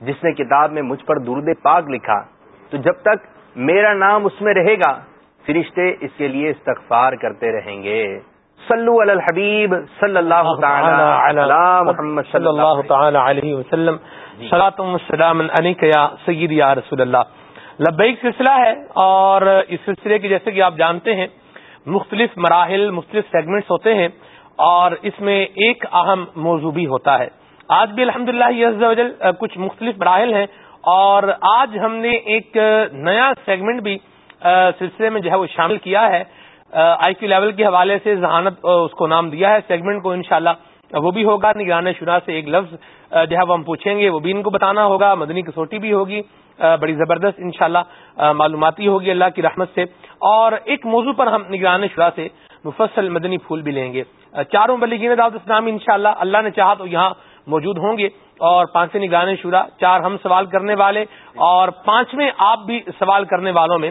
جس نے کتاب میں مجھ پر درود پاک لکھا تو جب تک میرا نام اس میں رہے گا فرشتے اس کے لیے استغفار کرتے رہیں گے۔ صلو علی الحبیب صلی اللہ تعالی محمد صلی اللہ تعالی علیہ وسلم۔ جی۔ السلام علیک یا سید یا رسول اللہ۔ لبیک سلسلہ ہے اور اس سلسلے کی جیسے کہ آپ جانتے ہیں مختلف مراحل مختلف سیگمنٹس ہوتے ہیں اور اس میں ایک اہم موضوع بھی ہوتا ہے۔ آج بھی الحمد للہ کچھ مختلف مراحل ہیں اور آج ہم نے ایک نیا سیگمنٹ بھی سلسلے میں جو ہے وہ شامل کیا ہے۔ آئی کیو لیول کے حوالے سے ذہانت اس کو نام دیا ہے۔ سیگمنٹ کو انشاءاللہ وہ بھی ہوگا۔ نگران شنا سے ایک لفظ جو ہے وہ ہم پوچھیں گے، وہ بھی ان کو بتانا ہوگا۔ مدنی کسوٹی بھی ہوگی۔ بڑی زبردست انشاءاللہ معلوماتی ہوگی اللہ کی رحمت سے۔ اور ایک موضوع پر ہم نگران شرا سے مفصل مدنی پھول بھی لیں گے۔ چاروں بلیگین دعوت اسلام انشاءاللہ، اللہ نے چاہا تو یہاں موجود ہوں گے اور پانچویں نگران شورا چار ہم سوال کرنے والے اور پانچویں آپ بھی سوال کرنے والوں میں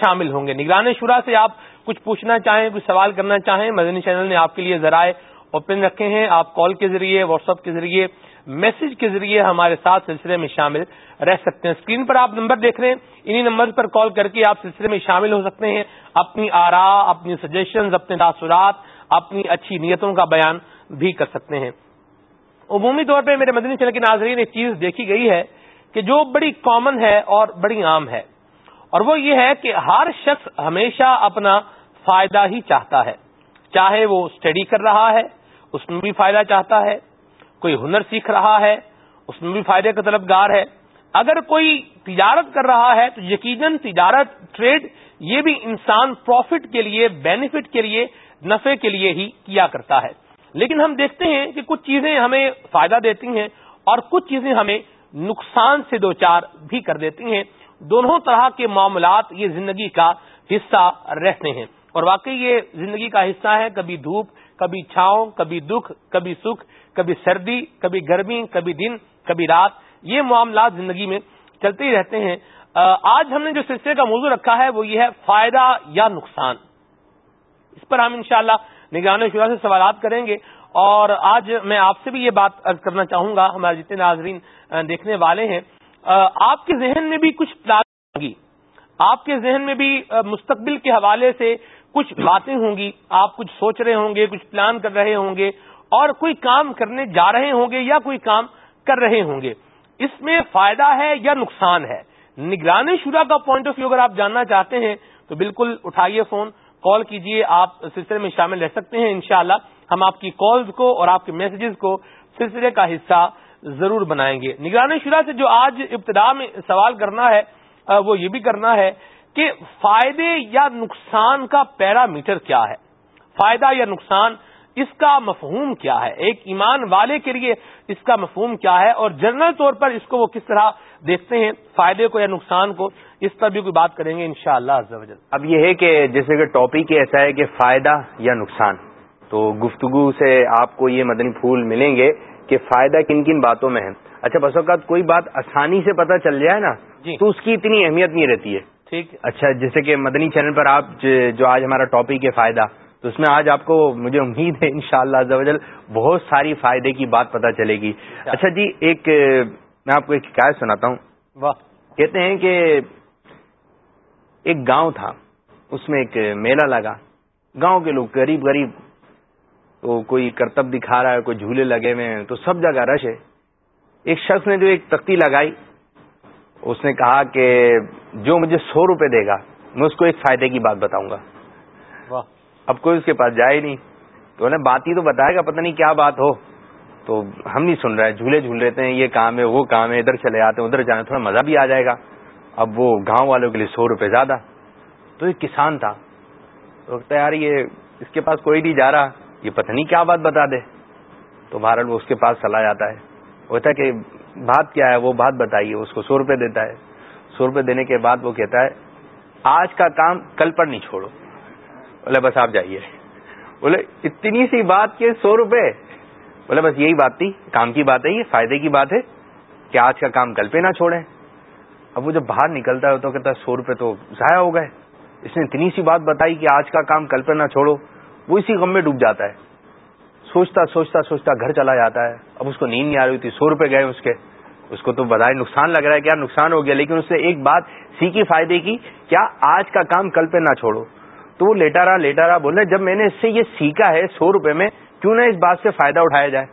شامل ہوں گے۔ نگران شورا سے آپ کچھ پوچھنا چاہیں، کچھ سوال کرنا چاہیں، مدنی چینل نے آپ کے لیے ذرائع اوپن رکھے ہیں۔ آپ کال کے ذریعے، واٹس ایپ کے ذریعے، میسج کے ذریعے ہمارے ساتھ سلسلے میں شامل رہ سکتے ہیں۔ اسکرین پر آپ نمبر دیکھ رہے ہیں۔ انہی نمبر پر کال کر کے آپ سلسلے میں شامل ہو سکتے ہیں۔ اپنی آرا، اپنی سجیشنز اپنے تاثرات، اپنی اچھی نیتوں کا بیان بھی کر سکتے ہیں۔ عمومی طور پہ میرے مدنی چل کے ناظرین، ایک چیز دیکھی گئی ہے کہ جو بڑی کامن ہے اور بڑی عام ہے۔ اور وہ یہ ہے کہ ہر شخص ہمیشہ اپنا فائدہ ہی چاہتا ہے۔ چاہے وہ اسٹڈی کر رہا ہے، اس میں بھی فائدہ چاہتا ہے۔ کوئی ہنر سیکھ رہا ہے، اس میں بھی فائدے کا طلبگار ہے۔ اگر کوئی تجارت کر رہا ہے تو یقیناً تجارت ٹریڈ یہ بھی انسان پروفٹ کے لیے بینیفٹ کے لیے نفے کے لیے ہی کیا کرتا ہے۔ لیکن ہم دیکھتے ہیں کہ کچھ چیزیں ہمیں فائدہ دیتی ہیں اور کچھ چیزیں ہمیں نقصان سے دو چار بھی کر دیتی ہیں۔ دونوں طرح کے معاملات یہ زندگی کا حصہ رہتے ہیں۔ اور واقعی یہ زندگی کا حصہ ہے، کبھی دھوپ، کبھی چھاؤں، کبھی دکھ، کبھی سکھ، کبھی سردی، کبھی گرمی، کبھی دن، کبھی رات۔ یہ معاملات زندگی میں چلتے ہی رہتے ہیں۔ آج ہم نے جو سلسلے کا موضوع رکھا ہے وہ یہ ہے فائدہ یا نقصان۔ اس پر ہم انشاءاللہ نگران شعرا سے سوالات کریں گے اور آج میں آپ سے بھی یہ بات کرنا چاہوں گا، ہمارے جتنے ناظرین دیکھنے والے ہیں آپ کے ذہن میں بھی کچھ پلان ہوگی، آپ کے ذہن میں بھی مستقبل کے حوالے سے کچھ باتیں ہوں گی، آپ کچھ سوچ رہے ہوں گے، کچھ پلان کر رہے ہوں گے اور کوئی کام کرنے جا رہے ہوں گے یا کوئی کام کر رہے ہوں گے، اس میں فائدہ ہے یا نقصان ہے؟ نگرانی شورا کا پوائنٹ آف ویو اگر آپ جاننا چاہتے ہیں تو بالکل اٹھائیے فون کال کیجیے آپ سلسلے میں شامل رہ سکتے ہیں انشاءاللہ۔ ہم آپ کی کالز کو اور آپ کے میسجز کو سلسلے کا حصہ ضرور بنائیں گے۔ نگرانی شرح سے جو آج ابتدا میں سوال کرنا ہے وہ یہ بھی کرنا ہے کہ فائدے یا نقصان کا پیرامیٹر کیا ہے؟ فائدہ یا نقصان اس کا مفہوم کیا ہے؟ ایک ایمان والے کے لیے اس کا مفہوم کیا ہے؟ اور جنرل طور پر اس کو وہ کس طرح دیکھتے ہیں، فائدے کو یا نقصان کو؟ اس پر بھی کوئی بات کریں گے انشاءاللہ شاء اللہ اب یہ ہے کہ جیسے کہ ٹاپک ایسا ہے کہ فائدہ یا نقصان۔ تو گفتگو سے آپ کو یہ مدنی پھول ملیں گے کہ فائدہ کن کن باتوں میں ہے۔ اچھا بس اوقات کوئی بات آسانی سے پتہ چل جائے نا جی۔ تو اس کی اتنی اہمیت نہیں رہتی ہے۔ ٹھیک۔ اچھا جیسے کہ مدنی چینل پر آپ جو آج ہمارا ٹاپک ہے فائدہ تو اس میں آج آپ کو مجھے امید ہے انشاءاللہ شاء اللہ بہت ساری فائدے کی بات پتہ چلے گی۔ اچھا۔ جی ایک میں آپ کو ایک شکایت سناتا ہوں۔ واہ۔ کہتے ہیں کہ ایک گاؤں تھا اس میں ایک میلہ لگا۔ گاؤں کے لوگ غریب غریب تو کوئی کرتب دکھا رہا ہے کوئی جھولے لگے ہوئے ہیں تو سب جگہ رش ہے۔ ایک شخص نے جو ایک تختی لگائی اس نے کہا کہ جو مجھے سو روپے دے گا میں اس کو ایک فائدے کی بات بتاؤں گا۔ اب کوئی اس کے پاس جائے نہیں۔ تو انہیں بات ہی تو بتائے گا پتہ نہیں کیا بات ہو۔ تو ہم نہیں سن رہے جھولے جھول رہتے ہیں یہ کام ہے وہ کام ہے ادھر چلے آتے ہیں ادھر جانے تھوڑا مزہ بھی آ جائے گا۔ اب وہ گاؤں والوں کے لیے سو روپے زیادہ۔ تو ایک کسان تھا۔ تو یار، یہ اس کے پاس کوئی نہیں جا رہا۔ یہ پتہ نہیں کیا بات بتا دے۔ تو بھارت وہ اس کے پاس چلا جاتا ہے۔ وہ کہ، بات کیا ہے؟ وہ بات بتائیے۔ اس کو سو روپے دیتا ہے۔ سو روپے دینے کے بعد وہ کہتا ہے، آج کا کام کل پر نہیں چھوڑو۔ بولے، بس آپ جائیے۔ بولے، اتنی سی بات کے سو روپے۔ بولے، بس یہی بات تھی۔ کام کی بات ہے، یہ فائدے کی بات ہے کہ آج کا کام کل پہ نہ چھوڑیں۔ اب وہ جب باہر نکلتا ہے تو کہتا ہے سو روپے تو ضائع ہو گئے۔ اس نے اتنی سی بات بتائی کہ آج کا کام کل پہ نہ چھوڑو۔ وہ اسی غم میں ڈوب جاتا ہے۔ سوچتا سوچتا سوچتا گھر چلا جاتا ہے۔ اب اس کو نیند نہیں آ رہی تھی سو روپے گئے اس کے۔ اس کو تو بتائے نقصان لگ رہا ہے کیا نقصان ہو گیا، لیکن اس نے ایک بات سیکھی فائدے کی، کیا آج کا کام کل پہ نہ چھوڑو۔ تو وہ لیٹا رہا لیٹا رہا، بول رہے جب میں نے اس سے یہ سیکھا ہے سو روپے میں، کیوں نہ اس بات سے فائدہ اٹھایا جائے؟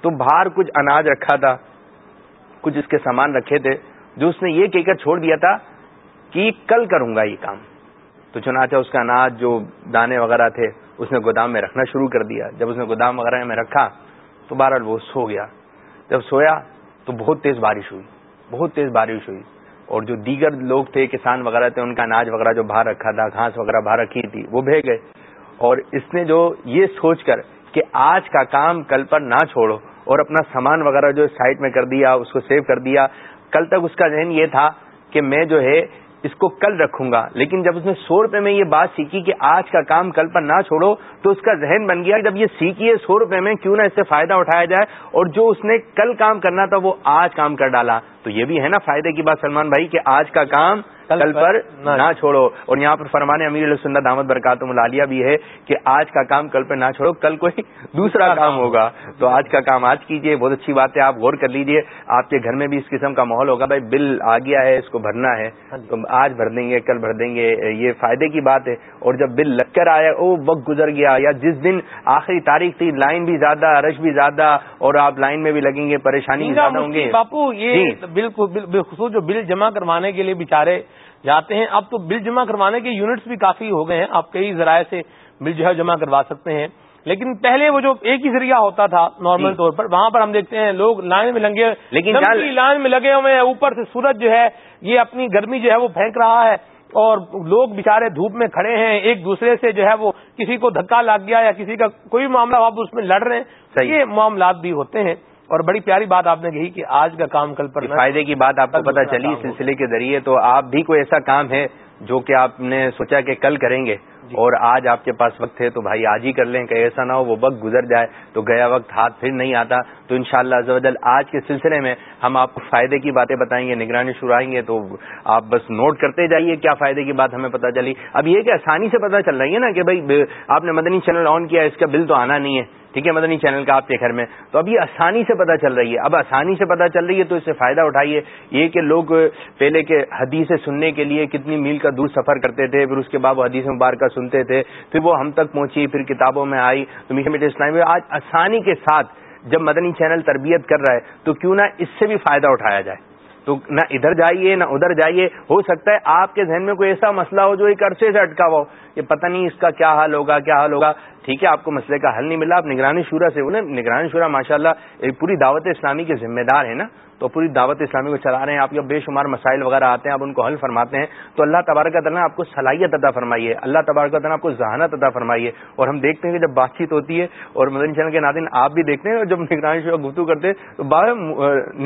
تو باہر کچھ اناج رکھا تھا، کچھ اس کے سامان رکھے تھے۔ جو اس نے یہ کہہ کر چھوڑ دیا تھا کہ کل کروں گا یہ کام۔ تو چنانچہ اس کا اناج جو دانے وغیرہ تھے، اس نے گودام میں رکھنا شروع کر دیا۔ جب اس نے گودام وغیرہ میں رکھا، تو بہرحال وہ سو گیا۔ جب سویا، تو بہت تیز بارش ہوئی۔ بہت تیز بارش ہوئی۔ اور جو دیگر لوگ تھے، کسان وغیرہ تھے، ان کا اناج وغیرہ جو باہر رکھا تھا، گھاس وغیرہ باہر رکھی تھی، وہ بھیگ گئے۔ اور اس نے جو یہ سوچ کر کہ آج کا کام کل پر نہ چھوڑو اور اپنا سامان وغیرہ جو سائٹ میں کر دیا، اس کو سیو کر دیا کل تک اس کا ذہن یہ تھا کہ میں جو ہے اس کو کل رکھوں گا۔ لیکن جب اس نے سو روپے میں یہ بات سیکھی کہ آج کا کام کل پر نہ چھوڑو، تو اس کا ذہن بن گیا جب یہ سیکھی ہے سو روپے میں کیوں نہ اس سے فائدہ اٹھایا جائے۔ اور جو اس نے کل کام کرنا تھا، وہ آج کام کر ڈالا۔ تو یہ بھی ہے نا فائدے کی بات سلمان بھائی کہ آج کا کام کل پر نہ چھوڑو۔ اور یہاں پر فرمانے امیر السنت دامد برکات ملالیہ بھی ہے کہ آج کا کام کل پہ نہ چھوڑو کل کوئی دوسرا کام ہوگا۔ تو آج کا کام آج کیجیے بہت اچھی بات ہے آپ غور کر لیجیے۔ آپ کے گھر میں بھی اس قسم کا ماحول ہوگا بھائی بل آ گیا ہے اس کو بھرنا ہے۔ ہاں جی۔ تو آج بھر دیں گے کل بھر دیں گے یہ فائدے کی بات ہے۔ اور جب بل لگ کر آیا وہ وقت گزر گیا یا جس دن آخری تاریخ تھی لائن بھی زیادہ رش بھی زیادہ اور آپ لائن میں بھی لگیں گے پریشانی بھی زیادہ ہوں گے۔ باپو یہ جی۔ بالخصوص جو بل جمع کروانے کے لیے بےچارے جاتے ہیں اب تو بل جمع کروانے کے یونٹس بھی کافی ہو گئے ہیں۔ آپ کئی ذرائع سے بل جو ہے جمع کروا سکتے ہیں۔ لیکن پہلے وہ جو ایک ہی ذریعہ ہوتا تھا نارمل جی۔ طور پر وہاں پر ہم دیکھتے ہیں لوگ لائن میں لگے لیکن لائن میں لگے ہوئے ہیں۔ اوپر سے سورج جو ہے یہ اپنی گرمی جو ہے وہ پھینک رہا ہے اور لوگ بےچارے دھوپ میں کھڑے ہیں۔ ایک دوسرے سے جو ہے وہ کسی کو دھکا لگ گیا یا کسی کا کوئی معاملہ آپ اس میں لڑ رہے ہیں۔ یہ معاملات بھی ہوتے ہیں۔ اور بڑی پیاری بات آپ نے کہی کہ آج کا کام کل پر فائدے کی بات آپ کو پتا چلی سلسلے کے ذریعے تو آپ بھی کوئی ایسا کام ہے جو کہ آپ نے سوچا کہ کل کریں گے۔ جی۔ اور آج آپ کے پاس وقت ہے تو بھائی آج ہی کر لیں، کہ ایسا نہ ہو وہ وقت گزر جائے تو گیا وقت ہاتھ پھر نہیں آتا۔ تو ان شاء اللہ آج کے سلسلے میں ہم آپ کو فائدے کی باتیں بتائیں گے، نگرانی شروع گے، تو آپ بس نوٹ کرتے جائیے کیا فائدے کی بات ہمیں پتہ چلی۔ اب یہ کہ آسانی سے پتہ چل رہی ہے نا کہ بھائی آپ نے مدنی چینل آن کیا، اس کا بل تو آنا نہیں ہے۔ ٹھیک ہے، مدنی چینل کا آپ کے گھر میں۔ تو اب یہ آسانی سے پتہ چل رہی ہے۔ اب آسانی سے پتہ چل رہی ہے تو اس سے فائدہ اٹھائیے۔ یہ کہ لوگ پہلے کے حدیث سننے کے لیے کتنی میل کا دور سفر کرتے تھے، پھر اس کے بعد وہ حدیث مبارکہ سنتے تھے، پھر وہ ہم تک پہنچی، پھر کتابوں میں آئی، تو میٹھے میٹھے اسلامی آج آسانی کے ساتھ جب مدنی چینل تربیت کر رہا ہے، تو کیوں نہ اس سے بھی فائدہ اٹھایا جائے؟ تو نہ ادھر جائیے، نہ ادھر جائیے، ہو سکتا ہے آپ کے ذہن میں کوئی ایسا مسئلہ ہو جو ایک عرصے سے اٹکا ہوا ہو کہ پتہ نہیں اس کا کیا حل ہوگا، کیا حل ہوگا۔ ٹھیک ہے، آپ کو مسئلے کا حل نہیں ملا، آپ نگرانی شورا سے، انہیں نگرانی شورا ماشاء اللہ ایک پوری دعوت اسلامی کے ذمہ دار ہے نا؟ تو پوری دعوت اسلامی کو چلا رہے ہیں، آپ کے بے شمار مسائل وغیرہ آتے ہیں، آپ ان کو حل فرماتے ہیں، تو اللہ تبارک تعالیٰ آپ کو صلاحیت ادا فرمائیے اللہ تبارک تعالیٰ آپ کو ذہانت ادا فرمائیے اور ہم دیکھتے ہیں کہ جب بات چیت ہوتی ہے، اور مدن چینل کے ناظرین، آپ بھی دیکھتے ہیں اور جب نگرانی شورا گفتگو کرتے تو باہر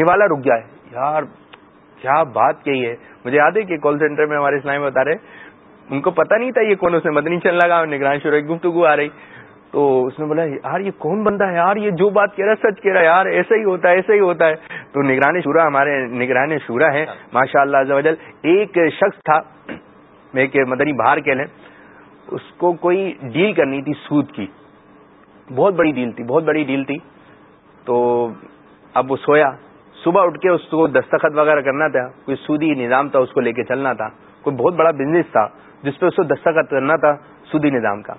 نوالا رک جائے یار، کیا بات کہی ہے؟ مجھے یاد ہے کہ کال سینٹر میں ہمارے اسلام بتا رہے ان کو پتا نہیں تھا یہ کون اس میں مدنی چل لگا، نگران شروع گفتگو آ رہی۔ تو اس نے بولا، یار یہ کون بندہ ہے؟ یار یہ جو بات کہہ رہا ہے سچ کہہ رہا ہے، یار ایسا ہی ہوتا ہے، ایسا ہی ہوتا ہے۔ تو نگرانی شورا، ہمارے نگران شورا ہے ماشاء اللہ ایک شخص تھا میں کہ مدنی باہر کے لیں اس کو کوئی ڈیل کرنی تھی سود کی۔ بہت بڑی ڈیل تھی، بہت بڑی ڈیل تھی۔ تو اب وہ سویا۔ صبح اٹھ کے اس کو دستخط وغیرہ کرنا تھا۔ کوئی سودی نظام تھا، اس کو لے کے چلنا تھا۔ کوئی بہت بڑا بزنس تھا، جس پہ اس کو دستخط کرنا تھا، سودی نظام کا۔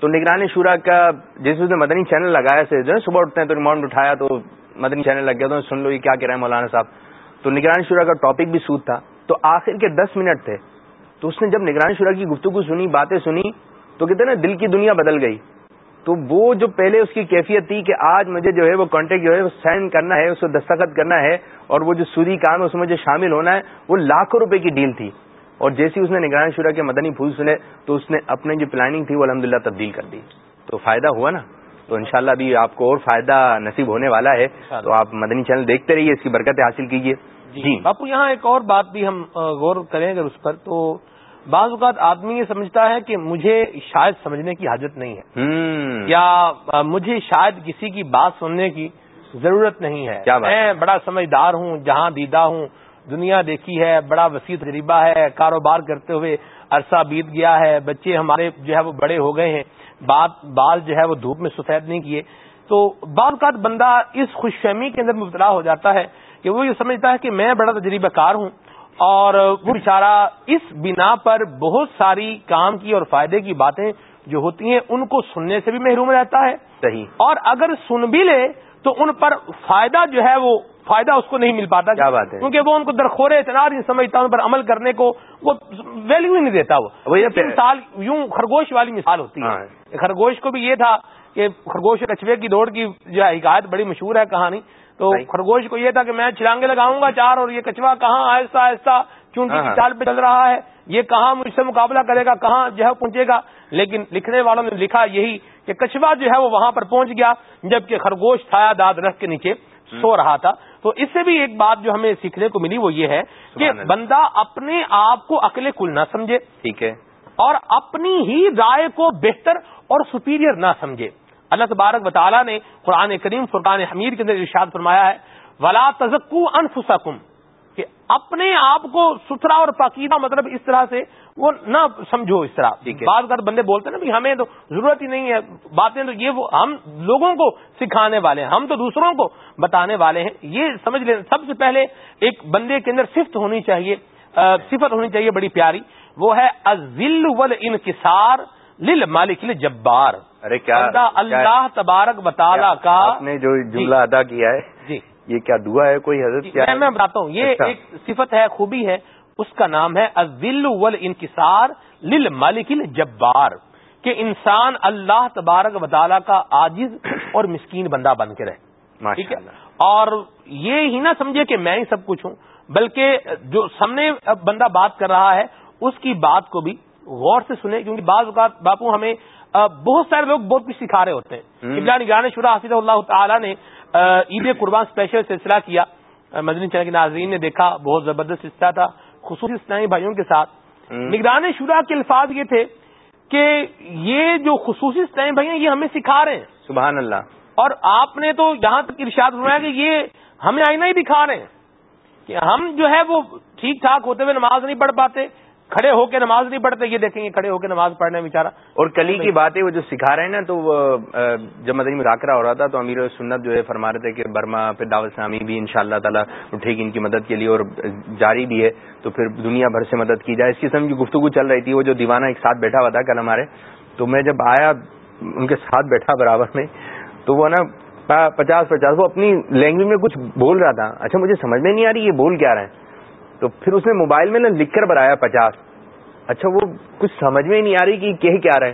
تو نگرانی شورا کا جس نے مدنی چینل لگایا سے جو ہے صبح اٹھتے ہیں تو ریماؤنٹ اٹھایا تو مدنی چینل لگ گیا تو سن لو یہ کیا کہہ رہے ہیں مولانا صاحب۔ تو نگرانی شورا کا ٹاپک بھی سود تھا۔ تو آخر کے دس منٹ تھے۔ تو اس نے جب نگرانی شورا کی گفتگو سنی، باتیں سنی، تو کہتے نا دل کی دنیا بدل گئی۔ تو وہ جو پہلے اس کی کیفیت تھی کہ آج مجھے جو ہے وہ کانٹیکٹ جو ہے وہ کرنا ہے، اس کو دستخط کرنا ہے اور وہ جو سودی کام ہے، اس میں مجھے شامل ہونا ہے، وہ لاکھوں روپے کی ڈیل تھی۔ اور جیسی اس نے نگران شورا کے مدنی پھول سنے تو اس نے اپنے جو پلاننگ تھی وہ الحمد تبدیل کر دی۔ تو فائدہ ہوا نا؟ تو انشاءاللہ شاء ابھی آپ کو اور فائدہ نصیب ہونے والا ہے۔ تو آپ مدنی چینل دیکھتے رہیے اس کی برکتیں حاصل کیجیے۔ جی, جی۔ باپو یہاں ایک اور بات بھی ہم غور کریں اگر اس پر تو بعض اوقات آدمی یہ سمجھتا ہے کہ مجھے شاید سمجھنے کی حاجت نہیں ہے۔ یا مجھے شاید کسی کی بات سننے کی ضرورت نہیں ہے؟ میں بڑا سمجھدار ہوں جہاں دیدہ ہوں دنیا دیکھی ہے بڑا وسیع تجربہ ہے کاروبار کرتے ہوئے عرصہ بیت گیا ہے بچے ہمارے جو ہے وہ بڑے ہو گئے ہیں بات بال جو ہے وہ دھوپ میں سفید نہیں کیے۔ تو بعض اوقات بندہ اس خوش فہمی کے اندر مبتلا ہو جاتا ہے کہ وہ یہ سمجھتا ہے کہ میں بڑا تجربہ کار ہوں اور وہ بیچارہ اس بنا پر بہت ساری کام کی اور فائدے کی باتیں جو ہوتی ہیں ان کو سننے سے بھی محروم رہتا ہے۔ صحیح۔ اور اگر سن بھی لے تو ان پر فائدہ جو ہے وہ فائدہ اس کو نہیں مل پاتا کیا بات ہے؟ کیونکہ وہ ان کو درخور اتنا نہیں سمجھتا ان پر عمل کرنے کو وہ ویلو ہی نہیں دیتا وہ۔ مثال یوں خرگوش والی مثال ہوتی ہے۔ ہاں۔ خرگوش کو بھی یہ تھا کہ خرگوش کچھوے کی دوڑ کی جو حکایت بڑی مشہور ہے کہانی۔ تو خرگوش کو یہ تھا کہ میں چھلانگے لگاؤں گا چار اور یہ کچوا کہاں آہستہ آہستہ چونٹی کی ہاں۔ چال پہ چل رہا ہے۔ یہ کہاں مجھ سے مقابلہ کرے گا کہاں جو ہے پہنچے گا۔ لیکن لکھنے والوں نے لکھا یہی کہ کچوا جو ہے وہ وہاں پر پہنچ گیا جبکہ خرگوش چھایا داد رکھ کے نیچے۔ سو رہا تھا۔ تو اس سے بھی ایک بات جو ہمیں سیکھنے کو ملی وہ یہ ہے کہ بندہ اپنے آپ کو اکلے کل نہ سمجھے ٹھیک ہے۔ اور اپنی ہی رائے کو بہتر اور سپیریئر نہ سمجھے۔ اللہ تبارک بطالہ نے قرآن کریم فرقان حمید کے اندر ارشاد فرمایا ہے ولا تزکو انفسکم اپنے آپ کو ستھرا اور پاکیدہ مطلب اس طرح سے وہ نہ سمجھو اس طرح. بعض کر بندے بولتے ہیں نا ہمیں تو ضرورت ہی نہیں ہے. باتیں تو یہ وہ ہم لوگوں کو سکھانے والے ہیں. ہم تو دوسروں کو بتانے والے ہیں. یہ سمجھ لیں. سب سے پہلے ایک بندے کے اندر صفت ہونی چاہیے. صفت ہونی چاہیے بڑی پیاری. وہ ہے ازل ول انکسار لل مالک جبار ارے کیا اللہ تبارک بطالہ کا نے جو جملہ ادا کیا ہے؟ جی یہ کیا دعا ہے کوئی حضرت؟ کیا میں بتاتا ہوں یہ اچھا۔ ایک صفت ہے خوبی ہے اس کا نام ہے ازل ول انکسار لل مالک جبار کہ انسان اللہ تبارک وطالعہ کا عاجز اور مسکین بندہ بن کے رہے۔ ٹھیک ہے؟ اور یہ ہی نہ سمجھے کہ میں ہی سب کچھ ہوں بلکہ جو سامنے بندہ بات کر رہا ہے اس کی بات کو بھی غور سے سنے کیونکہ بعض اوقات باپو ہمیں بہت سارے لوگ بہت کچھ سکھا رہے ہوتے ہیں۔ نگران شورا حافظ اللہ تعالیٰ نے عید قربان اسپیشل سلسلہ کیا۔ مدنی چینل کے ناظرین نے دیکھا بہت زبردست سلسلہ تھا خصوصی اسلامی بھائیوں کے ساتھ۔ نگران شورا کے الفاظ یہ تھے کہ یہ جو خصوصی اسلامی بھائی ہیں یہ ہمیں سکھا رہے ہیں۔ سبحان اللہ۔ اور آپ نے تو یہاں تک ارشاد ہوا کہ یہ ہمیں آئینہ ہی دکھا رہے ہیں کہ ہم جو ہے وہ ٹھیک ٹھاک ہوتے ہوئے نماز نہیں پڑھ پاتے۔ کھڑے ہو کے نماز نہیں پڑھتے یہ دیکھیں گے کھڑے ہو کے نماز پڑھنے بیچارہ۔ اور کلی کی بات ہے وہ جو سکھا رہے ہیں نا تو جب مدنی مذاکرہ ہو رہا تھا تو امیر سنت جو ہے فرما رہے تھے کہ برما پھر دعوت سامی بھی ان شاء اللہ تعالیٰ اٹھے گی ان کی مدد کے لیے اور جاری بھی ہے تو پھر دنیا بھر سے مدد کی جائے۔ اس قسم کی گفتگو چل رہی تھی وہ جو دیوانہ ایک ساتھ بیٹھا ہوا تھا کل ہمارے تو میں جب آیا ان کے ساتھ بیٹھا برابر میں تو وہ نا پچاس پچاس وہ اپنی لینگویج میں کچھ بول رہا تھا۔ اچھا مجھے سمجھ میں نہیں آ رہی یہ بول کیا رہے ہیں تو پھر اس نے موبائل میں نا لکھ کر بنایا پچاس۔ اچھا وہ کچھ سمجھ میں نہیں آ رہی کہ کہہ کیا رہے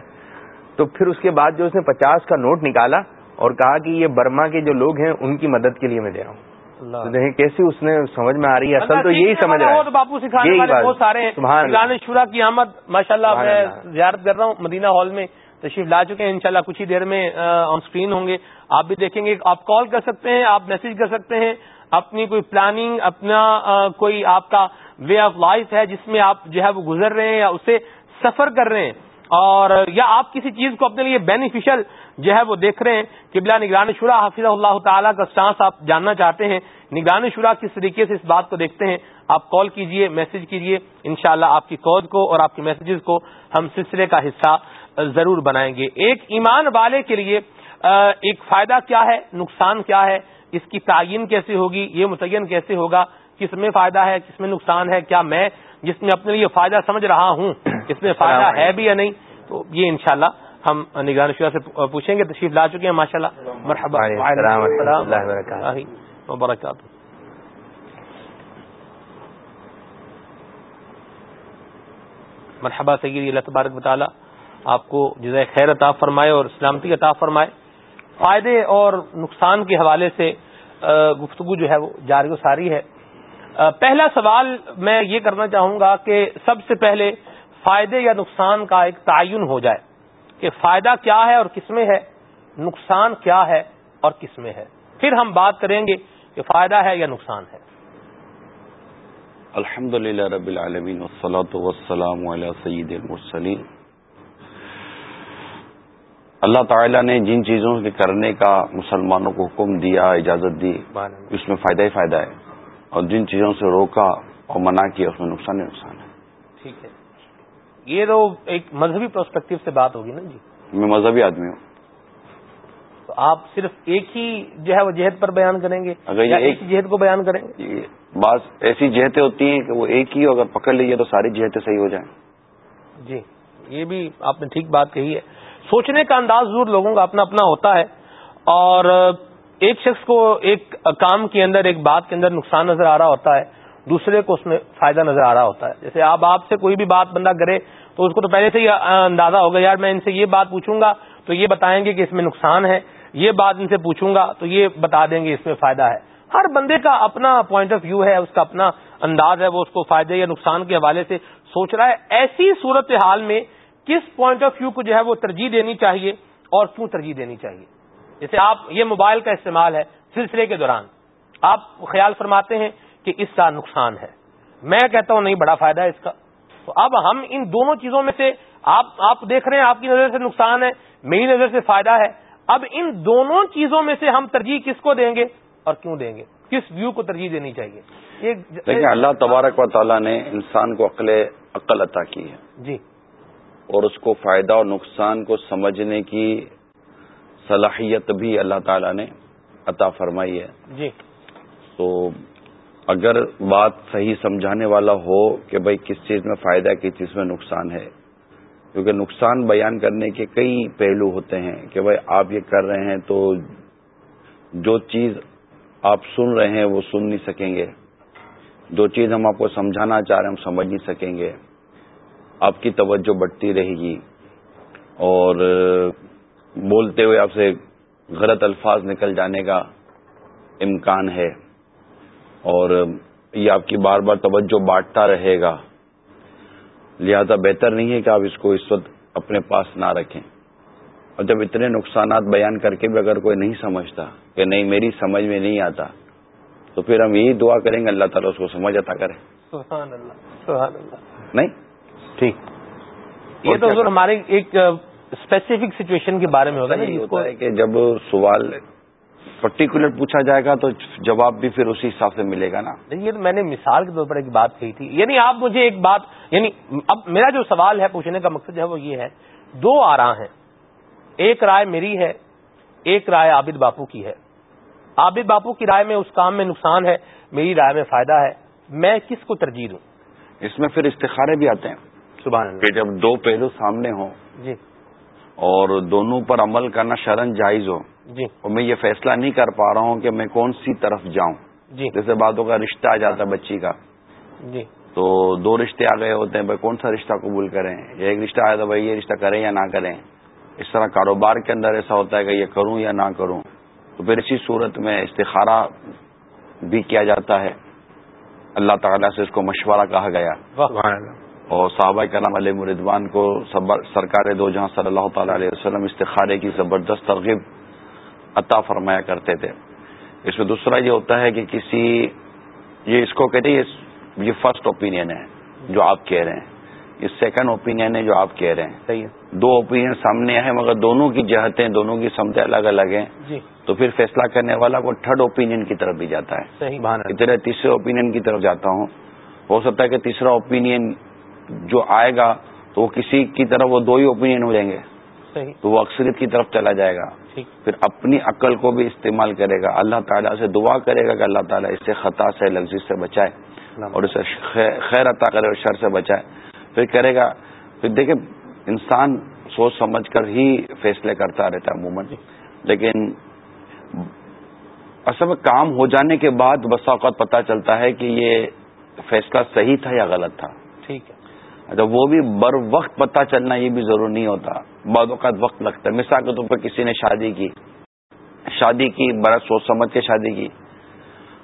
تو پھر اس کے بعد جو اس نے پچاس کا نوٹ نکالا اور کہا کہ یہ برما کے جو لوگ ہیں ان کی مدد کے لیے میں دے رہا ہوں۔ کیسی اس نے سمجھ میں آ رہی ہے۔ اصل تو یہی سمجھ رہا ہے باپو سکھانے والے بہت سارے شورا کی آمد ماشاء اللہ میں زیارت کر رہا ہوں مدینہ ہال میں۔ تشریف لا چکے ہیں انشاءاللہ کچھ ہی دیر میں آن اسکرین ہوں گے۔ آپ بھی دیکھیں گے آپ کال کر سکتے ہیں آپ میسج کر سکتے ہیں۔ اپنی کوئی پلاننگ اپنا کوئی آپ کا وے آف لائف ہے جس میں آپ جو ہے وہ گزر رہے ہیں یا اسے سفر کر رہے ہیں اور یا آپ کسی چیز کو اپنے لیے بینیفیشل جو ہے وہ دیکھ رہے ہیں کہ بلا نگران شورا حافظ اللہ تعالیٰ کا چانس آپ جاننا چاہتے ہیں نگران شورا کس طریقے سے اس بات کو دیکھتے ہیں، آپ کال کیجیے میسج کیجیے، انشاءاللہ شاء آپ کی کال کو اور آپ کے میسجز کو ہم سلسلے کا حصہ ضرور بنائیں گے۔ ایک ایمان والے کے لیے ایک فائدہ کیا ہے، نقصان کیا ہے؟ اس کی تعین کیسے ہوگی یہ متعین کیسے ہوگا کس میں فائدہ ہے کس میں نقصان ہے کیا میں جس میں اپنے لیے فائدہ سمجھ رہا ہوں اس میں فائدہ ہے بھی یا نہیں تو یہ انشاءاللہ ہم نگران شعرا سے پوچھیں گے تشریف لا چکے ہیں ماشاء اللہ مرحبا وبرکاتہ۔ مرحبا سید اللہ تبارک بطالہ آپ کو جزائے خیر عطا فرمائے اور سلامتی عطا فرمائے۔ فائدے اور نقصان کے حوالے سے گفتگو جو ہے وہ جاری و ساری ہے۔ پہلا سوال میں یہ کرنا چاہوں گا کہ سب سے پہلے فائدے یا نقصان کا ایک تعین ہو جائے کہ فائدہ کیا ہے اور کس میں ہے، نقصان کیا ہے اور کس میں ہے۔ پھر ہم بات کریں گے کہ فائدہ ہے یا نقصان ہے۔ الحمد للہ رب العالمین وسلام علیہ سعید المرسلین۔ اللہ تعالیٰ نے جن چیزوں کے کرنے کا مسلمانوں کو حکم دیا اجازت دی اس میں فائدہ ہی فائدہ ہے۔ اور جن چیزوں سے روکا اور منع کیا اس میں نقصان ہی نقصان ہے۔ ٹھیک ہے۔ یہ تو ایک مذہبی پروسپیکٹو سے بات ہوگی نا جی؟ میں مذہبی آدمی ہوں۔ تو آپ صرف ایک ہی جو ہے وہ جہد پر بیان کریں گے؟ اگر یہ ایک جہد کو بیان کریں گے؟ بعض ایسی جہتیں ہوتی ہیں کہ وہ ایک ہی اگر پکڑ لیجیے تو ساری جہتیں صحیح ہو جائیں۔ جی یہ بھی آپ نے ٹھیک بات کہی ہے۔ سوچنے کا انداز ضرور لوگوں کا اپنا اپنا ہوتا ہے اور ایک شخص کو ایک کام کے اندر، ایک بات کے اندر نقصان نظر آ رہا ہوتا ہے، دوسرے کو اس میں فائدہ نظر آ رہا ہوتا ہے۔ جیسے آپ آپ سے کوئی بھی بات بندہ کرے تو اس کو تو پہلے سے ہی اندازہ ہوگا، یار میں ان سے یہ بات پوچھوں گا تو یہ بتائیں گے کہ اس میں نقصان ہے، یہ بات ان سے پوچھوں گا تو یہ بتا دیں گے اس میں فائدہ ہے۔ ہر بندے کا اپنا پوائنٹ آف ویو ہے، اس کا اپنا انداز ہے، وہ اس کو فائدے یا نقصان کے حوالے سے سوچ رہا ہے۔ ایسی صورت حال میں کس پوائنٹ آف ویو کو جو ہے وہ ترجیح دینی چاہیے اور کیوں ترجیح دینی چاہیے؟ جیسے آپ یہ موبائل کا استعمال ہے سلسلے کے دوران۔ آپ خیال فرماتے ہیں کہ اس کا نقصان ہے۔ میں کہتا ہوں نہیں بڑا فائدہ ہے اس کا۔ تو اب ہم ان دونوں چیزوں میں سے آپ آپ دیکھ رہے ہیں آپ کی نظر سے نقصان ہے میری نظر سے فائدہ ہے۔ اب ان دونوں چیزوں میں سے ہم ترجیح کس کو دیں گے اور کیوں دیں گے؟ کس ویو کو ترجیح دینی چاہیے؟ دیکھیں اللہ تبارک و تعالیٰ نے انسان کو عقل عقل عطا کی ہے۔ جی۔ اور اس کو فائدہ اور نقصان کو سمجھنے کی صلاحیت بھی اللہ تعالیٰ نے عطا فرمائی ہے۔ جی۔ تو اگر بات صحیح سمجھانے والا ہو کہ بھائی کس چیز میں فائدہ ہے کس چیز میں نقصان ہے کیونکہ نقصان بیان کرنے کے کئی پہلو ہوتے ہیں کہ بھائی آپ یہ کر رہے ہیں تو جو چیز آپ سن رہے ہیں وہ سن نہیں سکیں گے جو چیز ہم آپ کو سمجھانا چاہ رہے ہیں ہم سمجھ نہیں سکیں گے۔ آپ کی توجہ بڑھتی رہے گی اور بولتے ہوئے آپ سے غلط الفاظ نکل جانے کا امکان ہے اور یہ آپ کی بار بار توجہ بانٹتا رہے گا۔ لہذا بہتر نہیں ہے کہ آپ اس کو اس وقت اپنے پاس نہ رکھیں۔ اور جب اتنے نقصانات بیان کر کے بھی اگر کوئی نہیں سمجھتا کہ نہیں میری سمجھ میں نہیں آتا تو پھر ہم یہی دعا کریں گے اللہ تعالیٰ اس کو سمجھ آتا کرے۔ سبحان اللہ سبحان اللہ۔ نہیں؟ ٹھیک یہ تو ہمارے ایک اسپیسیفک سچویشن کے بارے میں ہوتا ہے کہ جب سوال پرٹیکولر پوچھا جائے گا تو جواب بھی پھر اسی حساب سے ملے گا نا۔ یہ میں نے مثال کے طور پر ایک بات کہی تھی۔ یعنی آپ مجھے ایک بات یعنی اب میرا جو سوال ہے پوچھنے کا مقصد ہے وہ یہ ہے دو آرا ہیں۔ ایک رائے میری ہے ایک رائے عابد باپو کی ہے۔ عابد باپو کی رائے میں اس کام میں نقصان ہے میری رائے میں فائدہ ہے۔ میں کس کو ترجیح دوں؟ اس میں پھر استخارے بھی آتے ہیں۔ صبح کہ جب دو پہلو سامنے ہوں جی۔ اور دونوں پر عمل کرنا شرن جائز ہو جی۔ اور میں یہ فیصلہ نہیں کر پا رہا ہوں کہ میں کون سی طرف جاؤں۔ جی۔ جیسے باتوں کا رشتہ آ جاتا ہے بچی کا۔ جی۔ تو دو رشتے آ گئے ہوتے ہیں بھائی کون سا رشتہ قبول کریں؟ یا ایک رشتہ آیا تو بھائی یہ رشتہ کریں یا نہ کریں؟ اس طرح کاروبار کے اندر ایسا ہوتا ہے کہ یہ کروں یا نہ کروں۔ تو پھر اسی صورت میں استخارہ بھی کیا جاتا ہے۔ اللہ تعالیٰ سے اس کو مشورہ کہا گیا۔ اور صحابہ کرام علیہ مردوان کو سرکار دو جہاں صلی اللہ تعالی علیہ وسلم استخارے کی زبردست ترغیب عطا فرمایا کرتے تھے۔ اس میں دوسرا یہ ہوتا ہے کہ کسی یہ اس کو کہتے ہیں یہ فرسٹ اوپینین ہے جو آپ کہہ رہے ہیں۔ یہ سیکنڈ اوپینین ہے جو آپ کہہ رہے ہیں۔ صحیح ہے۔ دو اوپینین سامنے ہیں مگر دونوں کی جہتیں دونوں کی سمتیں الگ الگ ہیں۔ جی۔ تو پھر فیصلہ کرنے والا کو تھرڈ اوپینین کی طرف بھی جاتا ہے۔ صحیح۔ تیسرے اوپینین کی طرف جاتا ہوں۔ ہو سکتا ہے کہ تیسرا اوپینین جو آئے گا تو وہ کسی کی طرف وہ دو ہی اوپینین ہو جائیں گے۔ صحیح۔ تو وہ اکثریت کی طرف چلا جائے گا۔ پھر اپنی عقل کو بھی استعمال کرے گا۔ اللہ تعالیٰ سے دعا کرے گا کہ اللہ تعالیٰ اس سے خطا سے لفظ سے بچائے اور اسے خیر عطا کرے اور شر سے بچائے۔ پھر کرے گا۔ پھر دیکھیں انسان سوچ سمجھ کر ہی فیصلے کرتا رہتا ہے عموماً۔ لیکن اصل میں کام ہو جانے کے بعد بس اوقات پتہ چلتا ہے کہ یہ فیصلہ صحیح تھا یا غلط تھا۔ ٹھیک ہے۔ اچھا وہ بھی بر وقت پتہ چلنا یہ بھی ضرور نہیں ہوتا۔ بعض اوقات وقت لگتا ہے۔ مثال کے طور پر کسی نے شادی کی۔ شادی کی بڑا سوچ سمجھ کے شادی کی۔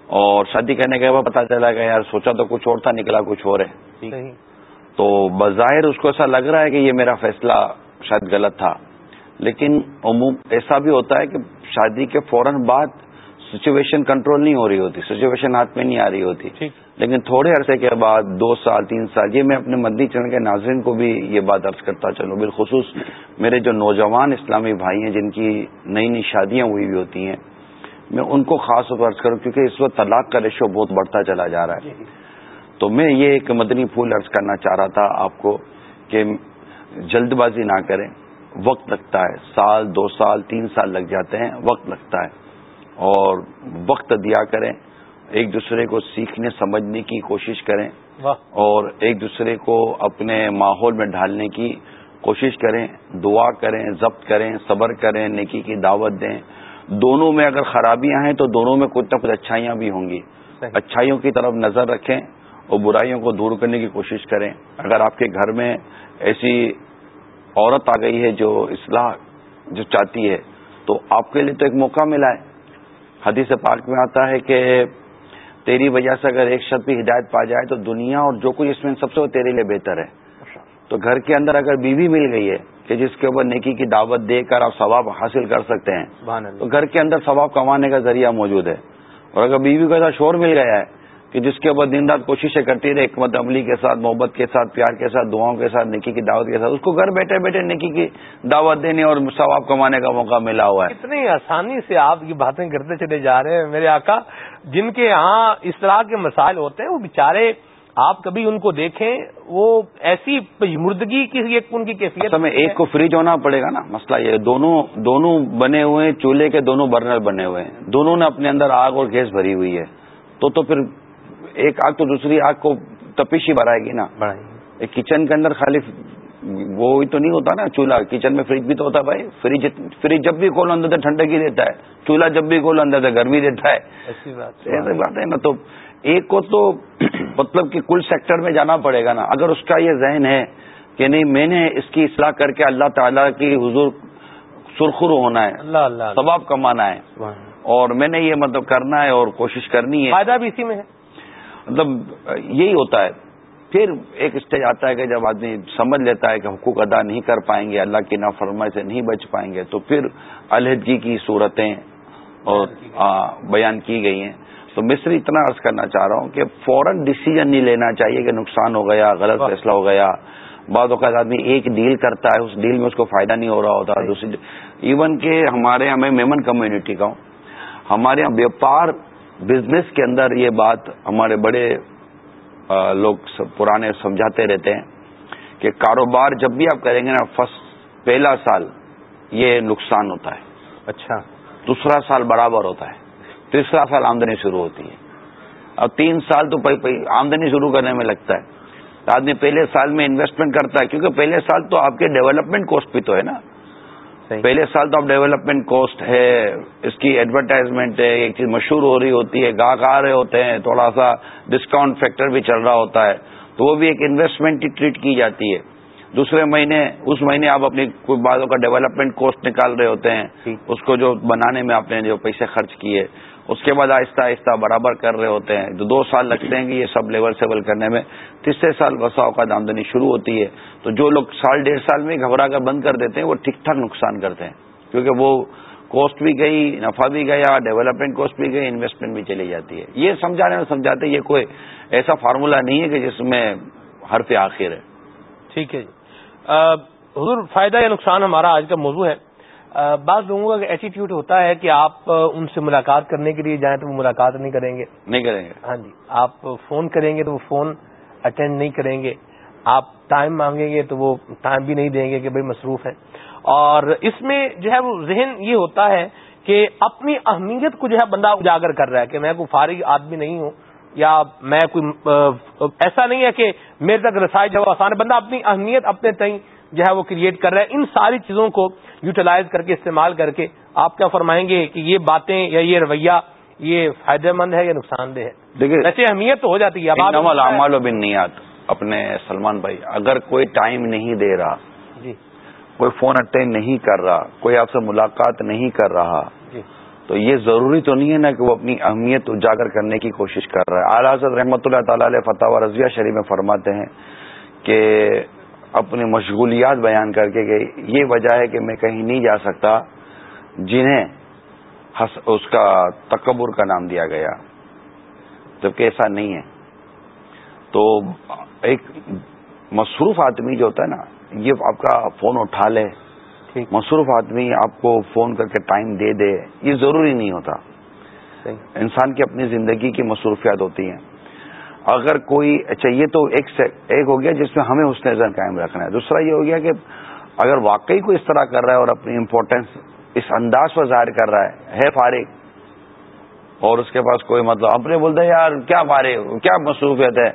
اور شادی کرنے کے بعد پتا چلا کہ یار سوچا تو کچھ اور تھا نکلا کچھ اور ہے۔ تو بظاہر اس کو ایسا لگ رہا ہے کہ یہ میرا فیصلہ شاید غلط تھا۔ لیکن عموم ایسا بھی ہوتا ہے کہ شادی کے فوراً بعد سچویشن کنٹرول نہیں ہو رہی ہوتی سچویشن ہاتھ میں نہیں آ رہی ہوتی۔ لیکن تھوڑے عرصے کے بعد دو سال تین سال یہ میں اپنے مدی چینل کے ناظرین کو بھی یہ بات عرض کرتا چلوں۔ بالخصوص میرے جو نوجوان اسلامی بھائی ہیں جن کی نئی نئی شادیاں ہوئی ہوئی ہوتی ہیں میں ان کو خاص طور پر عرض کروں کیونکہ اس وقت طلاق کا ریشو بہت بڑھتا چلا جا رہا ہے۔ تو میں یہ ایک مدنی پھول عرض کرنا چاہ رہا تھا آپ کو کہ جلد بازی نہ کریں وقت لگتا ہے۔ سال دو سال تین سال لگ جاتے ہیں وقت لگتا ہے۔ اور وقت دیا کریں ایک دوسرے کو سیکھنے سمجھنے کی کوشش کریں اور ایک دوسرے کو اپنے ماحول میں ڈھالنے کی کوشش کریں دعا کریں ضبط کریں صبر کریں نیکی کی دعوت دیں۔ دونوں میں اگر خرابیاں ہیں تو دونوں میں کچھ نہ کچھ اچھائیاں بھی ہوں گی۔ اچھائیوں کی طرف نظر رکھیں اور برائیوں کو دور کرنے کی کوشش کریں۔ اگر آپ کے گھر میں ایسی عورت آ گئی ہے جو اصلاح جو چاہتی ہے تو آپ کے لیے تو ایک موقع ملا ہے۔ حدیث پاک میں آتا ہے کہ تیری وجہ سے اگر ایک شخص بھی ہدایت پا جائے تو دنیا اور جو کچھ اس میں سب سے تیرے لیے بہتر ہے۔ تو گھر کے اندر اگر بیوی مل گئی ہے کہ جس کے اوپر نیکی کی دعوت دے کر آپ ثواب حاصل کر سکتے ہیں تو گھر کے اندر ثواب کمانے کا ذریعہ موجود ہے۔ اور اگر بیوی کو ایسا شور مل گیا ہے کہ جس کے اوپر دن رات کوششیں کرتی رہے حکمت عملی کے ساتھ محبت کے ساتھ پیار کے ساتھ دعاؤں کے ساتھ نکی کی دعوت کے ساتھ اس کو گھر بیٹھے بیٹھے نکی کی دعوت دینے اور ثواب کمانے کا موقع ملا ہوا ہے۔ اتنی آسانی سے آپ یہ باتیں کرتے چلے جا رہے ہیں میرے آقا۔ جن کے یہاں اس طرح کے مسائل ہوتے ہیں وہ بےچارے آپ کبھی ان کو دیکھیں وہ ایسی مردگی کی ان کی کیفیت میں ایک کو فریج ہونا پڑے گا نا مسئلہ یہ دونوں دونوں بنے ہوئے چولہے کے دونوں برنر بنے ہوئے ہیں۔ دونوں نے اپنے اندر آگ اور گیس بھری ہوئی ہے۔ تو تو پھر ایک آگ تو دوسری آگ کو تپش ہی بڑھائے گی نا۔ ایک کچن کے اندر خالی وہ تو نہیں ہوتا نا چولہا۔ کچن میں فریج بھی تو ہوتا ہے بھائی فریج فریج جب بھی کھولو اندر ٹھنڈک ہی دیتا ہے۔ چولہا جب بھی کھولو اندر گرمی دیتا ہے۔ ایسی بات ہے۔ نا تو ایک کو تو مطلب کہ کل سیکٹر میں جانا پڑے گا نا۔ اگر اس کا یہ ذہن ہے کہ نہیں میں نے اس کی اصلاح کر کے اللہ تعالیٰ کی حضور سرخرو ہونا ہے اللہ اللہ ثباب کمانا ہے۔ اور میں نے یہ مطلب کرنا ہے اور کوشش کرنی ہے۔ فائدہ بھی اسی میں ہے۔ مطلب یہی ہوتا ہے۔ پھر ایک اسٹیج آتا ہے کہ جب آدمی سمجھ لیتا ہے کہ حقوق ادا نہیں کر پائیں گے اللہ کی نافرمائی سے نہیں بچ پائیں گے تو پھر علیحدگی کی صورتیں اور بیان کی گئی ہیں۔ تو میں صرف اتنا عرض کرنا چاہ رہا ہوں کہ فوراً ڈسیزن نہیں لینا چاہیے کہ نقصان ہو گیا غلط فیصلہ ہو گیا۔ بعض اوقات آدمی ایک ڈیل کرتا ہے اس ڈیل میں اس کو فائدہ نہیں ہو رہا ہوتا۔ دوسری ایون کہ ہمارے یہاں میں میمن کمیونٹی کا ہوں ہمارے یہاں ویپار بزنس کے اندر یہ بات ہمارے بڑے لوگ پرانے سمجھاتے رہتے ہیں کہ کاروبار جب بھی آپ کریں گے نا فرسٹ پہلا سال یہ نقصان ہوتا ہے۔ اچھا۔ دوسرا سال برابر ہوتا ہے۔ تیسرا سال آمدنی شروع ہوتی ہے۔ اور تین سال تو آمدنی شروع کرنے میں لگتا ہے۔ آدمی پہلے سال میں انویسٹمنٹ کرتا ہے کیونکہ پہلے سال تو آپ کے ڈیولپمنٹ کوسٹ بھی تو ہے نا۔ پہلے سال تو اب ڈیولپمنٹ کوسٹ ہے اس کی ایڈورٹائزمنٹ ہے ایک چیز مشہور ہو رہی ہوتی ہے گاہک آ رہے ہوتے ہیں تھوڑا سا ڈسکاؤنٹ فیکٹر بھی چل رہا ہوتا ہے۔ تو وہ بھی ایک انویسٹمنٹ کی ٹریٹ کی جاتی ہے۔ دوسرے مہینے اس مہینے آپ اپنی کچھ باتوں کا ڈیولپمنٹ کوسٹ نکال رہے ہوتے ہیں۔ اس کو جو بنانے میں آپ نے جو پیسے خرچ کیے اس کے بعد آہستہ آہستہ برابر کر رہے ہوتے ہیں۔ جو دو سال لگتے ہیں کہ یہ سب لیول سیول کرنے میں۔ تیسرے سال وساؤ کا آمدنی شروع ہوتی ہے۔ تو جو لوگ سال ڈیڑھ سال میں گھبرا کر بند کر دیتے ہیں، وہ ٹھیک ٹھاک نقصان کرتے ہیں۔ کیونکہ وہ کوسٹ بھی گئی، نفع بھی گیا ڈیولپمنٹ کوسٹ بھی گئی انویسٹمنٹ بھی چلی جاتی ہے۔ یہ سمجھانے میں سمجھاتے یہ کوئی ایسا فارمولا نہیں ہے کہ جس میں حرف آخر ہے۔ ٹھیک ہے جی۔ حضور، فائدہ یا نقصان ہمارا آج کا موضوع ہے۔ بعض لوگوں کا ایٹیٹیوڈ ہوتا ہے کہ آپ ان سے ملاقات کرنے کے لیے جائیں تو وہ ملاقات نہیں کریں گے۔ نہیں کریں گے۔ ہاں جی آپ فون کریں گے تو وہ فون اٹینڈ نہیں کریں گے۔ آپ ٹائم مانگیں گے تو وہ ٹائم بھی نہیں دیں گے کہ بھائی مصروف ہیں۔ اور اس میں جو ہے وہ ذہن یہ ہوتا ہے کہ اپنی اہمیت کو جو ہے بندہ اجاگر کر رہا ہے کہ میں کوئی فارغ آدمی نہیں ہوں یا میں کوئی ایسا نہیں ہے کہ میرے تک رسائی جو آسان ہے بندہ اپنی اہمیت اپنے تئیں جو ہے وہ کریٹ کر رہا ہے۔ ان ساری چیزوں کو یوٹیلائز کر کے استعمال کر کے آپ کیا فرمائیں گے کہ یہ باتیں یا یہ رویہ یہ فائدہ مند ہے یا نقصان دہ ہے؟ دیکھیے ویسے اہمیت تو ہو جاتی ہے بنیاد اپنے سلمان بھائی اگر کوئی ٹائم نہیں دے رہا جی۔ کوئی فون اٹینڈ نہیں کر رہا کوئی آپ سے ملاقات نہیں کر رہا جی۔ تو یہ ضروری تو نہیں ہے نا کہ وہ اپنی اہمیت اجاگر کرنے کی کوشش کر رہا ہے۔ اعلیٰ حضرت رحمۃ اللہ تعالی علیہ فتح و رضویہ شریف میں فرماتے ہیں کہ اپنی مشغولیات بیان کر کے کہ یہ وجہ ہے کہ میں کہیں نہیں جا سکتا جنہیں اس کا تکبر کا نام دیا گیا۔ جبکہ ایسا نہیں ہے۔ تو ایک مصروف آدمی جو ہوتا ہے نا یہ آپ کا فون اٹھا لے۔ مصروف آدمی آپ کو فون کر کے ٹائم دے دے یہ ضروری نہیں ہوتا۔ انسان کی اپنی زندگی کی مصروفیات ہوتی ہیں۔ اگر کوئی اچھا یہ تو ایک ایک ہو گیا جس میں ہمیں اس نظر قائم رکھنا ہے۔ دوسرا یہ ہو گیا کہ اگر واقعی کوئی اس طرح کر رہا ہے اور اپنی امپورٹینس اس انداز پر ظاہر کر رہا ہے ہے فارغ، اور اس کے پاس کوئی مطلب اپنے بولتے ہیں یار، کیا فارغ، کیا مصروفیت ہے؟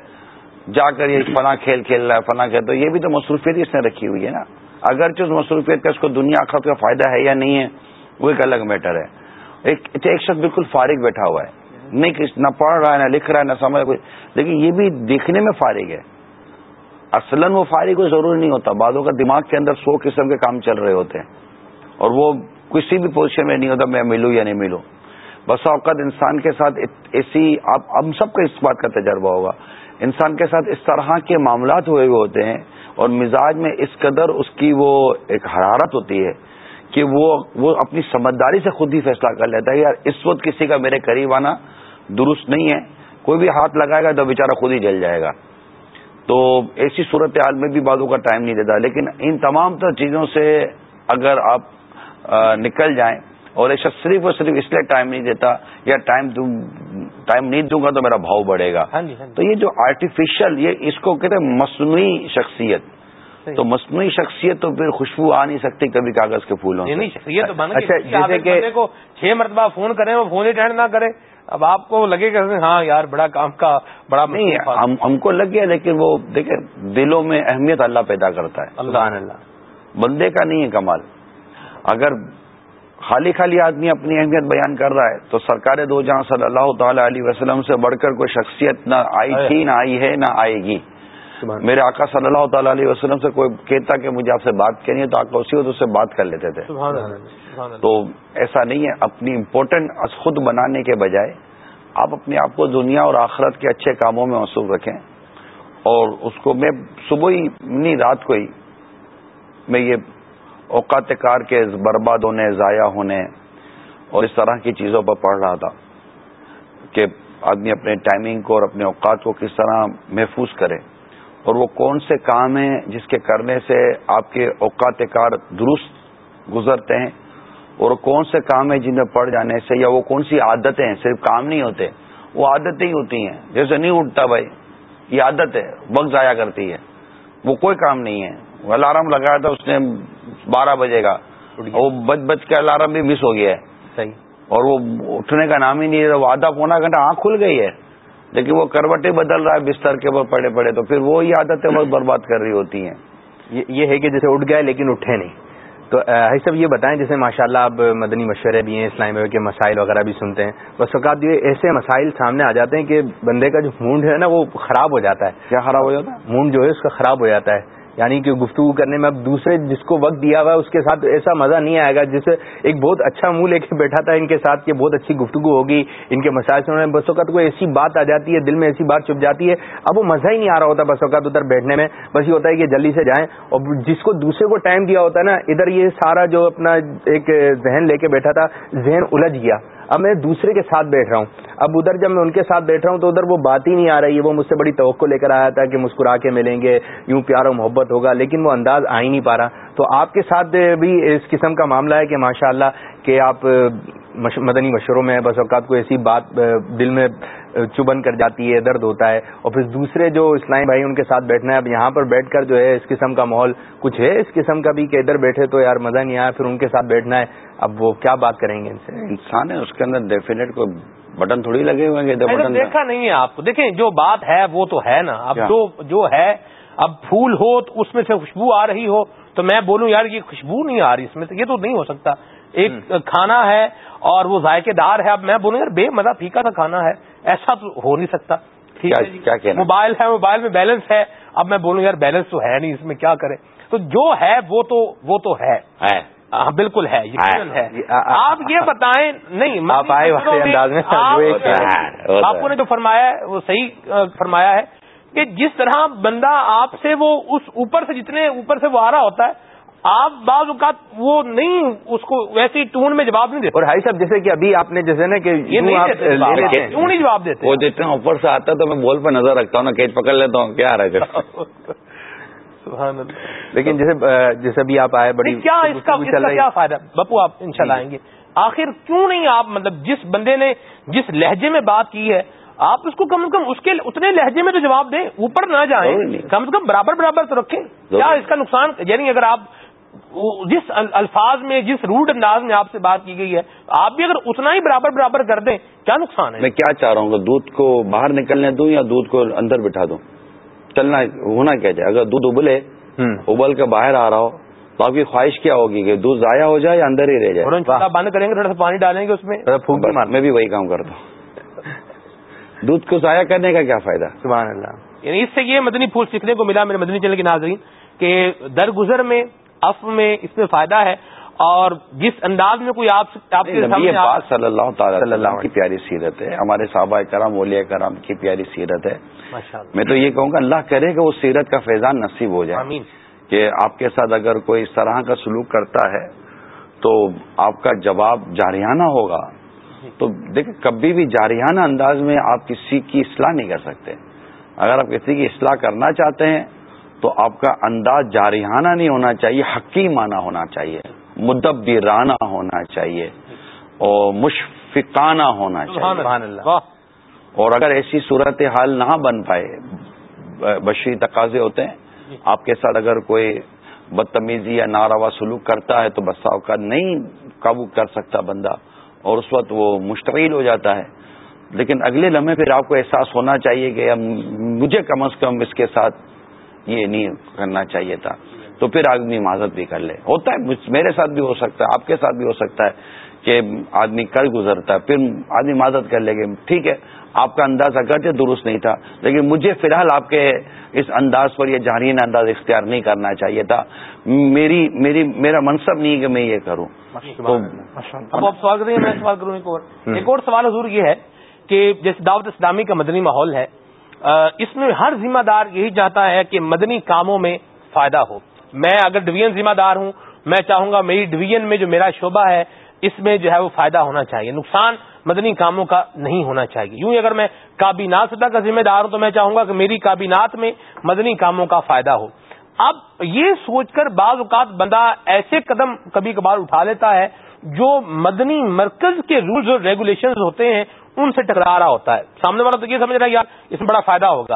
جا کر یہ فلاں کھیل کھیل رہا ہے، فلاں کھیل۔ تو یہ بھی تو مصروفیت اس نے رکھی ہوئی ہے نا۔ اگرچہ اس مصروفیت کا اس کو دنیا آخر کا فائدہ ہے یا نہیں ہے، وہ ایک الگ میٹر ہے۔ ایک ایک شخص بالکل فارغ بیٹھا ہوا ہے۔ نہیں نہ پڑھ رہا ہے، نہ لکھ رہا ہے، نہ سمجھ کوئی لیکن یہ بھی دیکھنے میں فارغ ہے۔ اصلاً وہ فارغ کوئی ضروری نہیں ہوتا۔ بعدوں کا دماغ کے اندر سو قسم کے کام چل رہے ہوتے ہیں۔ اور وہ کسی بھی پوزیشن میں نہیں ہوتا میں ملوں یا نہیں ملوں۔ بس اوقات انسان کے ساتھ ایسی آپ ہم سب کا اس بات کا تجربہ ہوگا۔ انسان کے ساتھ اس طرح کے معاملات ہوئے ہوئے ہوتے ہیں اور مزاج میں اس قدر اس کی وہ ایک حرارت ہوتی ہے کہ وہ وہ اپنی سمجھداری سے خود ہی فیصلہ کر لیتا ہے یار اس وقت کسی کا میرے قریب آنا درست نہیں ہے کوئی بھی ہاتھ لگائے گا تو بیچارہ خود ہی جل جائے گا۔ تو ایسی صورت حال میں بھی بازو کا ٹائم نہیں دیتا لیکن ان تمام تر چیزوں سے اگر آپ نکل جائیں اور ایسا صرف اور صرف اس لیے ٹائم نہیں دیتا یا ٹائم ٹائم نہیں دوں گا تو میرا بھاؤ بڑھے گا۔ ہاں جی، ہاں جی۔ تو یہ جو آرٹیفیشل یہ اس کو کہتے ہیں مصنوعی شخصیت۔ تو مصنوعی شخصیت تو پھر خوشبو آ نہیں سکتی کبھی کاغذ کے پھولوں اچھا جیسے کہ چھ مرتبہ فون کریں وہ فون اٹینڈ نہ کرے۔ اب آپ کو لگے گا ہاں یار بڑا کام کا بڑا نہیں ہم کو لگ گیا لیکن وہ دیکھیں دلوں میں اہمیت اللہ پیدا کرتا ہے۔ اللہ اللہ۔ بندے کا نہیں ہے کمال۔ اگر خالی خالی آدمی اپنی اہمیت بیان کر رہا ہے تو سرکار دو جہاں صلی اللہ تعالی علیہ وسلم سے بڑھ کر کوئی شخصیت نہ آئی تھی نہ آئی ہے نہ آئے گی۔ میرے آقا صلی اللہ تعالی علیہ وسلم سے کوئی کہتا کہ مجھے آپ سے بات کرنی ہے تو آقا اسی وقت اس سے بات کر لیتے تھے۔ تو ایسا نہیں ہے، اپنی امپورٹنٹ خود بنانے کے بجائے آپ اپنے آپ کو دنیا اور آخرت کے اچھے کاموں میں مصروف رکھیں۔ اور اس کو میں صبح ہی، نہیں، رات کو ہی میں یہ اوقات کار کے برباد ہونے، ضائع ہونے اور اس طرح کی چیزوں پر پڑھ رہا تھا کہ آدمی اپنے ٹائمنگ کو اور اپنے اوقات کو کس طرح محفوظ کرے۔ اور وہ کون سے کام ہیں جس کے کرنے سے آپ کے اوقات کار درست گزرتے ہیں اور کون سے کام ہیں جن میں پڑ جانے سے یا وہ کون سی عادتیں ہیں؟ صرف کام نہیں ہوتے وہ عادتیں ہی ہوتی ہیں۔ جیسے نہیں اٹھتا بھائی یہ عادت ہے وقت ضائع کرتی ہے۔ وہ کوئی کام نہیں ہے۔ وہ الارم لگایا تھا اس نے بارہ بجے کا۔ وہ بچ بچ کے الارم بھی مس ہو گیا ہے۔ صحیح۔ اور وہ اٹھنے کا نام ہی نہیں ہے۔ وہ آدھا پونا گھنٹہ آنکھ کھل گئی ہے۔ لیکن وہ کروٹیں بدل رہا ہے بستر کے اوپر پڑے پڑے تو پھر وہی عادتیں بہت برباد کر رہی ہوتی ہیں۔ یہ ہے کہ جیسے اٹھ گئے لیکن اٹھے نہیں۔ تو سب یہ بتائیں جیسے ماشاء اللہ آپ مدنی مشورے بھی ہیں اسلامی کے مسائل وغیرہ بھی سنتے ہیں بس اوقات یہ ایسے مسائل سامنے آ جاتے ہیں کہ بندے کا جو مونڈ ہے نا وہ خراب ہو جاتا ہے۔ کیا خراب ہو جاتا ہے؟ مونڈ جو ہے اس کا خراب ہو جاتا ہے۔ یعنی کہ گفتگو کرنے میں اب دوسرے جس کو وقت دیا ہوا ہے، اس کے ساتھ ایسا مزہ نہیں آئے گا جسے ایک بہت اچھا منہ لے کے بیٹھا تھا، ان کے ساتھ کہ بہت اچھی گفتگو ہوگی، ان کے مسائل سے۔ بس اوقات کوئی ایسی بات آ جاتی ہے، دل میں ایسی بات چھپ جاتی ہے، اب وہ مزہ ہی نہیں آ رہا ہوتا بس اوقات ادھر بیٹھنے میں۔ بس یہ ہوتا ہے کہ جلدی سے جائیں۔ اور جس کو دوسرے کو ٹائم دیا ہوتا ہے نا، ادھر یہ سارا جو اپنا ایک ذہن لے کے بیٹھا تھا، ذہن الجھ گیا۔ اب میں دوسرے کے ساتھ بیٹھ رہا ہوں۔ اب ادھر جب میں ان کے ساتھ بیٹھ رہا ہوں تو ادھر وہ بات ہی نہیں آ رہی ہے۔ وہ مجھ سے بڑی توقع لے کر آیا تھا کہ مسکرا کے ملیں گے، یوں پیار و محبت ہوگا، لیکن وہ انداز آ ہی نہیں پا رہا۔ تو آپ کے ساتھ بھی اس قسم کا معاملہ ہے کہ ماشاء اللہ کہ آپ مدنی مشوروں میں بس اوقات کو ایسی بات دل میں چبن کر جاتی ہے درد ہوتا ہے۔ اور پھر دوسرے جو اسلامی بھائی ان کے ساتھ بیٹھنا ہے اب یہاں پر بیٹھ کر جو ہے اس قسم کا ماحول کچھ ہے؟ اس قسم کا بھی کہ ادھر بیٹھے تو یار مزہ نہیں آیا پھر ان کے ساتھ بیٹھنا ہے۔ اب وہ کیا بات کریں گے ان سے؟ انسان ہے اس کے اندر ڈیفینیٹ کو بٹن تھوڑی لگے ہوئے بٹن دیکھا نہیں ہے آپ۔ کو دیکھیں جو بات ہے وہ تو ہے نا۔ اب جو جو ہے اب پھول ہو تو اس میں سے خوشبو آ رہی ہو تو میں بولوں یار یہ خوشبو نہیں آ رہی اس میں سے یہ تو نہیں ہو سکتا۔ ایک کھانا ہے اور وہ ذائقے دار ہے اب میں بولوں یار بے مزہ پھیکا تھا کھانا ہے۔ ایسا تو ہو نہیں سکتا۔ جی۔ موبائل ہے موبائل میں بیلنس ہے۔ اب میں بولوں یار بیلنس تو ہے نہیں اس میں کیا کرے تو جو ہے وہ تو وہ تو ہے۔ ہاں بالکل ہے آپ یہ بتائیں نہیں آپ کو نے جو فرمایا ہے وہ صحیح فرمایا ہے کہ جس طرح بندہ آپ سے وہ اس اوپر سے جتنے اوپر سے وہ آ رہا ہوتا ہے آپ بعض اوقات وہ نہیں اس کو ویسی ٹون میں جواب نہیں دیتے۔ اور ہائی صاحب جیسے کہ ابھی آپ نے جیسے نا کہ یہ نہیں کیوں نہیں جواب دیتے؟ وہ جتنا اوپر سے آتا ہے تو میں بول پہ نظر رکھتا ہوں نا کیچ پکڑ لیتا ہوں کیا رہا لیکن جیسے جیسے ابھی آپ آئے بڑی کیا اس کا کیا فائدہ؟ بپو آپ انشاءاللہ آئیں گے۔ آخر کیوں نہیں آپ مطلب جس بندے نے جس لہجے میں بات کی ہے آپ اس کو کم از کم اس کے اتنے لہجے میں تو جواب دیں اوپر نہ جائیں کم از کم برابر برابر تو رکھیں۔ کیا اس کا نقصان؟ یعنی اگر آپ جس الفاظ میں جس روڈ انداز میں آپ سے بات کی گئی ہے آپ بھی اگر اتنا ہی برابر برابر کر دیں کیا نقصان ہے؟ میں کیا چاہ رہا ہوں کہ دودھ کو باہر نکلنے دوں یا دودھ کو اندر بٹھا دوں؟ چلنا ہونا کیا جائے اگر دودھ ابلے ابل کے باہر آ رہا ہو تو آپ کی خواہش کیا ہوگی کہ دودھ ضائع ہو جائے یا اندر ہی رہ جائے؟ بند کریں گے تھوڑا سا پانی ڈالیں گے اس میں۔ میں بھی وہی کام کرتا ہوں۔ دودھ کو ضائع کرنے کا کیا فائدہ؟ سبحان اللہ۔ یعنی اس سے یہ مدنی پھول سیکھنے کو ملا میرے مدنی چل کے ناظرین کہ درگزر میں اف میں اس میں فائدہ ہے اور جس انداز میں کوئی آپ صلی اللہ تعالی کی پیاری سیرت ہے ہمارے صحابہ کرام اولیاء کرام کی پیاری سیرت ہے۔ میں تو یہ کہوں گا اللہ کرے کہ وہ سیرت کا فیضان نصیب ہو جائے کہ آپ کے ساتھ اگر کوئی اس طرح کا سلوک کرتا ہے تو آپ کا جواب جاریانہ ہوگا۔ تو دیکھیں کبھی بھی جاریانہ انداز میں آپ کسی کی اصلاح نہیں کر سکتے۔ اگر آپ کسی کی اصلاح کرنا چاہتے ہیں تو آپ کا انداز جارحانہ نہیں ہونا چاہیے حقیمانہ ہونا چاہیے مدبرانہ ہونا چاہیے اور مشفقانہ ہونا چاہیے۔ اور اگر ایسی صورت حال نہ بن پائے بشری تقاضے ہوتے ہیں۔ آپ کے ساتھ اگر کوئی بدتمیزی یا ناروا سلوک کرتا ہے تو بسا کا نہیں قابو کر سکتا بندہ اور اس وقت وہ مشتقل ہو جاتا ہے۔ لیکن اگلے لمحے پھر آپ کو احساس ہونا چاہیے کہ مجھے کم از کم اس کے ساتھ یہ نہیں کرنا چاہیے تھا۔ تو پھر آدمی معذرت بھی کر لے۔ ہوتا ہے میرے ساتھ بھی ہو سکتا ہے آپ کے ساتھ بھی ہو سکتا ہے کہ آدمی کل گزرتا ہے۔ پھر آدمی معذرت کر لے گا ٹھیک ہے آپ کا انداز اگرچہ درست نہیں تھا لیکن مجھے فی الحال آپ کے اس انداز پر یہ جہرین انداز اختیار نہیں کرنا چاہیے تھا۔ میری میری میرا منصب نہیں کہ میں یہ کروں۔ اب آپ سوال کریں میں سوال کروں ایک اور۔ ایک اور سوال حضور یہ ہے کہ جیسے دعوت اسلامی کا مدنی ماحول ہے اس میں ہر ذمہ دار یہی چاہتا ہے کہ مدنی کاموں میں فائدہ ہو۔ میں اگر ڈویژن ذمہ دار ہوں، میں چاہوں گا میری ڈویژن میں جو میرا شعبہ ہے، اس میں جو ہے وہ فائدہ ہونا چاہیے۔ نقصان مدنی کاموں کا نہیں ہونا چاہیے۔ یوں اگر میں کابینات سطح کا ذمہ دار ہوں تو میں چاہوں گا کہ میری کابینات میں مدنی کاموں کا فائدہ ہو۔ اب یہ سوچ کر بعض اوقات بندہ ایسے قدم کبھی کبھار اٹھا لیتا ہے جو مدنی مرکز کے رولز اور ریگولیشنز ہوتے ہیں ان سے ٹکرا رہا ہوتا ہے۔ سامنے والا تو یہ سمجھ رہا ہے یار اس میں بڑا فائدہ ہوگا۔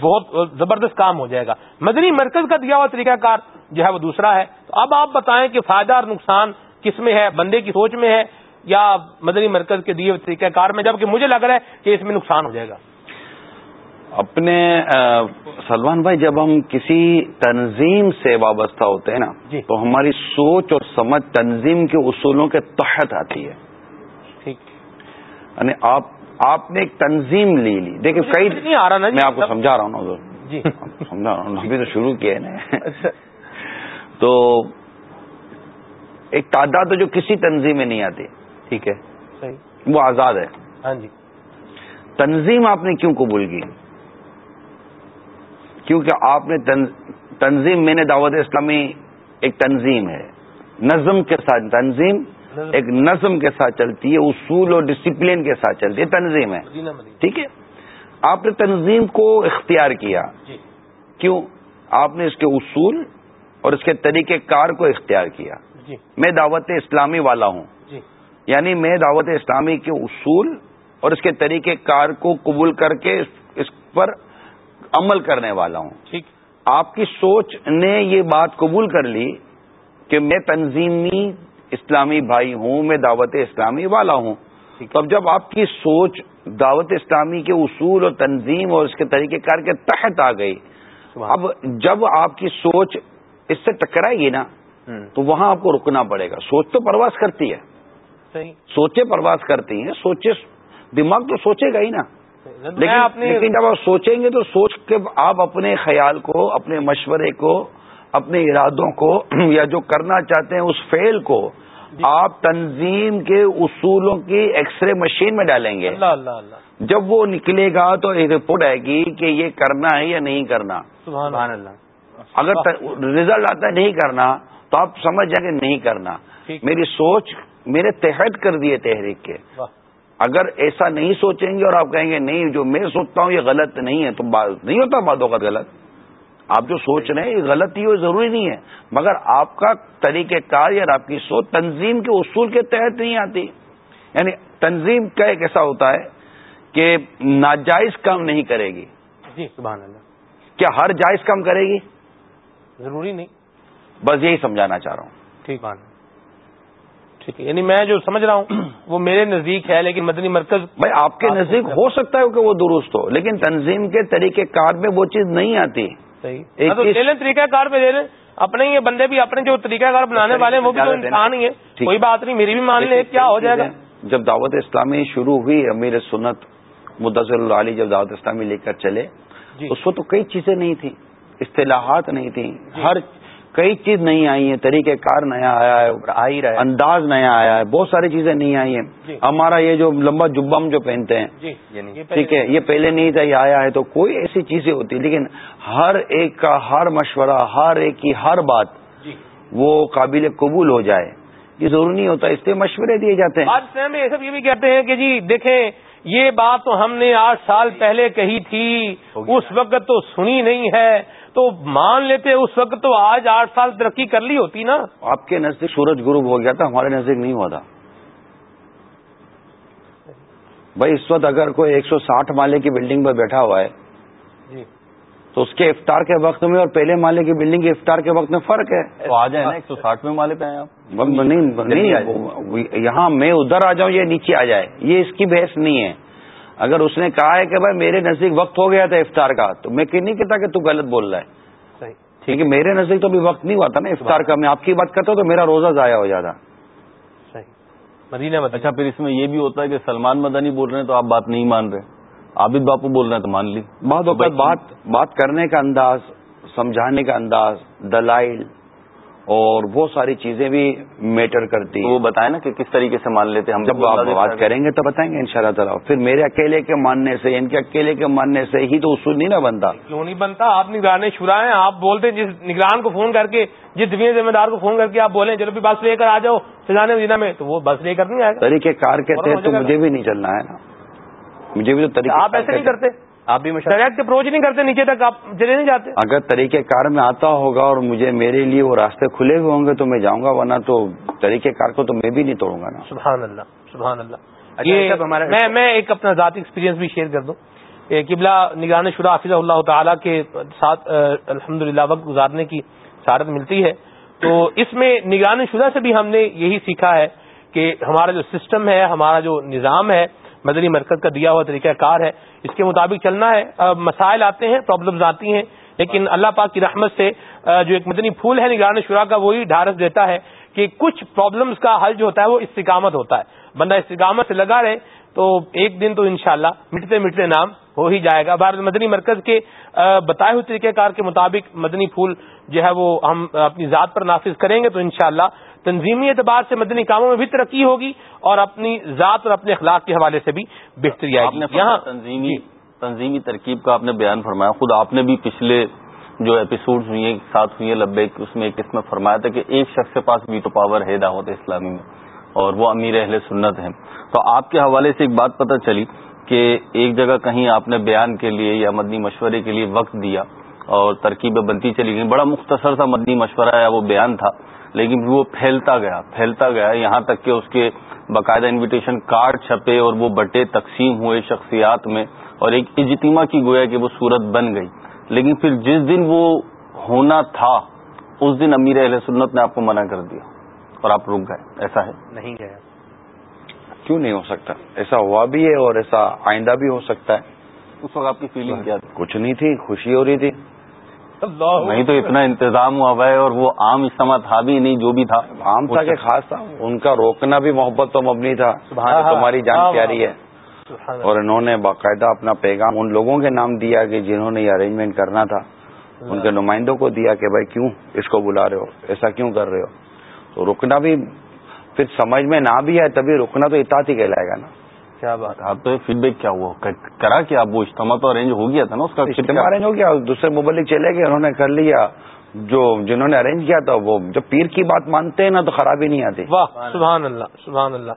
بہت زبردست کام ہو جائے گا۔ مدنی مرکز کا دیا ہوا طریقہ کار جو ہے وہ دوسرا ہے۔ تو اب آپ بتائیں کہ فائدہ اور نقصان کس میں ہے؟ بندے کی سوچ میں ہے یا مدنی مرکز کے دیے ہوئے طریقہ کار میں؟ جبکہ مجھے لگ رہا ہے کہ اس میں نقصان ہو جائے گا۔ اپنے سلمان بھائی جب ہم کسی تنظیم سے وابستہ ہوتے ہیں نا جی۔ تو ہماری سوچ اور سمجھ تنظیم کے اصولوں کے تحت آتی ہے۔ یعنی آپ آپ نے ایک تنظیم لی لی۔ دیکھیں کئی نہیں آ رہا نا جی، میں آپ کو سمجھا رہا ہوں نا جی۔ سمجھا رہا ہوں۔ ابھی تو شروع کیا ہے اچھا۔ تو ایک تعداد جو کسی تنظیم میں نہیں آتی۔ ٹھیک ہے۔ وہ آزاد ہے۔ ہاں جی۔ تنظیم آپ نے کیوں قبول کی؟ کیونکہ آپ نے تنظیم میں نے دعوت اسلامی ایک تنظیم ہے۔ نظم کے ساتھ تنظیم ایک نظم کے ساتھ چلتی ہے اصول اور ڈسپلن کے ساتھ چلتی ہے تنظیم ہے۔ ٹھیک ہے؟ آپ نے تنظیم کو اختیار کیا۔ جی۔ کیوں؟ آپ نے اس کے اصول اور اس کے طریقہ کار کو اختیار کیا۔ جی۔ میں دعوت اسلامی والا ہوں۔ جی۔ یعنی میں دعوت اسلامی کے اصول اور اس کے طریقہ کار کو قبول کر کے اس پر عمل کرنے والا ہوں۔ ٹھیک۔ آپ کی سوچ نے یہ بات قبول کر لی کہ میں تنظیمی اسلامی بھائی ہوں میں دعوت اسلامی والا ہوں۔ تو اب جب آپ کی سوچ دعوت اسلامی کے اصول اور تنظیم اور اس کے طریقہ کار کے تحت آ گئی اب جب آپ کی سوچ اس سے ٹکرائے گی نا تو وہاں آپ کو رکنا پڑے گا۔ سوچ تو پرواز کرتی ہے۔ سوچے پرواز کرتی ہیں سوچے دماغ تو سوچے گا ہی نا۔ لیکن جب آپ سوچیں گے تو سوچ کے آپ اپنے خیال کو اپنے مشورے کو اپنے ارادوں کو یا جو کرنا چاہتے ہیں اس فیل کو جی۔ آپ تنظیم کے اصولوں کی ایکس رے مشین میں ڈالیں گے۔ اللہ اللہ اللہ۔ جب وہ نکلے گا تو ایک رپورٹ آئے گی کہ یہ کرنا ہے یا نہیں کرنا۔ سبحان اللہ۔ اگر ریزلٹ آتا ہے نہیں کرنا تو آپ سمجھ جائیں کہ نہیں کرنا۔ میری سوچ میرے تحت کر دیے تحریک کے۔ اگر ایسا نہیں سوچیں گے اور آپ کہیں گے نہیں جو میں سوچتا ہوں یہ غلط نہیں ہے تو نہیں ہوتا بعد وقت غلط۔ آپ جو سوچ رہے ہیں یہ غلط ہی ضروری نہیں ہے مگر آپ کا طریقہ کار یا آپ کی سوچ تنظیم کے اصول کے تحت نہیں آتی۔ یعنی تنظیم کا ایک ایسا ہوتا ہے کہ ناجائز کام نہیں کرے گی۔ جی سبحان اللہ۔ کیا ہر جائز کام کرے گی؟ ضروری نہیں۔ بس یہی سمجھانا چاہ رہا ہوں۔ ٹھیک ٹھیک ہے یعنی میں جو سمجھ رہا ہوں وہ میرے نزدیک ہے لیکن مدنی مرکز بھائی آپ کے نزدیک ہو سکتا ہے کہ وہ درست ہو لیکن تنظیم کے طریقہ کار میں وہ چیز نہیں آتی۔ صحیح. ہاں لے لیں طریقہ کار پہ لے لیں اپنے یہ بندے بھی اپنے جو طریقہ کار بنانے والے ہیں وہ بھی تو انسان ہی ہے۔ کوئی بات نہیں میری بھی مان لیں کیا ہو جائے گا؟ جب دعوت اسلامی شروع ہوئی امیر سنت مدثر اللہ علی جب دعوت اسلامی لے کر چلے جی۔ اس وقت تو کئی چیزیں نہیں تھیں اصطلاحات نہیں تھیں۔ جی۔ ہر کئی چیز نہیں آئی ہیں طریقہ کار نیا آیا ہے آئی رہا ہے انداز نیا آیا ہے بہت ساری چیزیں نہیں آئی ہیں جی۔ ہمارا یہ جو لمبا جبا ہم جو پہنتے ہیں جی۔ یعنی ٹھیک ہے یہ پہلے نہیں تھا یہ آیا ہے تو کوئی ایسی چیزیں ہوتی لیکن ہر ایک کا ہر مشورہ ہر ایک کی ہر بات جی۔ وہ قابل قبول ہو جائے یہ ضروری نہیں ہوتا اس لیے مشورے دیے جاتے ہیں آج میں سب یہ بھی کہتے ہیں کہ جی دیکھیں یہ بات تو ہم نے آٹھ سال پہلے کہی تھی اس وقت تو سنی نہیں ہے تو مان لیتے اس وقت تو آج آٹھ سال ترقی کر لی ہوتی نا۔ آپ کے نزدیک سورج گروپ ہو گیا تھا ہمارے نزدیک نہیں ہوا تھا۔ بھائی اس وقت اگر کوئی ایک سو ساٹھ مالے کی بلڈنگ پر بیٹھا ہوا ہے جی۔ تو اس کے افطار کے وقت میں اور پہلے مالے کی بلڈنگ کے افطار کے وقت میں فرق ہے۔ تو آ جائیں نا ایک سو ساٹھ میں مالے پہ آئے آپ۔ نہیں یہاں میں ادھر آ جاؤں یہ نیچے آ جائے۔ یہ اس کی بحث نہیں ہے۔ اگر اس نے کہا ہے کہ بھائی میرے نزدیک وقت ہو گیا تھا افطار کا تو میں کہ نہیں کہتا کہ تو غلط بول رہا ہے۔ ٹھیک ہے میرے نزدیک تو ابھی وقت نہیں ہوا تھا نا افطار کا میں آپ کی بات کرتا ہوں تو میرا روزہ ضائع ہو جاتا۔ مدینہ اچھا پھر اس میں یہ بھی ہوتا ہے کہ سلمان مدنی بول رہے ہیں تو آپ بات نہیں مان رہے۔ عابد باپو بول رہے ہیں تو مان لی۔ بات بات بات کرنے کا انداز سمجھانے کا انداز دلائل اور بہت ساری چیزیں بھی میٹر کرتی وہ بتائیں نا کہ کس طریقے سے مان لیتے ہم جب آپ بات کریں گے تو بتائیں گے ان شاء اللہ تعالیٰ۔ پھر میرے اکیلے کے ماننے سے ان کے اکیلے کے ماننے سے ہی تو اصول نہیں نا بنتا۔ کیوں نہیں بنتا؟ آپ نگران شرا ہیں آپ بولتے جس نگران کو فون کر کے جس دفعہ ذمہ دار کو فون کر کے آپ بولیں چلو بھی بس لے کر آ جاؤ سجانے مدینہ میں تو وہ بس لے کر نہیں آئے گا۔ طریقہ کار کہتے ہیں تو مجھے بھی نہیں چلنا ہے نا۔ مجھے بھی تو طریقہ آپ ایسے نہیں کرتے؟ آپ بھی ڈائریکٹ اپروچ نہیں کرتے نیچے تک آپ چلے نہیں جاتے۔ اگر طریقہ کار میں آتا ہوگا اور مجھے میرے لیے وہ راستے کھلے ہوئے ہوں گے تو میں جاؤں گا ورنہ تو طریقہ کار کو تو میں بھی نہیں توڑوں گا نا۔ سبحان اللہ سبحان اللہ۔ اچھا، میں میں ایک اپنا ذاتی ایکسپیرینس بھی شیئر کر دوں۔ قبلہ نگران شدہ حافظ اللہ تعالیٰ کے ساتھ الحمد وقت گزارنے کی سعادت ملتی ہے۔ تو اس میں نگران شدہ سے بھی ہم نے یہی سیکھا ہے کہ ہمارا جو سسٹم ہے ہمارا جو نظام ہے مدنی مرکز کا دیا ہوا طریقہ کار ہے۔ اس کے مطابق چلنا ہے۔ مسائل آتے ہیں پرابلمز آتی ہیں، لیکن اللہ پاک کی رحمت سے جو ایک مدنی پھول ہے نگران شورا کا، وہی ڈھارس دیتا ہے کہ کچھ پرابلمز کا حل جو ہوتا ہے وہ استقامت ہوتا ہے۔ بندہ استقامت سے لگا رہے تو ایک دن تو انشاءاللہ مٹتے مٹتے نام ہو ہی جائے گا۔ بھارت مدنی مرکز کے بتائے ہوئے طریقہ کار کے مطابق مدنی پھول جو ہے وہ ہم اپنی ذات پر نافذ کریں گے تو انشاءاللہ تنظیمی اعتبار سے مدنی کاموں میں بھی ترقی ہوگی اور اپنی ذات اور اپنے اخلاق کے حوالے سے بھی بہتری آئے گی۔ یہاں تنظیمی جی۔ تنظیمی ترکیب کا آپ نے بیان فرمایا۔ خود آپ نے بھی پچھلے جو ایپیسوڈ ہوئی ہیں ساتھ ہوئی ہیں لبے اس میں ایک اس میں فرمایا تھا کہ ایک شخص کے پاس ویٹو پاور ہے دعوت اسلامی میں اور وہ امیر اہل سنت ہیں۔ تو آپ کے حوالے سے ایک بات پتہ چلی کہ ایک جگہ کہیں آپ نے بیان کے لیے یا مدنی مشورے کے لیے وقت دیا اور ترکیبیں بنتی چلی گئی بڑا مختصر سا مدنی مشورہ یا وہ بیان تھا۔ لیکن وہ پھیلتا گیا پھیلتا گیا۔ یہاں تک کہ اس کے باقاعدہ انویٹیشن کارڈ چھپے اور وہ بٹے تقسیم ہوئے شخصیات میں اور ایک اجتماع کی گویا کہ وہ صورت بن گئی۔ لیکن پھر جس دن وہ ہونا تھا اس دن امیر اہل سنت نے آپ کو منع کر دیا اور آپ رک گئے۔ ایسا ہے؟ نہیں گیا۔ کیوں نہیں ہو سکتا؟ ایسا ہوا بھی ہے اور ایسا آئندہ بھی ہو سکتا ہے۔ اس وقت آپ کی فیلنگ کیا تھی؟ کچھ نہیں تھی خوشی ہو رہی تھی۔ نہیں تو اتنا انتظام ہوا ہوا ہے اور وہ عام اجتماع تھا بھی نہیں جو بھی تھا۔ عام تھا کہ خاص تھا۔ ان کا روکنا بھی محبت تو مبنی تھا۔ تمہاری جان پیاری ہے۔ اور انہوں نے باقاعدہ اپنا پیغام ان لوگوں کے نام دیا کہ جنہوں نے یہ ارینجمنٹ کرنا تھا۔ ان کے نمائندوں کو دیا کہ بھائی کیوں اس کو بلا رہے ہو؟ ایسا کیوں کر رہے ہو؟ تو رکنا بھی پھر سمجھ میں نہ بھی آئے تبھی رکنا تو اطاعت ہی کہلائے گا نا۔ کیا بات آپ تو فیڈ بیک کیا ہوا؟ کرا کہ آپ وہ اجتماع تو ارینج ہو گیا تھا نا اس کا اجتماع ارینج ہو گیا دوسرے مبلک چلے گئے انہوں نے کر لیا۔ جو جنہوں نے ارینج کیا تھا وہ جب پیر کی بات مانتے ہیں نا تو خرابی نہیں آتی۔ واہ سبحان اللہ سبحان اللہ۔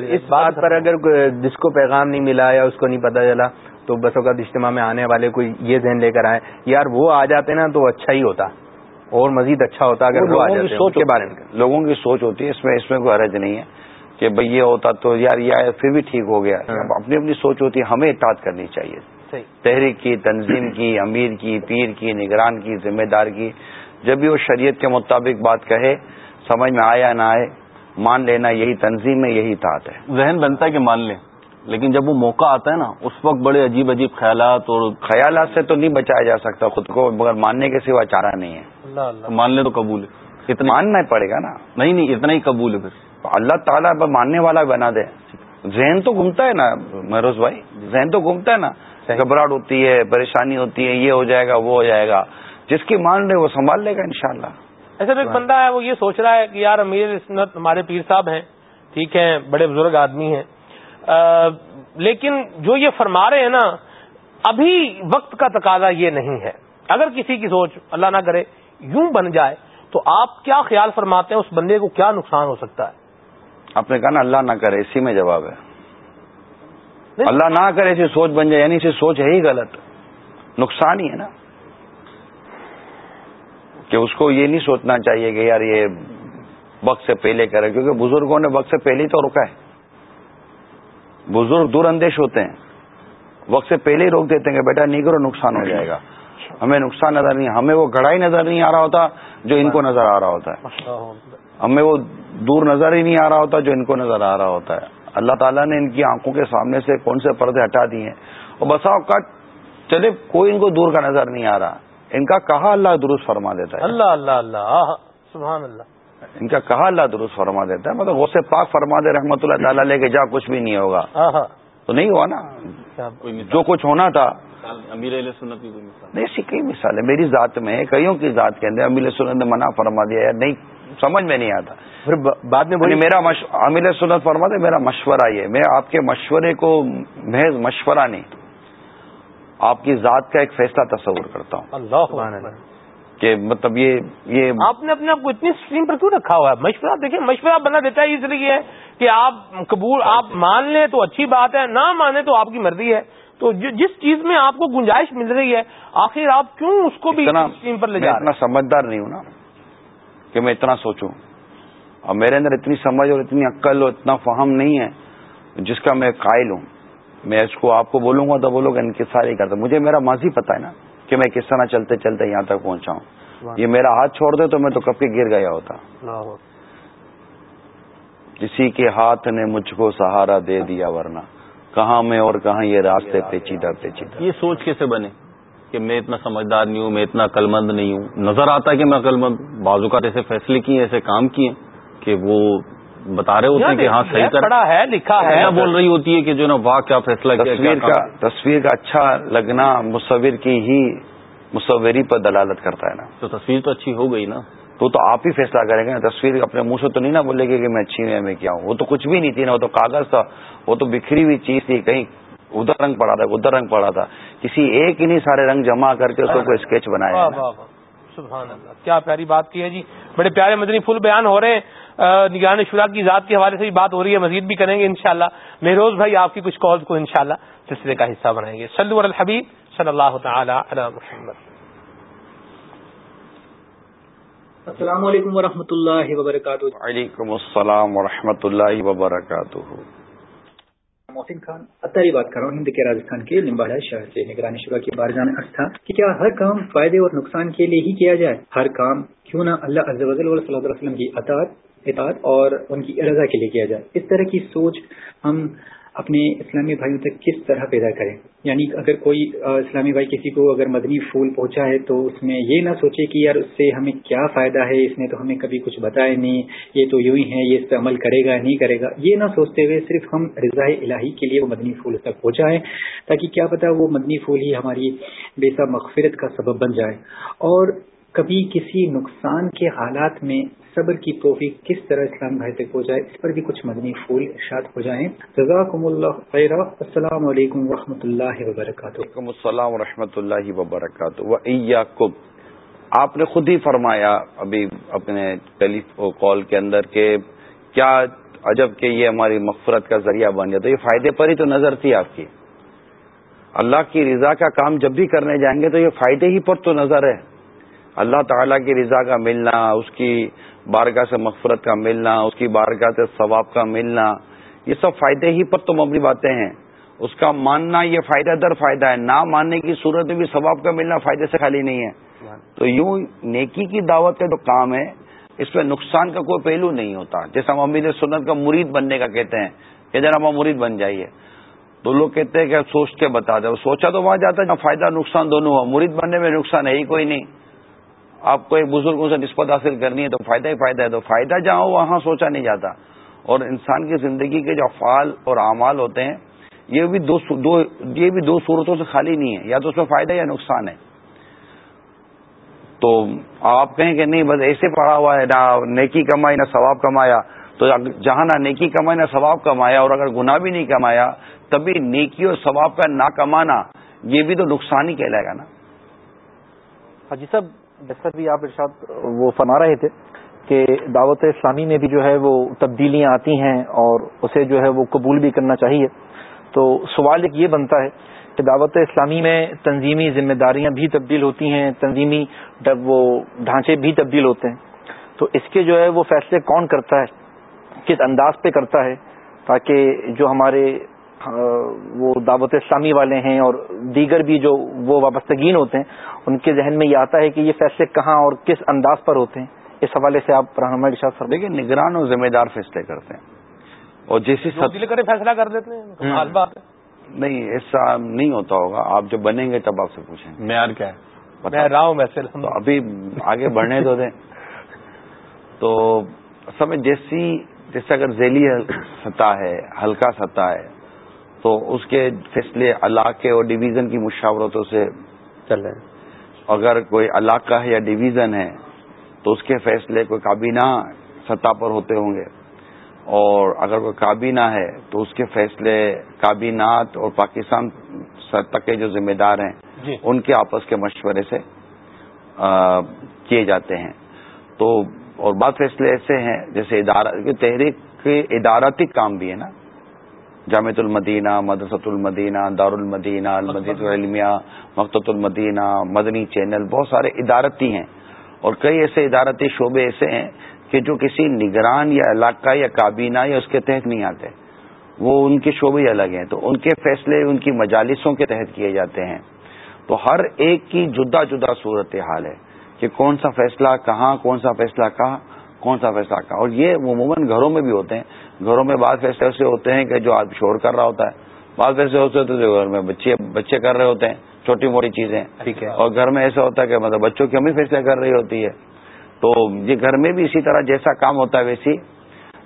اس بات پر اگر جس کو پیغام نہیں ملا یا اس کو نہیں پتا چلا تو بس اوقات اجتماع میں آنے والے کوئی یہ ذہن لے کر آئے یار وہ آ جاتے نا تو اچھا ہی ہوتا۔ اور مزید اچھا ہوتا اگر وہ سوچ کے بارے میں۔ لوگوں کی سوچ ہوتی ہے اس میں اس میں کوئی عرض نہیں ہے۔ کہ بھائی یہ ہوتا تو یار یہ پھر بھی ٹھیک ہو گیا۔ ہاں۔ اپنی اپنی سوچ ہوتی ہے ہمیں اطاعت کرنی چاہیے۔ تحریک کی تنظیم کی امیر کی پیر کی نگران کی ذمہ دار کی۔ جب بھی وہ شریعت کے مطابق بات کہے سمجھ میں آیا نہ آئے مان لینا یہی تنظیم ہے یہی اطاعت ہے۔ ذہن بنتا ہے کہ مان لیں لیکن جب وہ موقع آتا ہے نا اس وقت بڑے عجیب عجیب خیالات اور خیالات سے تو نہیں بچایا جا سکتا خود کو مگر ماننے کے سوا چارہ نہیں ہے۔ اللہ اللہ۔ مان لے تو قبول ہے۔ اتنا ماننا پڑے گا نا۔ نہیں نہیں اتنا ہی قبول ہے پھر۔ اللہ تعالیٰ ماننے والا بنا دے۔ ذہن تو گھومتا ہے نا مہروز بھائی ذہن تو گھومتا ہے نا۔ گھبراہٹ ہوتی ہے پریشانی ہوتی ہے یہ ہو جائے گا وہ ہو جائے گا۔ جس کی مان رہے وہ سنبھال لے گا انشاءاللہ۔ ایسا ایک بندہ ہے وہ یہ سوچ رہا ہے کہ یار امیر اسنت ہمارے پیر صاحب ہیں ٹھیک ہے بڑے بزرگ آدمی ہیں۔ لیکن جو یہ فرما رہے ہیں نا ابھی وقت کا تقاضا یہ نہیں ہے۔ اگر کسی کی سوچ اللہ نہ کرے یوں بن جائے تو آپ کیا خیال فرماتے ہیں؟ اس بندے کو کیا نقصان ہو سکتا ہے؟ آپ نے کہا نا اللہ نہ کرے اسی میں جواب ہے۔ اللہ نہ کرے اسے سوچ بن جائے یعنی اسے سوچ ہے ہی غلط۔ نقصان ہی ہے نا۔ کہ اس کو یہ نہیں سوچنا چاہیے کہ یار یہ وقت سے پہلے کرے کیونکہ بزرگوں نے وقت سے پہلے ہی تو رکا ہے۔ بزرگ دور اندیش ہوتے ہیں۔ وقت سے پہلے ہی روک دیتے ہیں کہ بیٹا نہیں کرو نقصان ہو جائے گا۔ ہمیں نقصان نظر نہیں ہمیں وہ گڑھائی نظر نہیں آ رہا ہوتا جو ان کو نظر آ رہا ہوتا ہے۔ ہمیں وہ دور نظر ہی نہیں آ رہا ہوتا جو ان کو نظر آ رہا ہوتا ہے۔ اللہ تعالیٰ نے ان کی آنکھوں کے سامنے سے کون سے پردے ہٹا دیے ہیں۔ اور بسا اوقات چلے کوئی ان کو دور کا نظر نہیں آ رہا۔ ان کا کہا اللہ درست فرما دیتا ہے۔ اللہ اللہ اللہ سبحان اللہ۔ ان کا کہا اللہ درست فرما دیتا ہے۔ مطلب غصے پاک فرما دے رحمۃ اللہ تعالیٰ لے کے جا کچھ بھی نہیں ہوگا۔ تو نہیں ہوا نا؟ جو کچھ ہونا تھا۔ امیر سنت کی نہیں ایسی کئی مثال ہے میری ذات میں کئیوں کی ذات کے اندر امیر سنت نے منع فرما دیا یار نہیں سمجھ میں نہیں آتا۔ پھر بعد میں یعنی میرا امیر سنت فرما دے میرا مشورہ یہ میں آپ کے مشورے کو محض مشورہ نہیں آپ کی ذات کا ایک فیصلہ تصور کرتا ہوں۔ اللہ کہ مطلب یہ یہ آپ نے اپنے آپ کو اتنی اسٹریم پر کیوں رکھا ہوا ہے؟ مشورہ دیکھیں مشورہ بنا دیتا ہے اس لیے کہ آپ قبول آپ مان لیں تو اچھی بات ہے نہ مانیں تو آپ کی مرضی ہے۔ تو جس چیز میں آپ کو گنجائش مل رہی ہے آخر آپ کیوں اس کو بھی اسٹریم پر لے جا اتنا سمجھدار نہیں ہوں نا۔ کہ میں اتنا سوچوں۔ اور میرے اندر اتنی سمجھ اور اتنی عقل اور اتنا فہم نہیں ہے جس کا میں قائل ہوں۔ میں اس کو آپ کو بولوں گا تو وہ لوگ انکسار ہی کرتا مجھے میرا ماضی پتا ہے نا کہ میں کس طرح چلتے چلتے یہاں تک پہنچا ہوں۔ یہ میرا ہاتھ چھوڑ دے تو میں تو کب کے گر گیا ہوتا۔ کسی کے ہاتھ نے مجھ کو سہارا دے دیا ورنہ۔ کہاں میں اور کہاں یہ راستے پیچیدہ پیچیدہ۔ یہ سوچ کیسے بنے؟ کہ میں اتنا سمجھدار نہیں ہوں میں اتنا مند نہیں ہوں۔ نظر آتا ہے کہ میں مند بازو کا ایسے فیصلے کیے ایسے کام کیے کہ وہ بتا رہے ہوتے ہیں کہ ہاں صحیح کرا ہے لکھا ہے۔ بول رہی ہوتی ہے کہ جو نا واہ کیا فیصلہ تصویر کا تصویر کا اچھا لگنا مصور کی ہی مصوری پر دلالت کرتا ہے نا۔ تو تصویر تو اچھی ہو گئی نا۔ تو تو آپ ہی فیصلہ کریں گے تصویر اپنے منہ سے تو نہیں نا بولے گی کہ میں اچھی ہوں میں کیا ہوں۔ وہ تو کچھ بھی نہیں تھی نا وہ تو کاغذ تھا وہ تو بکھری ہوئی چیز تھی کہیں۔ ادھر رنگ پڑا تھا ادھر رنگ پڑا تھا۔ کسی ایک ہی نہیں سارے رنگ جمع کر کے اس کو کوئی اسکیچ بنایا سبحان اللہ کیا پیاری بات کی ہے جی۔ بڑے پیارے مدنی پھول بیان ہو رہے ہیں۔ نگران شورا کی ذات کے حوالے سے بھی بات ہو رہی ہے مزید بھی کریں گے انشاءاللہ۔ شاء مہروز بھائی آپ کی کچھ کالز کو انشاءاللہ سلسلے کا حصہ بنائیں گے۔ سلو الحبیب صلی اللہ تعالی علی محمد۔ السلام علیکم ورحمۃ اللہ وبرکاتہ۔ وعلیکم السلام ورحمۃ اللہ وبرکاتہ۔ محسن خان اتاری بات کر رہا ہوں، ہند کے راجستھان کے لمباڑا شہر سے۔ نگرانی شبہ کے بار جانا تھا کہ کیا ہر کام فائدے اور نقصان کے لیے ہی کیا جائے؟ ہر کام کیوں نہ اللہ عز و جل صلی اللہ علیہ وسلم کی اطاعت اطاعت اور ان کی رضا کے لیے کیا جائے؟ اس طرح کی سوچ ہم اپنے اسلامی بھائیوں تک کس طرح پیدا کریں؟ یعنی اگر کوئی اسلامی بھائی کسی کو اگر مدنی پھول پہنچا ہے تو اس میں یہ نہ سوچے کہ یار اس سے ہمیں کیا فائدہ ہے، اس نے تو ہمیں کبھی کچھ بتایا نہیں، یہ تو یوں ہی ہے، یہ اس پہ عمل کرے گا، نہیں کرے گا۔ یہ نہ سوچتے ہوئے صرف ہم رضاء الہی کے لیے وہ مدنی پھول تک پہنچائیں تاکہ کیا پتا وہ مدنی پھول ہی ہماری بے سا مغفرت کا سبب بن جائے۔ اور کبھی کسی نقصان کے حالات میں صبر کی توفیق کس طرح اسلام بھائی تک پہنچائے، اس پر بھی کچھ مدنی پھول ارشاد ہو جائیں۔ جزاکم اللہ خیر السلام علیکم و اللہ وبرکاتہ السلام و رحمۃ اللہ وبرکاتہ آپ نے خود ہی فرمایا ابھی اپنے ٹیلی کال کے اندر کہ کیا عجب کہ یہ ہماری مغفرت کا ذریعہ بن گیا۔ تو یہ فائدے پر ہی تو نظر تھی آپ کی۔ اللہ کی رضا کا کام جب بھی کرنے جائیں گے تو یہ فائدے ہی پر تو نظر ہے۔ اللہ تعالیٰ کی رضا کا ملنا، اس کی بارگاہ سے مغفرت کا ملنا، اس کی بارگاہ سے ثواب کا ملنا، یہ سب فائدے ہی پر تو مبنی باتیں ہیں۔ اس کا ماننا یہ فائدہ در فائدہ ہے، نہ ماننے کی صورت میں بھی ثواب کا ملنا فائدے سے خالی نہیں ہے۔ تو یوں نیکی کی دعوت کا جو کام ہے، اس میں نقصان کا کوئی پہلو نہیں ہوتا۔ جیسا ہم امید سنت کا مرید بننے کا کہتے ہیں کہ جناب ہم مرید بن جائیے۔ تو لوگ کہتے ہیں کہ سوچ کے بتا دیں سوچا تو وہاں جاتا ہے فائدہ نقصان دونوں ہوا مرید بننے میں نقصان ہے ہی کوئی نہیں۔ آپ کو ایک بزرگوں سے نسبت حاصل کرنی ہے تو فائدہ ہی فائدہ ہے۔ تو فائدہ جہاں ہو وہاں سوچا نہیں جاتا۔ اور انسان کی زندگی کے جو افعال اور اعمال ہوتے ہیں، یہ بھی دو دو یہ بھی دو صورتوں سے خالی نہیں ہے۔ یا تو اس میں فائدہ یا نقصان ہے۔ تو آپ کہیں کہ نہیں، بس ایسے پڑا ہوا ہے، نہ نیکی کمائی، نہ ثواب کمایا۔ تو جہاں نہ نیکی کمائی، نہ ثواب کمایا، اور اگر گناہ بھی نہیں کمایا، تبھی نیکی اور ثواب کا نہ کمانا، یہ بھی تو نقصان ہی کہلائے گا نا۔ حاجی صاحب جیسا بھی آپ ارشاد وہ فرما رہے تھے کہ دعوت اسلامی میں بھی جو ہے وہ تبدیلیاں آتی ہیں اور اسے جو ہے وہ قبول بھی کرنا چاہیے۔ تو سوال ایک یہ بنتا ہے کہ دعوت اسلامی میں تنظیمی ذمہ داریاں بھی تبدیل ہوتی ہیں، تنظیمی وہ ڈھانچے بھی تبدیل ہوتے ہیں۔ تو اس کے جو ہے وہ فیصلے کون کرتا ہے؟ کس انداز پہ کرتا ہے؟ تاکہ جو ہمارے وہ دعوت اسلامی والے ہیں اور دیگر بھی جو وہ وابستگین ہوتے ہیں ان کے ذہن میں یہ آتا ہے کہ یہ فیصلے کہاں اور کس انداز پر ہوتے ہیں؟ اس حوالے سے آپ رہنما ارشاد سر دیکھیں نگران اور ذمہ دار فیصلے کرتے ہیں۔ اور جیسی فیصلہ کر دیتے ہیں بات نہیں ایسا نہیں ہوتا ہوگا۔ آپ جب بنیں گے تب آپ سے پوچھیں معیار کیا ہے؟ میں رہا ہوں ویسے تو ابھی آگے بڑھنے تو دیں۔ تو سمجھ جیسی جیسے اگر ذیلی سطح ہے ہلکا سطح ہے تو اس کے فیصلے علاقے اور ڈویژن کی مشاورتوں سے چل رہے اگر کوئی علاقہ ہے یا ڈویژن ہے تو اس کے فیصلے کوئی کابینہ سطح پر ہوتے ہوں گے۔ اور اگر کوئی کابینہ ہے تو اس کے فیصلے کابینات اور پاکستان تک کے جو ذمہ دار ہیں جی۔ ان کے آپس کے مشورے سے کیے جاتے ہیں۔ تو اور بعض فیصلے ایسے ہیں جیسے ادارہ تحریک کے ادارتی کام بھی ہے نا۔ جامع المدینہ مدرسۃ المدینہ دار المدینہ العلمیہ مقت المدینہ مدنی چینل، بہت سارے ادارتی ہیں اور کئی ایسے ادارتی شعبے ایسے ہیں کہ جو کسی نگران یا علاقہ یا کابینہ یا اس کے تحت نہیں آتے۔ وہ ان کے شعبے الگ ہیں۔ تو ان کے فیصلے، ان کی مجالسوں کے تحت کیے جاتے ہیں۔ تو ہر ایک کی جدا جدا صورت حال ہے کہ کون سا فیصلہ کہاں، کون سا فیصلہ کہاں، کون سا فیصلہ کہاں۔ اور یہ عموماً گھروں میں بھی ہوتے ہیں۔ گھروں میں بعض فیصلے ایسے ہوتے ہیں کہ جو آدمی شور کر رہا ہوتا ہے بعض فیصلے ہوتے ہوتے جو گھر میں بچے بچے کر رہے ہوتے ہیں چھوٹی موٹی چیزیں۔ ٹھیک ہے۔ اور گھر میں ایسا ہوتا ہے کہ مطلب بچوں کی ہمیں فیصلے کر رہی ہوتی ہے۔ تو یہ گھر میں بھی اسی طرح جیسا کام ہوتا ہے ویسی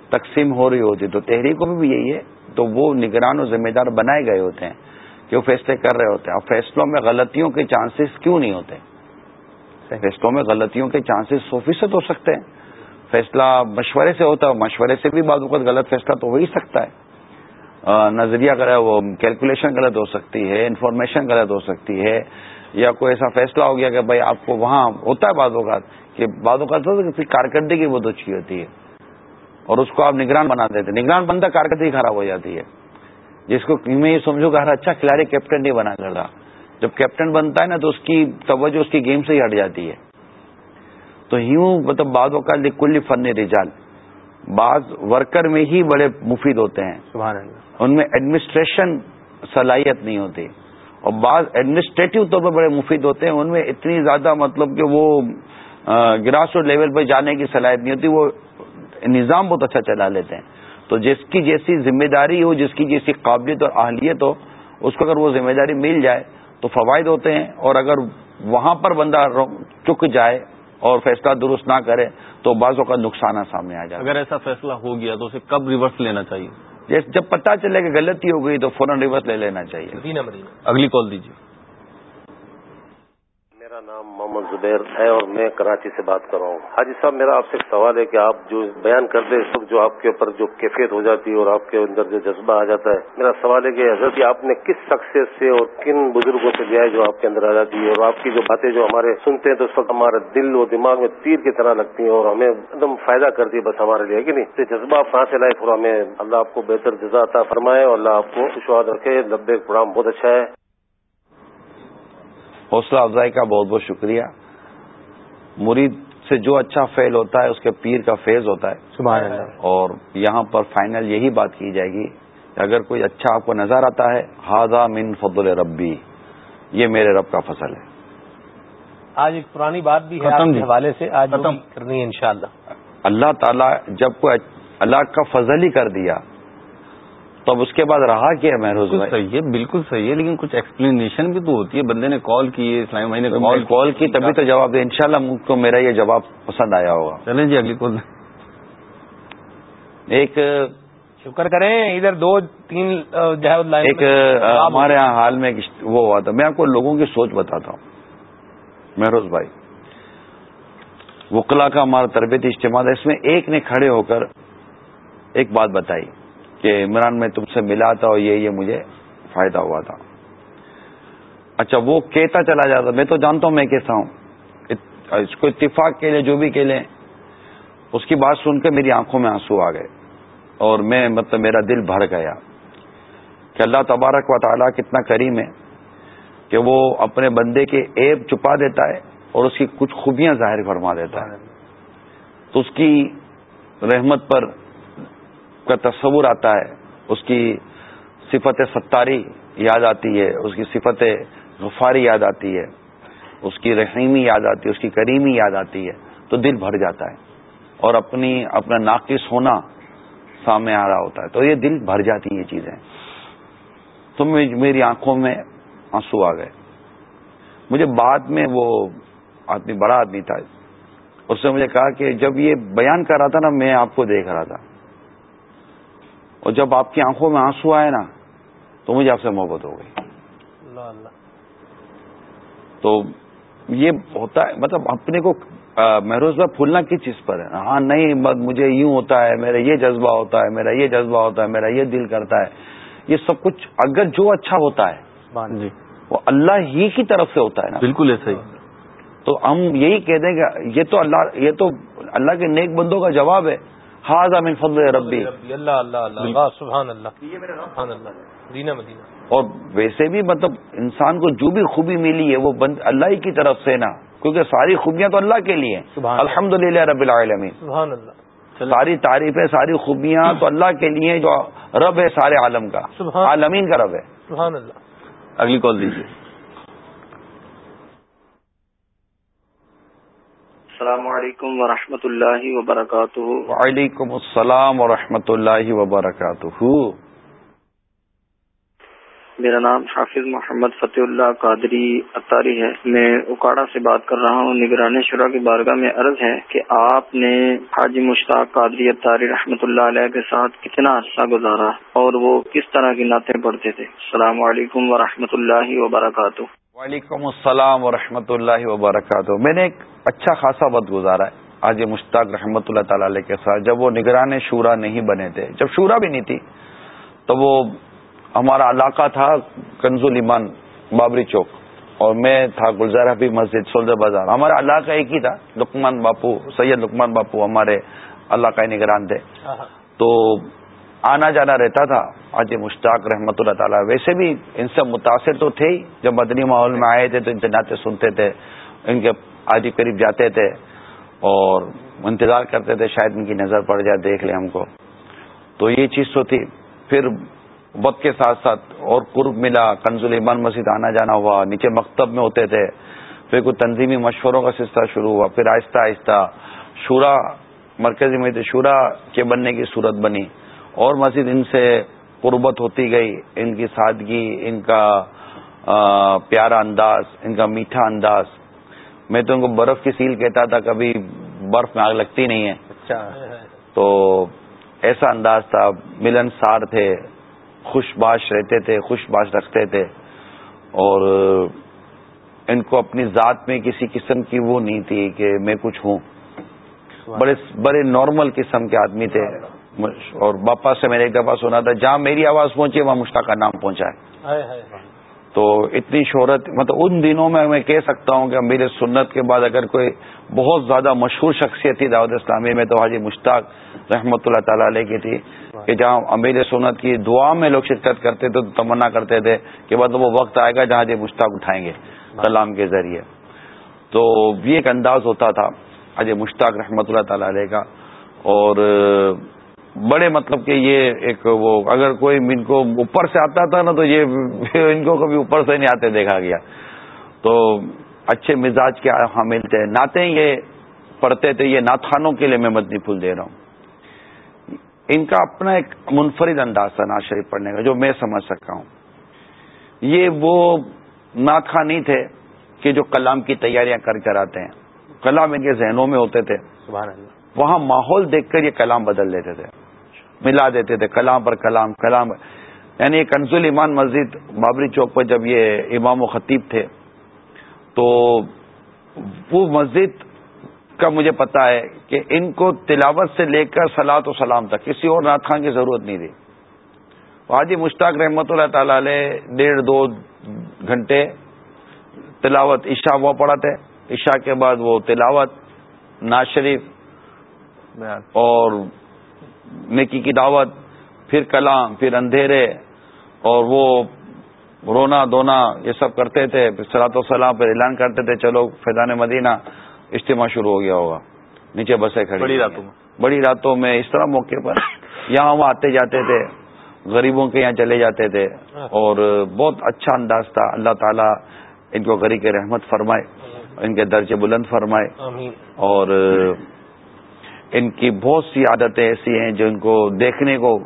تقسیم ہو رہی ہوتی تو تحریکوں میں بھی یہی ہے۔ تو وہ نگران اور ذمہ دار بنائے گئے ہوتے ہیں کہ وہ فیصلے کر رہے ہوتے ہیں۔ اور فیصلوں میں غلطیوں کے چانسز کیوں نہیں ہوتے؟ فیصلوں میں غلطیوں کے چانسز سو فیصد ہو سکتے ہیں۔ فیصلہ مشورے سے ہوتا ہے، مشورے سے بھی بعض اوقات غلط فیصلہ تو ہو ہی سکتا ہے۔ نظریہ اگر وہ کیلکولیشن غلط ہو سکتی ہے انفارمیشن غلط ہو سکتی ہے، یا کوئی ایسا فیصلہ ہو گیا کہ بھائی آپ کو وہاں ہوتا ہے بعض اوقات کہ بعض اوقات پھر کارکردگی بہت اچھی ہوتی ہے۔ اور اس کو آپ نگران بنا دیتے نگران بندہ کارکردگی خراب ہو جاتی ہے۔ جس کو میں یہ سمجھو کہ ہر اچھا کھلاڑی کیپٹن نہیں بنا کر رہا جب کیپٹن بنتا ہے نا تو اس کی توجہ اس کی گیم سے ہی ہٹ جاتی ہے۔ تو یوں مطلب بعض اوقات کل فن رجال بعض ورکر میں ہی بڑے مفید ہوتے ہیں۔ سبحان اللہ۔ ان میں ایڈمنسٹریشن صلاحیت نہیں ہوتی اور بعض ایڈمنسٹریٹو طور پر بڑے مفید ہوتے ہیں۔ ان میں اتنی زیادہ مطلب کہ وہ گراس روڈ لیول پہ جانے کی صلاحیت نہیں ہوتی وہ نظام بہت اچھا چلا لیتے ہیں۔ تو جس کی جیسی ذمہ داری ہو جس کی جیسی قابلیت اور اہلیت ہو اس کو اگر وہ ذمہ داری مل جائے تو فوائد ہوتے ہیں۔ اور اگر وہاں پر بندہ چک جائے اور فیصلہ درست نہ کرے تو بعضوں کا نقصان سامنے آ جائے اگر ایسا فیصلہ ہو گیا تو اسے کب ریورس لینا چاہیے؟ جب پتا چلے کہ غلطی ہو گئی تو فوراً ریورس لے لینا چاہیے۔ اگلی کال دیجیے۔ میرا نام محمد زبیر ہے اور میں کراچی سے بات کر رہا ہوں۔ حاجی صاحب، میرا آپ سے ایک سوال ہے کہ آپ جو بیان کرتے اس وقت جو آپ کے اوپر جو کیفیت ہو جاتی ہے اور آپ کے اندر جو جذبہ آ جاتا ہے، میرا سوال ہے کہ حضرت جی، آپ نے کس شخصیت سے اور کن بزرگوں سے لیا ہے جو آپ کے اندر آ جاتی ہے اور آپ کی جو باتیں جو ہمارے سنتے ہیں تو اس وقت ہمارے دل و دماغ میں تیر کی طرح لگتی ہیں اور ہمیں ایک دم فائدہ کرتی ہے بس ہمارے لیے کہ نہیں؟ یہ جذبہ آپ کہاں سے لائے تھوڑا ہمیں اللہ آپ کو بہتر جزا عطا فرمائے اور اللہ آپ کو خوشواد رکھے۔ لبے پروگرام بہت اچھا ہے۔ حوصلہ افزائی کا بہت بہت شکریہ۔ مرید سے جو اچھا فیل ہوتا ہے اس کے پیر کا فیض ہوتا ہے۔ سبحان اللہ۔ اور یہاں پر فائنل یہی بات کی جائے گی کہ اگر کوئی اچھا آپ کو نظر آتا ہے ہاضا من فضل ربی یہ میرے رب کا فصل ہے۔ آج ایک پرانی بات بھی ہے کے جی۔ حوالے سے آج ختم۔ کرنی ہے انشاءاللہ۔ اللہ تعالیٰ جب کوئی اللہ کا فضل ہی کر دیا تو اب اس کے بعد رہا کیا ہے محروز بھائی؟ صحیح ہے بالکل صحیح ہے لیکن کچھ ایکسپلینیشن بھی تو ہوتی ہے۔ بندے نے کال کی ہے اسلامی بھائی نے کال کال کی تبھی تو جواب دے۔ انشاءاللہ مجھ کو میرا یہ جواب پسند آیا ہوگا۔ چلیں جی اگلی کال ایک شکر کریں ادھر دو تین جو ہے لائن ایک ہمارے یہاں حال میں ایک وہ ہوا تھا۔ میں آپ کو لوگوں کی سوچ بتاتا ہوں۔ مہروز بھائی وکلا کا ہمارا تربیتی اجتماع تھا۔ اس میں ایک نے کھڑے ہو کر ایک بات بتائی۔ کہ عمران میں تم سے ملا تھا اور یہ یہ مجھے فائدہ ہوا تھا۔ اچھا وہ کہتا چلا جاتا میں تو جانتا ہوں میں کیسا ہوں۔ اس کو اتفاق کے لیے جو بھی کہ لیں اس کی بات سن کے میری آنکھوں میں آنسو آ گئے اور میں مطلب میرا دل بھر گیا کہ اللہ تبارک و تعالیٰ کتنا کریم ہے کہ وہ اپنے بندے کے عیب چھپا دیتا ہے اور اس کی کچھ خوبیاں ظاہر فرما دیتا ہے۔ تو اس کی رحمت پر کا تصور آتا ہے، اس کی صفت ستاری یاد آتی ہے، اس کی صفت غفاری یاد آتی ہے، اس کی رحیمی یاد آتی ہے، اس کی کریمی یاد آتی ہے، تو دل بھر جاتا ہے اور اپنی، اپنا ناقص ہونا سامنے آ رہا ہوتا ہے، تو یہ دل بھر جاتی ہیں یہ چیزیں۔ تو میری آنکھوں میں آنسو آ گئے۔ مجھے بعد میں وہ آدمی، بڑا آدمی تھا، اس نے مجھے کہا کہ جب یہ بیان کر رہا تھا نا، میں آپ کو دیکھ رہا تھا۔ اور جب آپ کی آنکھوں میں آنسو آئے نا تو مجھے آپ سے محبت ہو گئی۔ اللہ اللہ۔ تو یہ ہوتا ہے مطلب اپنے کو مہروز بھائی پھولنا کس چیز پر ہے؟ ہاں نہیں مجھے یوں ہوتا ہے میرا یہ جذبہ ہوتا ہے میرا یہ جذبہ ہوتا ہے میرا یہ دل کرتا ہے۔ یہ سب کچھ اگر جو اچھا ہوتا ہے جی وہ اللہ ہی کی طرف سے ہوتا ہے نا۔ بالکل ایسا ہی۔ تو ہم یہی کہہ دیں کہ یہ تو اللہ یہ تو اللہ کے نیک بندوں کا جواب ہے۔ حاض من فضل ربی. ربی. اللہ اللہ اللہ اللہ سبحان اللہ. سبحان اللہ. دینا مدینہ. اور ویسے بھی مطلب انسان کو جو بھی خوبی ملی ہے وہ بند اللہ ہی کی طرف سے نا کیونکہ ساری خوبیاں تو اللہ کے لیے الحمد للہ رب العالمین. سبحان اللہ. ساری تعریفیں ساری خوبیاں تو اللہ کے لیے جو رب ہے سارے عالم کا. عالمین کا رب ہے. سبحان اللہ. اگلی کال دیجیے. السلام علیکم ورحمۃ اللہ وبرکاتہ۔ وعلیکم السلام ورحمۃ اللہ وبرکاتہ۔ میرا نام حافظ محمد فتح اللہ قادری اتاری ہے۔ میں اکاڑا سے بات کر رہا ہوں۔ نگرانی شرح کی بارگاہ میں عرض ہے کہ آپ نے حاجی مشتاق قادری اتاری رحمۃ اللہ علیہ کے ساتھ کتنا عرصہ گزارا اور وہ کس طرح کی نعتیں پڑھتے تھے؟ السلام علیکم ورحمۃ اللہ وبرکاتہ۔ وعلیکم السلام ورحمۃ اللہ وبرکاتہ۔ میں نے ایک اچھا خاصا وقت گزارا ہے۔ آج مشتاق رحمۃ اللہ تعالی علیہ کے ساتھ جب وہ نگران شورا نہیں بنے تھے جب شورا بھی نہیں تھی تو وہ ہمارا علاقہ تھا کنز ایمان بابری چوک۔ اور میں تھا گلزار حبیب مسجد سولدر بازار۔ ہمارا علاقہ ایک ہی تھا لکمان باپو سید لکمان باپو ہمارے علاقہ نگران تھے۔ تو آنا جانا رہتا تھا۔ آج مشتاق رحمۃ اللہ تعالیٰ ویسے بھی ان سے متاثر تو تھے ہی۔ جب مدنی ماحول میں آئے تھے تو ان سے نعتیں سنتے تھے، ان کے آج قریب جاتے تھے اور انتظار کرتے تھے، شاید ان کی نظر پڑ جائے، دیکھ لیں ہم کو۔ تو یہ چیز تو تھی۔ پھر وقت کے ساتھ ساتھ اور قرب ملا، کنز ایمان مسجد آنا جانا ہوا، نیچے مکتب میں ہوتے تھے۔ پھر کوئی تنظیمی مشوروں کا سلسلہ شروع ہوا، پھر آہستہ آہستہ شورا، مرکزی میں شورا کے بننے کی صورت بنی۔ اور مسجد ان سے قربت ہوتی گئی ان کی سادگی ان کا پیارا انداز ان کا میٹھا انداز۔ میں تو ان کو برف کی سیل کہتا تھا کبھی برف میں آگ لگتی نہیں ہے۔ اچھا۔ تو ایسا انداز تھا ملن سار تھے خوش باش رہتے تھے خوش باش رکھتے تھے۔ اور ان کو اپنی ذات میں کسی قسم کی وہ نہیں تھی کہ میں کچھ ہوں۔ بڑے بڑے نارمل قسم کے آدمی تھے۔ اور باپا سے میں نے ایک دفعہ سنا تھا جہاں میری آواز پہنچی وہاں مشتاق کا نام پہنچا ہے۔ تو اتنی شہرت مطلب ان دنوں میں میں کہہ سکتا ہوں کہ میرے سنت کے بعد اگر کوئی بہت زیادہ مشہور شخصیت تھی دعوت اسلامی میں تو حاجی مشتاق رحمۃ اللہ تعالی علیہ کی تھی کہ جہاں امیر سنت کی دعا میں لوگ شرکت کرتے تھے تو تمنا کرتے تھے کہ بعد وہ وقت آئے گا جہاں جی مشتاق اٹھائیں گے کلام کے ذریعے۔ تو یہ ایک انداز ہوتا تھا حاجی مشتاق رحمۃ اللہ تعالی علیہ کا۔ اور بڑے مطلب کہ یہ ایک وہ اگر کوئی ان کو اوپر سے آتا تھا نا تو یہ ان کو کبھی اوپر سے نہیں آتے دیکھا گیا۔ تو اچھے مزاج کے حامل تھے۔ ناطے یہ پڑھتے تھے یہ ناتھانوں کے لیے میں مدنی پھول دے رہا ہوں۔ ان کا اپنا ایک منفرد انداز تھا ناز شریف پڑھنے کا جو میں سمجھ سکتا ہوں۔ یہ وہ نعت نہیں تھے کہ جو کلام کی تیاریاں کر کر آتے ہیں۔ کلام ان کے ذہنوں میں ہوتے تھے۔ وہاں ماحول دیکھ کر یہ کلام بدل دیتے تھے۔ ملا دیتے تھے، کلام پر کلام کلام یعنی کنزول ایمان مسجد بابری چوک پر جب یہ امام و خطیب تھے، تو وہ مسجد کا مجھے پتا ہے کہ ان کو تلاوت سے لے کر سلاد و سلام تک، کسی اور نات خان کی ضرورت نہیں تھی۔ حاجی مشتاق رحمۃ اللہ تعالی علیہ ڈیڑھ دو گھنٹے تلاوت عشاء وہ پڑھاتے عشاء کے بعد وہ تلاوت ناز شریف اور نیکی کی دعوت پھر کلام پھر اندھیرے اور وہ رونا دونا یہ سب کرتے تھے پھر سلاط و سلام پھر اعلان کرتے تھے چلو فیضان مدینہ اجتماع شروع ہو گیا ہوگا نیچے بسیں کھڑی بڑی راتوں میں۔ بڑی راتوں میں اس طرح موقع پر یہاں وہ آتے جاتے تھے غریبوں کے یہاں چلے جاتے تھے اور بہت اچھا انداز تھا۔ اللہ تعالیٰ ان کو غریب رحمت فرمائے ان کے درجے بلند فرمائے اور ان کی بہت سی عادتیں ایسی ہیں جو ان کو دیکھنے کو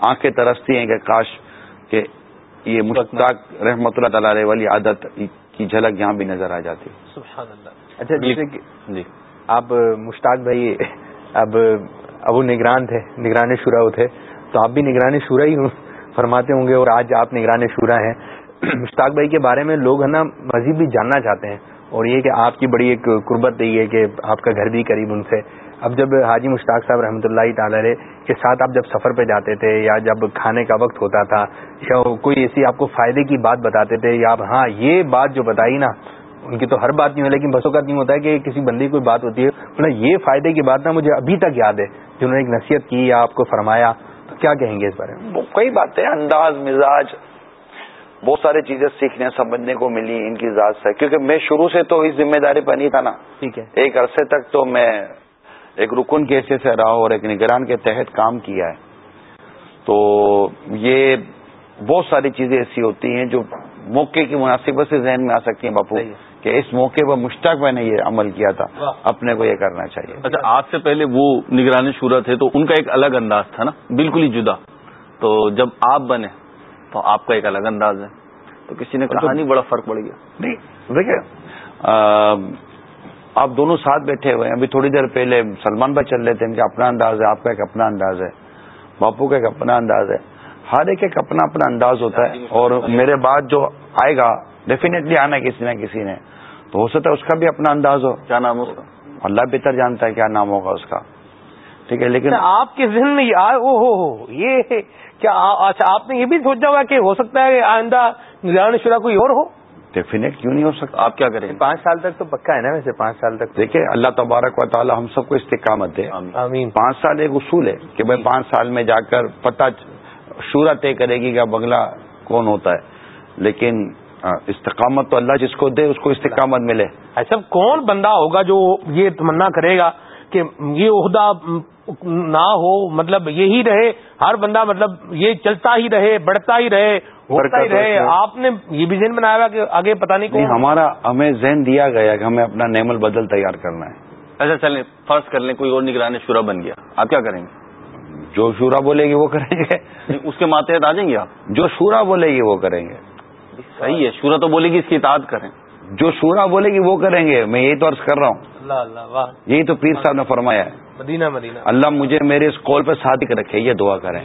آنکھیں ترستی ہیں کہ کاش کہ یہ مشتاق رحمۃ اللہ تعالی والی عادت کی جھلک یہاں بھی نظر آ جاتی اچھا جیسے کہ جی۔ آپ مشتاق بھائی اب ابو نگران تھے نگران شورا تھے۔ تو آپ بھی نگران شورا ہی فرماتے ہوں گے اور آج آپ نگران شورا ہیں۔ مشتاق بھائی کے بارے میں لوگ ہے نا مزید بھی جاننا چاہتے ہیں۔ اور یہ کہ آپ کی بڑی ایک قربت رہی ہے کہ آپ کا گھر بھی قریب ان سے۔ اب جب حاجی مشتاق صاحب رحمۃ اللہ تعالی کے ساتھ آپ جب سفر پہ جاتے تھے یا جب کھانے کا وقت ہوتا تھا یا کوئی ایسی آپ کو فائدے کی بات بتاتے تھے یا ہاں یہ بات جو بتائی نا ان کی تو ہر بات نہیں ہو لیکن بسوں کا نہیں ہوتا ہے کہ کسی بندی کوئی بات ہوتی ہے مطلب یہ فائدے کی بات نا مجھے ابھی تک یاد ہے جنہوں نے ایک نصیحت کی یا آپ کو فرمایا تو کیا کہیں گے اس بارے میں؟ کئی باتیں انداز مزاج بہت ساری چیزیں سیکھنے سمجھنے کو ملی ان کی ذات سے کیونکہ میں شروع سے تو اس ذمہ داری پر نہیں تھا نا۔ ٹھیک ہے۔ ایک عرصے تک تو میں ایک رکن کے حصے سے رہا اور ایک نگران کے تحت کام کیا ہے۔ تو یہ بہت ساری چیزیں ایسی ہوتی ہیں جو موقع کی مناسبت سے ذہن میں آ سکتی ہیں باپو کہ اس موقع پر مشتاق میں نے یہ عمل کیا تھا۔ اپنے کو یہ کرنا چاہیے۔ اچھا آج سے پہلے وہ نگرانی شورت ہے تو ان کا ایک الگ انداز تھا نا؟ بالکل ہی جدا۔ تو جب آپ بنے تو آپ کا ایک الگ انداز ہے۔ تو کسی نے کہا نہیں بڑا فرق پڑ گیا۔ نہیں دیکھیں آپ دونوں ساتھ بیٹھے ہوئے ہیں ابھی تھوڑی دیر پہلے سلمان بھائی چل رہے تھے ان کا اپنا انداز ہے آپ کا ایک اپنا انداز ہے باپو کا ایک اپنا انداز ہے۔ ہر ایک ایک اپنا اپنا انداز ہوتا ہے اور میرے بعد جو آئے گا ڈیفینیٹلی آنا کسی نہ کسی نے۔ تو ہو سکتا ہے اس کا بھی اپنا انداز ہو۔ کیا نام کا؟ اللہ بہتر جانتا ہے کیا نام ہوگا اس کا۔ ٹھیک ہے لیکن اچھا، آپ کے ذہن میں یہ کیا اچھا آپ نے یہ بھی سوچا ہوا کہ ہو سکتا ہے آئندہ نگران شرح کوئی اور ہو؟ ڈیفینیٹ کیوں نہیں ہو سکتا؟ آپ کیا کریں؟ گے پانچ سال تک تو پکا ہے نا ویسے پانچ سال تک دیکھیں اللہ تبارک و تعالی ہم سب کو استقامت دے۔ آمین۔ پانچ سال ایک اصول ہے کہ بھائی پانچ سال میں جا کر پتہ شورا طے کرے گی کہ بنگلہ کون ہوتا ہے۔ لیکن استقامت تو اللہ جس کو دے اس کو استقامت ملے۔ ایسا کون بندہ ہوگا جو یہ تمنا کرے گا؟ کہ یہ عہدہ نہ ہو مطلب یہی رہے ہر بندہ مطلب یہ چلتا ہی رہے بڑھتا ہی رہے ہوتا ہی رہے۔ آپ نے یہ بھی ذہن بنایا کہ آگے پتا نہیں کون ہمارا ہمیں ذہن دیا گیا کہ ہمیں اپنا نیم البدل تیار کرنا ہے۔ اچھا چلیں فرض کر لیں کوئی اور نگرانی شورا بن گیا۔ آپ کیا کریں گے؟ جو شورا بولے گی وہ کریں گے۔ اس کے ماتحت آ جائیں گے آپ؟ جو شورا بولے گی وہ کریں گے۔ صحیح ہے شورا تو بولے گی اس کی اطاعت کریں۔ جو شورا بولے گی وہ کریں گے میں یہی تو عرض کر رہا ہوں۔ اللہ اللہ واہ۔ یہی تو پیر صاحب نے فرمایا ہے۔ مدینہ مدینہ۔ اللہ مجھے میرے اس کال پہ صادق رکھے یہ دعا کریں۔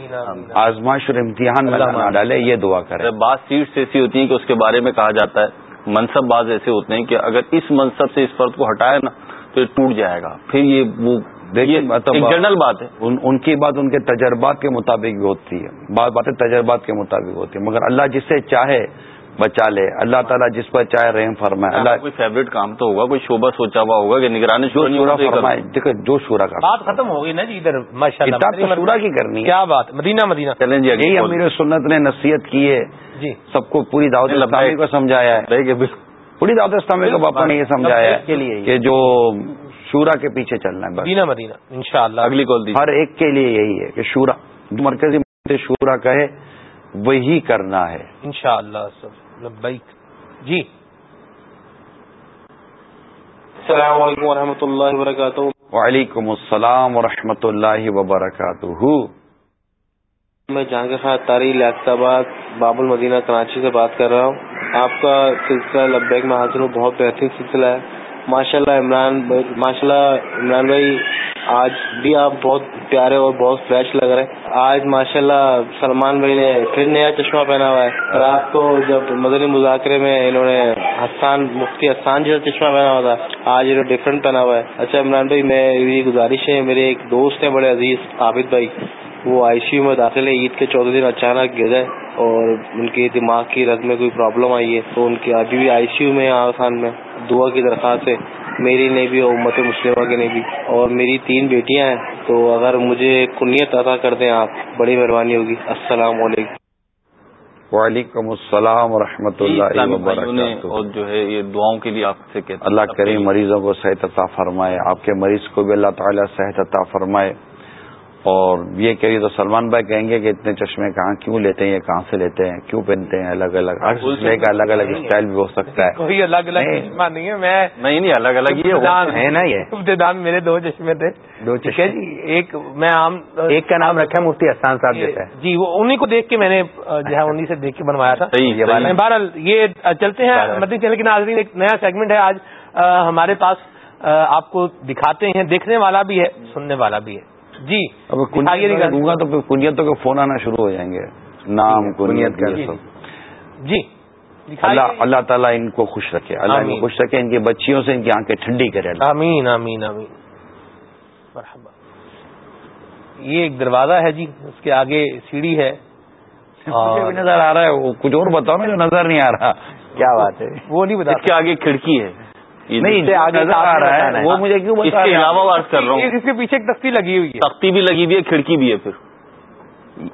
آزمائش اور امتحان میں ڈالے یہ دعا کریں۔ بعض سیٹس ایسی ہوتی ہیں کہ اس کے بارے میں کہا جاتا ہے منصب باز ایسے ہوتے ہیں کہ اگر اس منصب سے اس فرد کو ہٹایا نا تو یہ ٹوٹ جائے گا۔ پھر یہ وہ دیکھیے جنرل بات ہے۔ ان کی بات ان کے تجربات کے مطابق بھی ہوتی ہے۔ بات باتیں تجربات کے مطابق ہوتی ہے مگر اللہ جس سے چاہے بچا لے۔ اللہ تعالیٰ جس پر چاہے رحم فرمائے۔ اللہ کوئی فیوریٹ کام تو ہوگا کوئی شعبہ سوچا ہوا ہوگا کہ نگرانی شورا فرمائے دیکھو جو شورا کا بات ختم ہو گئی نا جی ادھر ماشاء اللہ شورا کی کرنی ہے۔ کیا بات مدینہ مدینہ۔ چلیں جی یہی امیر سنت نے نصیحت کی ہے۔ جی۔ سب کو پوری دعوت اسلامی کو سمجھایا ہے۔ پوری دعوت اسلامی کو باپا نے یہ سمجھایا ہے کہ جو شورا کے پیچھے چلنا ہے مدینہ مدینہ ان شاء اللہ اگلی کال ہر ایک کے لیے یہی ہے کہ شورا جو مرکزی شورا کہے وہی کرنا ہے۔ ان شاء اللہ جی۔ السلام علیکم ورحمۃ اللہ وبرکاتہ۔ وعلیکم السلام ورحمۃ اللہ وبرکاتہ۔ میں جہاں خان تاری لیاقت آباد باب المدینہ کراچی سے بات کر رہا ہوں۔ آپ کا سلسلہ لبیک میں حاضر ہوں بہت بہترین سلسلہ ہے۔ ماشاء اللہ عمران ماشاء اللہ عمران بھائی، آج بھی آپ بہت پیارے اور بہت فریش لگ رہے ہیں۔ آج ماشاء اللہ سلمان بھائی نے پھر نیا چشمہ پہنا ہوا ہے۔ رات کو جب مدنی مذاکرے میں انہوں نے حسان مفتی حسان جیسا چشمہ پہنا ہوا تھا، آج انہوں نے ڈفرنٹ پہنا ہوا ہے۔ اچھا عمران بھائی، میں میری گزارش ہے، میرے ایک دوست ہیں بڑے عزیز عابد بھائی، وہ آئی سی یو میں داخل ہے عید کے چودہ دن اچانک گر گئے اور ان کے دماغ کی رد میں کوئی پرابلم آئی ہے تو ان کی ابھی بھی آئی سی یو میں آسان میں دعا کی درخواست ہے۔ میری نے بھی اور امت مسلمہ کی نے بھی۔ اور میری تین بیٹیاں ہیں تو اگر مجھے کنیت ادا کر دیں آپ بڑی مہربانی ہوگی۔ السلام علیکم۔ وعلیکم السلام ورحمۃ اللہ وبرکاتہ۔ اور جو ہے یہ دعاؤں کے لیے آپ سے کہتے اللہ کریم مریضوں کو صحت عطا فرمائے آپ کے مریض کو بھی اللہ تعالیٰ صحت عطا فرمائے۔ اور یہ کہیے تو سلمان بھائی کہیں گے کہ اتنے چشمے کہاں کیوں لیتے ہیں یہ کہاں سے لیتے ہیں؟ کیوں پہنتے ہیں؟ الگ الگ ہر چشمے کا الگ الگ اسٹائل بھی ہو سکتا ہے۔ کوئی الگ الگ چشمہ نہیں ہے۔ میں نہیں نہیں الگ الگ یہ ہے۔ نا یہ۔ ابتدان میرے دو چشمے تھے۔ دو چشمے۔ جی ایک میں عام ایک کا نام رکھا مفتی احسان صاحب جیسا ہے۔ جی وہ انہیں کو دیکھ کے میں نے جو ہے انہیں سے دیکھ کے بنوایا تھا۔ بہرحال یہ چلتے ہیں۔ مدی چینل کے ناظرین ایک نیا سیگمنٹ ہے۔ آج ہمارے پاس آپ کو دکھاتے ہیں دیکھنے والا بھی ہے سننے والا بھی ہے۔ جی اب دوں گا تو پھر کنیتوں کے فون آنا شروع ہو جائیں گے۔ نام کنیت کا جی۔ اللہ اللہ تعالیٰ ان کو خوش رکھے اللہ ان کو خوش رکھے ان کی بچیوں سے ان کی آنکھیں ٹھنڈی کرے آمین آمین آمین۔ مرحبا۔ یہ ایک دروازہ ہے جی اس کے آگے سیڑھی ہے۔ نظر آ رہا ہے؟ وہ کچھ اور بتاؤ نا جو نظر نہیں آ رہا۔ کیا بات ہے؟ وہ نہیں بتا اس کے آگے کھڑکی ہے۔ نہیں آگے آ رہا ہے وہ مجھے کیوں اس کے علاوہ کر رہا ہوں۔ اس کے پیچھے ایک تختی لگی ہوئی ہے۔ تختی بھی لگی ہوئی ہے کھڑکی بھی ہے پھر۔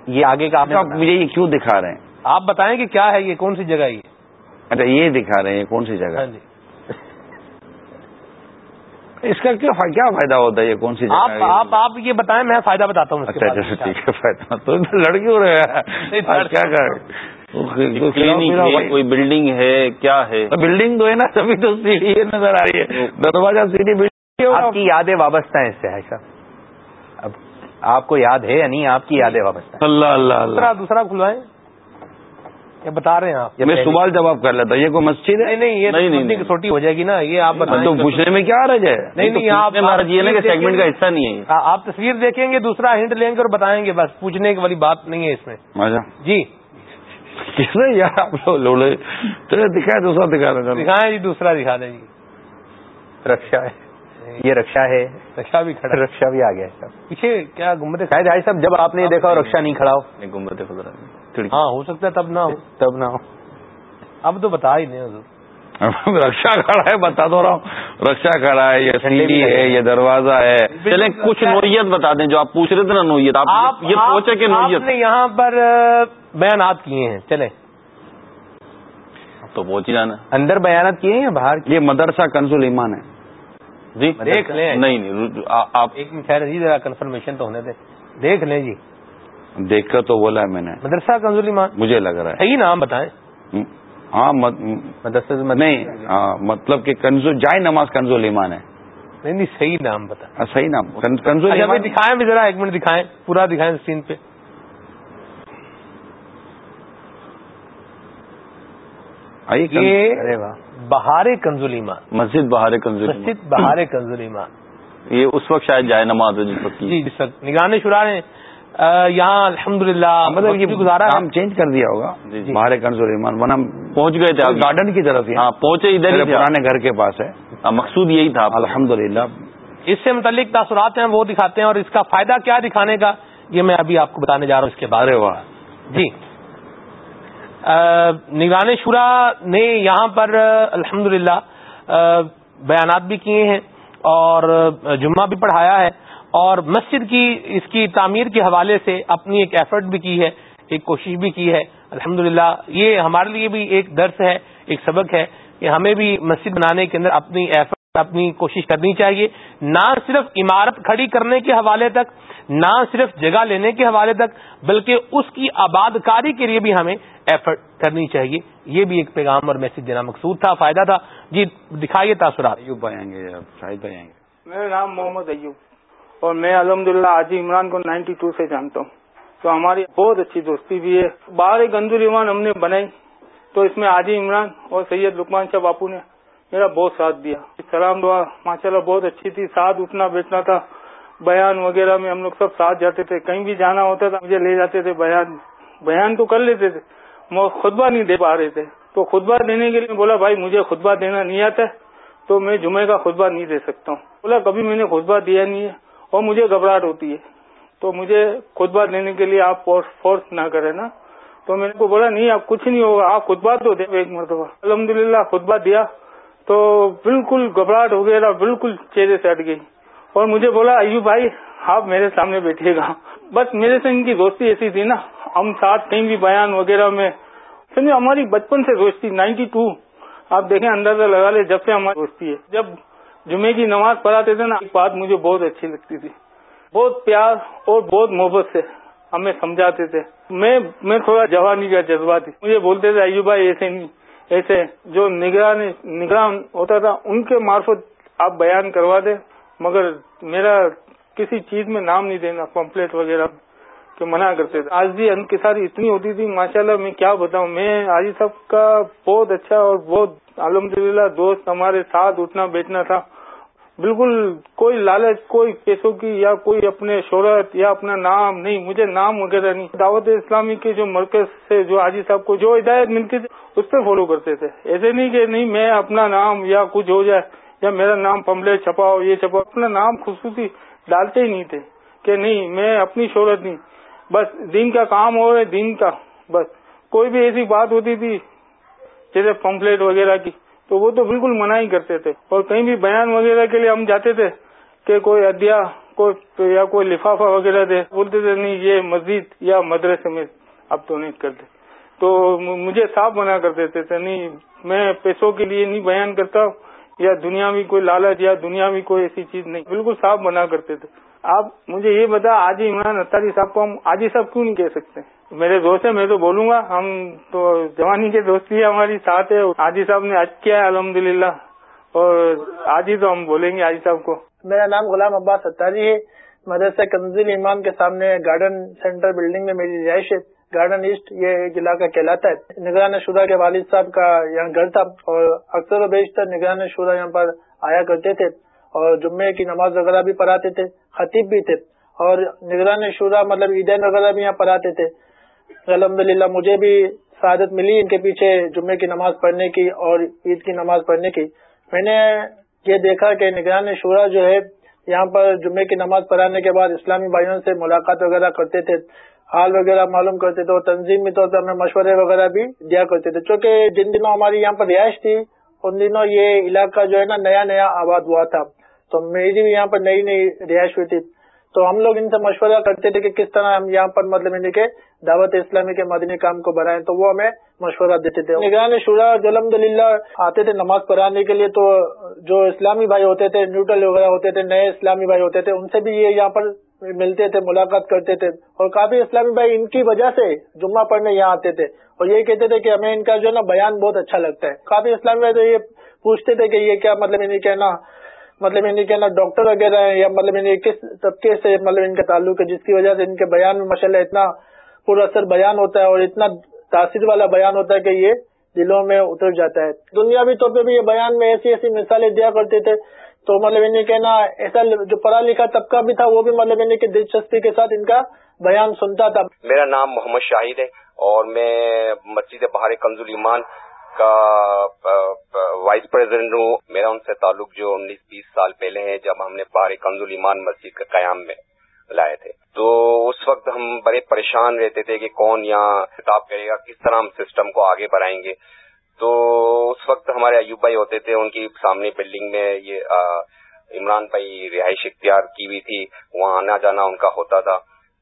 یہ آگے کا مجھے یہ کیوں دکھا رہے ہیں؟ آپ بتائیں کہ کیا ہے یہ؟ کون سی جگہ یہ؟ اچھا یہ دکھا رہے ہیں کون سی جگہ؟ اس کا کیا فائدہ ہوتا ہے یہ کون سی آپ آپ یہ بتائیں میں فائدہ بتاتا ہوں اچھا اچھا ٹھیک ہے فائدہ۔ تو لڑکی ہو رہے ہیں۔ کیا کر کوئی بلڈنگ ہے؟ کیا ہے؟ بلڈنگ تو ہے نا سبھی تو سیڑھی نظر آ رہی ہے۔ دروازہ سیڑھی بلڈنگ آپ کی یادیں وابستہ ہیں اس سے ایسا اب آپ کو یاد ہے یا نہیں؟ آپ کی یادیں وابستہ اللہ اللہ دوسرا دوسرا کھلوائیں۔ یہ بتا رہے ہیں آپ۔ میں سوال جواب کر لیتا یہ کوئی مسجد ہے؟ نہیں یہ نہیں چھوٹی ہو جائے گی نا۔ یہ آپ تو پوچھنے میں کیا رج ہے؟ نہیں نہیں آپ سیگمنٹ کا حصہ نہیں ہے آپ تصویر دیکھیں گے دوسرا ہنٹ لیں گے اور بتائیں گے بس پوچھنے والی بات نہیں ہے اس میں۔ جی۔ کس نے یار آپ لوگ دکھائے دوسرا دکھا رہے دکھائیں جی دوسرا دکھا دیں جی۔ رکشا ہے۔ یہ رکشا ہے۔ رکشا بھی کھڑا رکشا بھی آ گیا پیچھے کیا گمبد شاید بھائی صاحب جب آپ نے دیکھا رکشا نہیں کھڑا ہو۔ گمبد ہاں ہو سکتا ہے تب نہ ہو۔ تب نہ ہو۔ اب تو بتا ہی نہیں حضور۔ رکشا کھڑا ہے بتا دو رہا ہوں۔ رکشا کھڑا ہے یہ سنڈی ہے یہ دروازہ ہے۔ چلیں کچھ نوعیت بتا دیں جو آپ پوچھ رہے تھے نا نوعیت۔ آپ یہ پوچھے کہ نوعیت۔ یہاں پر بیانات کیے ہیں چلیں۔ تو پہنچ جانا اندر بیانات کیے ہیں باہر یہ مدرسہ کنزول ایمان ہے۔ جی دیکھ لیں۔ نہیں نہیں آپ ایک جی ذرا کنفرمیشن تو ہونے دیں۔ دیکھ لیں جی۔ دیکھ کر تو بولا ہے میں نے۔ مدرسہ کنزول ایمان۔ مجھے لگ رہا ہے۔ صحیح نام بتائیں۔ ہاں مدرسہ نہیں مطلب کہ کنزول جائے نماز کنزول ایمان ہے۔ نہیں نہیں صحیح نام بتائیں۔ صحیح نام۔ کنزول ایمان دکھائیں بھی ذرا ایک منٹ دکھائیں پورا دکھائیں اسکرین پہ۔ یہ بہار کنزولیما مسجد بہار کنزول مسجد بہار کنزولیما یہ اس وقت شاید جائے نماز جس وقت جی جس وقت۔ نگران شرا نے یہاں الحمد للہ مطلب یہ گزارا ہم چینج کر دیا ہوگا۔ جی، جی۔ باہر کنزور ایمان ورنہ پہنچ گئے تھے گارڈن کی طرف ہاں پہنچے ادھر پرانے گھر کے پاس ہے۔ ہاں، مقصود یہی تھا۔ الحمد اس سے متعلق تاثرات ہیں وہ دکھاتے ہیں اور اس کا فائدہ کیا دکھانے کا یہ میں ابھی آپ کو بتانے جا رہا ہوں اس کے بارے ہوا جی۔ نگران شورا نے یہاں پر الحمد بیانات بھی کیے ہیں اور جمعہ بھی پڑھایا ہے اور مسجد کی، اس کی تعمیر کے حوالے سے اپنی ایک ایفرٹ بھی کی ہے، ایک کوشش بھی کی ہے۔ الحمد یہ ہمارے لیے بھی ایک درس ہے، ایک سبق ہے کہ ہمیں بھی مسجد بنانے کے اندر اپنی ایفرٹ اپنی کوشش کرنی چاہیے۔ نہ صرف عمارت کھڑی کرنے کے حوالے تک نہ صرف جگہ لینے کے حوالے تک بلکہ اس کی آباد کاری کے لیے بھی ہمیں ایفرٹ کرنی چاہیے۔ یہ بھی ایک پیغام اور میسج دینا مقصود تھا فائدہ تھا۔ جی دکھائیے تاثرات۔ ایوب آئیں گے شاہد آئیں گے۔ میرا نام محمد ایوب اور میں الحمد للہ آجی عمران کو نائنٹی ٹو سے جانتا ہوں۔ تو ہماری بہت اچھی دوستی بھی ہے۔ باہر ایک ایمان ہم نے بنائی تو اس میں آجی عمران اور سید لکمان شاہ باپو نے میرا بہت ساتھ دیا۔ سلام، دعا۔ ماشاء اللہ بہت اچھی تھی۔ ساتھ اٹھنا بیٹھنا تھا۔ بیان وغیرہ میں ہم لوگ سب ساتھ جاتے تھے۔ کہیں بھی جانا ہوتا تھا، مجھے لے جاتے تھے۔ بیان بیان تو کر لیتے تھے۔ خطبہ نہیں دے پا رہے تھے۔ تو خطبہ دینے کے لیے بولا، بھائی، مجھے خطبہ دینا نہیں آتا تو میں جمعے کا خطبہ نہیں دے سکتا ہوں۔ بولا، کبھی میں نے خطبہ دیا نہیں ہے اور مجھے گھبراہٹ ہوتی ہے۔ تو مجھے خطبہ دینے کے لیے آپ فورس نہ کریں نا۔ تو میں نے کو بولا، نہیں اب کچھ نہیں ہوگا، آپ خطبہ تو دے ایک مرتبہ۔ الحمد للہ خطبہ دیا۔ تو بالکل گھبراہٹ ہو گیا بالکل چہرے سے ہٹ گئی۔ اور مجھے بولا ایو بھائی، آپ میرے سامنے بیٹھیے گا۔ بس میرے سے ان کی دوستی ایسی تھی نا، ہم ساتھ کہیں بھی بیان وغیرہ میں۔ سمجھے ہماری بچپن سے دوستی، نائنٹی ٹو۔ آپ دیکھیں، اندازہ لگا لے جب سے ہماری دوستی ہے۔ جب جمعے کی نماز پڑھاتے تھے نا، ایک بات مجھے بہت اچھی لگتی تھی۔ بہت پیار اور بہت محبت سے ہمیں سمجھاتے تھے۔ میں میں تھوڑا جوانی کا جذبہ تھی۔ مجھے بولتے تھے ایو بھائی، ایسے نہیں۔ ایسے جو نگران نگران ہوتا تھا، ان کے مارفت آپ بیان کروا دیں۔ مگر میرا کسی چیز میں نام نہیں دینا، پمپلیٹ وغیرہ کہ منع کرتے تھے۔ آج بھی انکساری اتنی ہوتی تھی، ماشاءاللہ میں کیا بتاؤں۔ میں آج صاحب کا بہت اچھا اور بہت الحمدللہ دوست ہمارے ساتھ اٹھنا بیٹھنا تھا۔ بالکل کوئی لالچ، کوئی پیسوں کی یا کوئی اپنے شہرت یا اپنا نام، نہیں، مجھے نام وغیرہ نہیں۔ دعوت اسلامی کے جو مرکز سے جو حاجی صاحب کو جو ہدایت ملتی تھی، اس پہ فالو کرتے تھے۔ ایسے نہیں کہ نہیں، میں اپنا نام یا کچھ ہو جائے، یا میرا نام پمپلیٹ چھپاؤ، یہ چھپاؤ۔ اپنا نام خصوصی ڈالتے ہی نہیں تھے کہ نہیں، میں اپنی شہرت نہیں۔ بس دین کا کام ہو رہا دین کا۔ بس کوئی بھی ایسی بات ہوتی تھی، جیسے پمپلیٹ وغیرہ کی۔ تو وہ تو بالکل منع ہی کرتے تھے۔ اور کہیں بھی بیان وغیرہ کے لیے ہم جاتے تھے کہ کوئی ادیا کوئی یا کوئی لفافہ وغیرہ دے، بولتے تھے، نہیں، یہ مسجد یا مدرسے میں اب تو نہیں کرتے تو مجھے صاف منع کر دیتے تھے، نہیں، میں پیسوں کے لیے نہیں بیان کرتا یا دنیاوی کوئی لالچ یا دنیاوی کوئی ایسی چیز نہیں۔ بالکل صاف منع کرتے تھے۔ آپ مجھے یہ بتا، آج عمران اطاری صاحب کو ہم آج ہی صاحب کیوں نہیں کہہ سکتے؟ میرے دوست ہیں، میں تو بولوں گا۔ ہم تو جوانی کے دوستی ہماری ساتھ ہے آجی صاحب نے آج کیا ہے الحمد للہ اور آج ہی تو ہم بولیں گے آجی صاحب کو۔ میرا نام غلام عباس اتاری ہے۔ مدرسہ کنزیل امام کے سامنے گارڈن سینٹر بلڈنگ میں میری رہائش ہے۔ گارڈن ایسٹ یہ ایک علاقہ کہلاتا ہے۔ نگران شورا کے والد صاحب کا یہاں گھر تھا اور اکثر و بیشتر نگران شورا یہاں پر آیا کرتے تھے۔ اور جمعے کی نماز وغیرہ بھی پڑھاتے تھے، خطیب بھی تھے۔ اور نگران شورا مطلب عیدین وغیرہ بھی یہاں پڑھاتے تھے۔ الحمد للہ مجھے بھی سعادت ملی ان کے پیچھے جمعے کی نماز پڑھنے کی اور عید کی نماز پڑھنے کی۔ میں نے یہ دیکھا کہ نگران شورا جو ہے، یہاں پر جمعے کی نماز پڑھانے کے بعد اسلامی بھائیوں سے ملاقات وغیرہ کرتے تھے، حال وغیرہ معلوم کرتے تھے اور تنظیمی طور پر ہمیں مشورے وغیرہ بھی دیا کرتے تھے۔ چونکہ جن دنوں ہماری یہاں پر رہائش تھی، ان دنوں یہ علاقہ جو ہے نا، نیا نیا آباد ہوا تھا۔ تو میری بھی یہاں پر نئی نئی رہائش ہوئی تھی۔ تو ہم لوگ ان سے مشورہ کرتے تھے کہ کس طرح ہم یہاں پر مطلب یعنی کہ دعوت اسلامی کے مدنی کام کو بڑھائیں، تو وہ ہمیں مشورہ دیتے تھے۔ نگران شورا الحمد للہ آتے تھے نماز پڑھانے کے لیے، تو جو اسلامی بھائی ہوتے تھے، نیوٹرل وغیرہ ہوتے تھے، نئے اسلامی بھائی ہوتے تھے، ان سے بھی یہ یہاں پر ملتے تھے، ملاقات کرتے تھے۔ اور کافی اسلامی بھائی ان کی وجہ سے جمعہ پڑھنے یہاں آتے تھے۔ اور یہ کہتے تھے کہ ہمیں ان کا جو ہے نا بیان بہت اچھا لگتا ہے۔ کافی اسلامی بھائی تو یہ پوچھتے تھے کہ یہ کیا مطلب یعنی نہیں کہنا مطلب یعنی نہیں کہنا ڈاکٹر وغیرہ ہیں یا مطلب یعنی کس طبقے سے مطلب ان کا تعلق ہے، جس کی وجہ سے ان کے بیان میں ماشاء اتنا پر اثر بیان ہوتا ہے اور اتنا تاثر والا بیان ہوتا ہے کہ یہ دلوں میں اتر جاتا ہے۔ دنیاوی طور پہ بھی یہ بیان میں ایسی ایسی مثالیں دیا کرتے تھے۔ تو مطلب یعنی انہیں کہنا ایسا جو پڑھا لکھا طبقہ بھی تھا، وہ بھی مطلب انہیں کہ دلچسپی کے ساتھ ان کا بیان سنتا تھا۔ میرا نام محمد شاہد ہے اور میں مسجد بہار کنزول ایمان کا وائس پریزیڈنٹ ہوں۔ میرا ان سے تعلق جو انیس بیس سال پہلے ہیں، جب ہم نے بہار کنزول ایمان مسجد کا قیام میں لائے تھے۔ تو اس وقت ہم بڑے پریشان رہتے تھے کہ کون یہاں خطاب کرے گا، کس طرح ہم سسٹم کو آگے بڑھائیں گے۔ تو اس وقت ہمارے ایوب بھائی ہوتے تھے، ان کی سامنے بلڈنگ میں یہ عمران بھائی رہائش اختیار کی ہوئی تھی، وہاں آنا جانا ان کا ہوتا تھا۔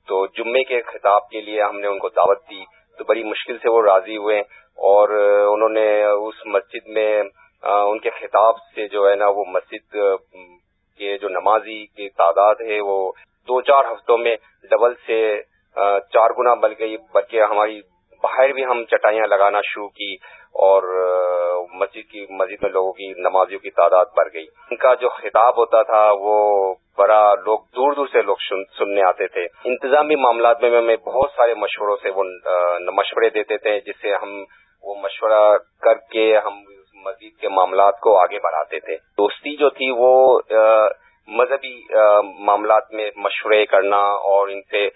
تو جمعے کے خطاب کے لیے ہم نے ان کو دعوت دی۔ تو بڑی مشکل سے وہ راضی ہوئے۔ اور انہوں نے اس مسجد میں ان کے خطاب سے جو ہے نا، وہ مسجد کے جو نمازی کی تعداد ہے، وہ دو چار ہفتوں میں ڈبل سے چار گنا بل گئی۔ بلکہ ہماری باہر بھی ہم چٹائیاں لگانا شروع کی اور مسجد کی، مسجد میں لوگوں کی، نمازیوں کی تعداد بڑھ گئی۔ ان کا جو خطاب ہوتا تھا، وہ بڑا لوگ دور دور سے لوگ سننے آتے تھے۔ انتظامی معاملات میں ہمیں بہت سارے مشوروں سے وہ مشورے دیتے تھے، جس سے ہم وہ مشورہ کر کے ہم مسجد کے معاملات کو آگے بڑھاتے تھے۔ دوستی جو تھی وہ مذہبی معاملات میں مشورے کرنا اور ان سے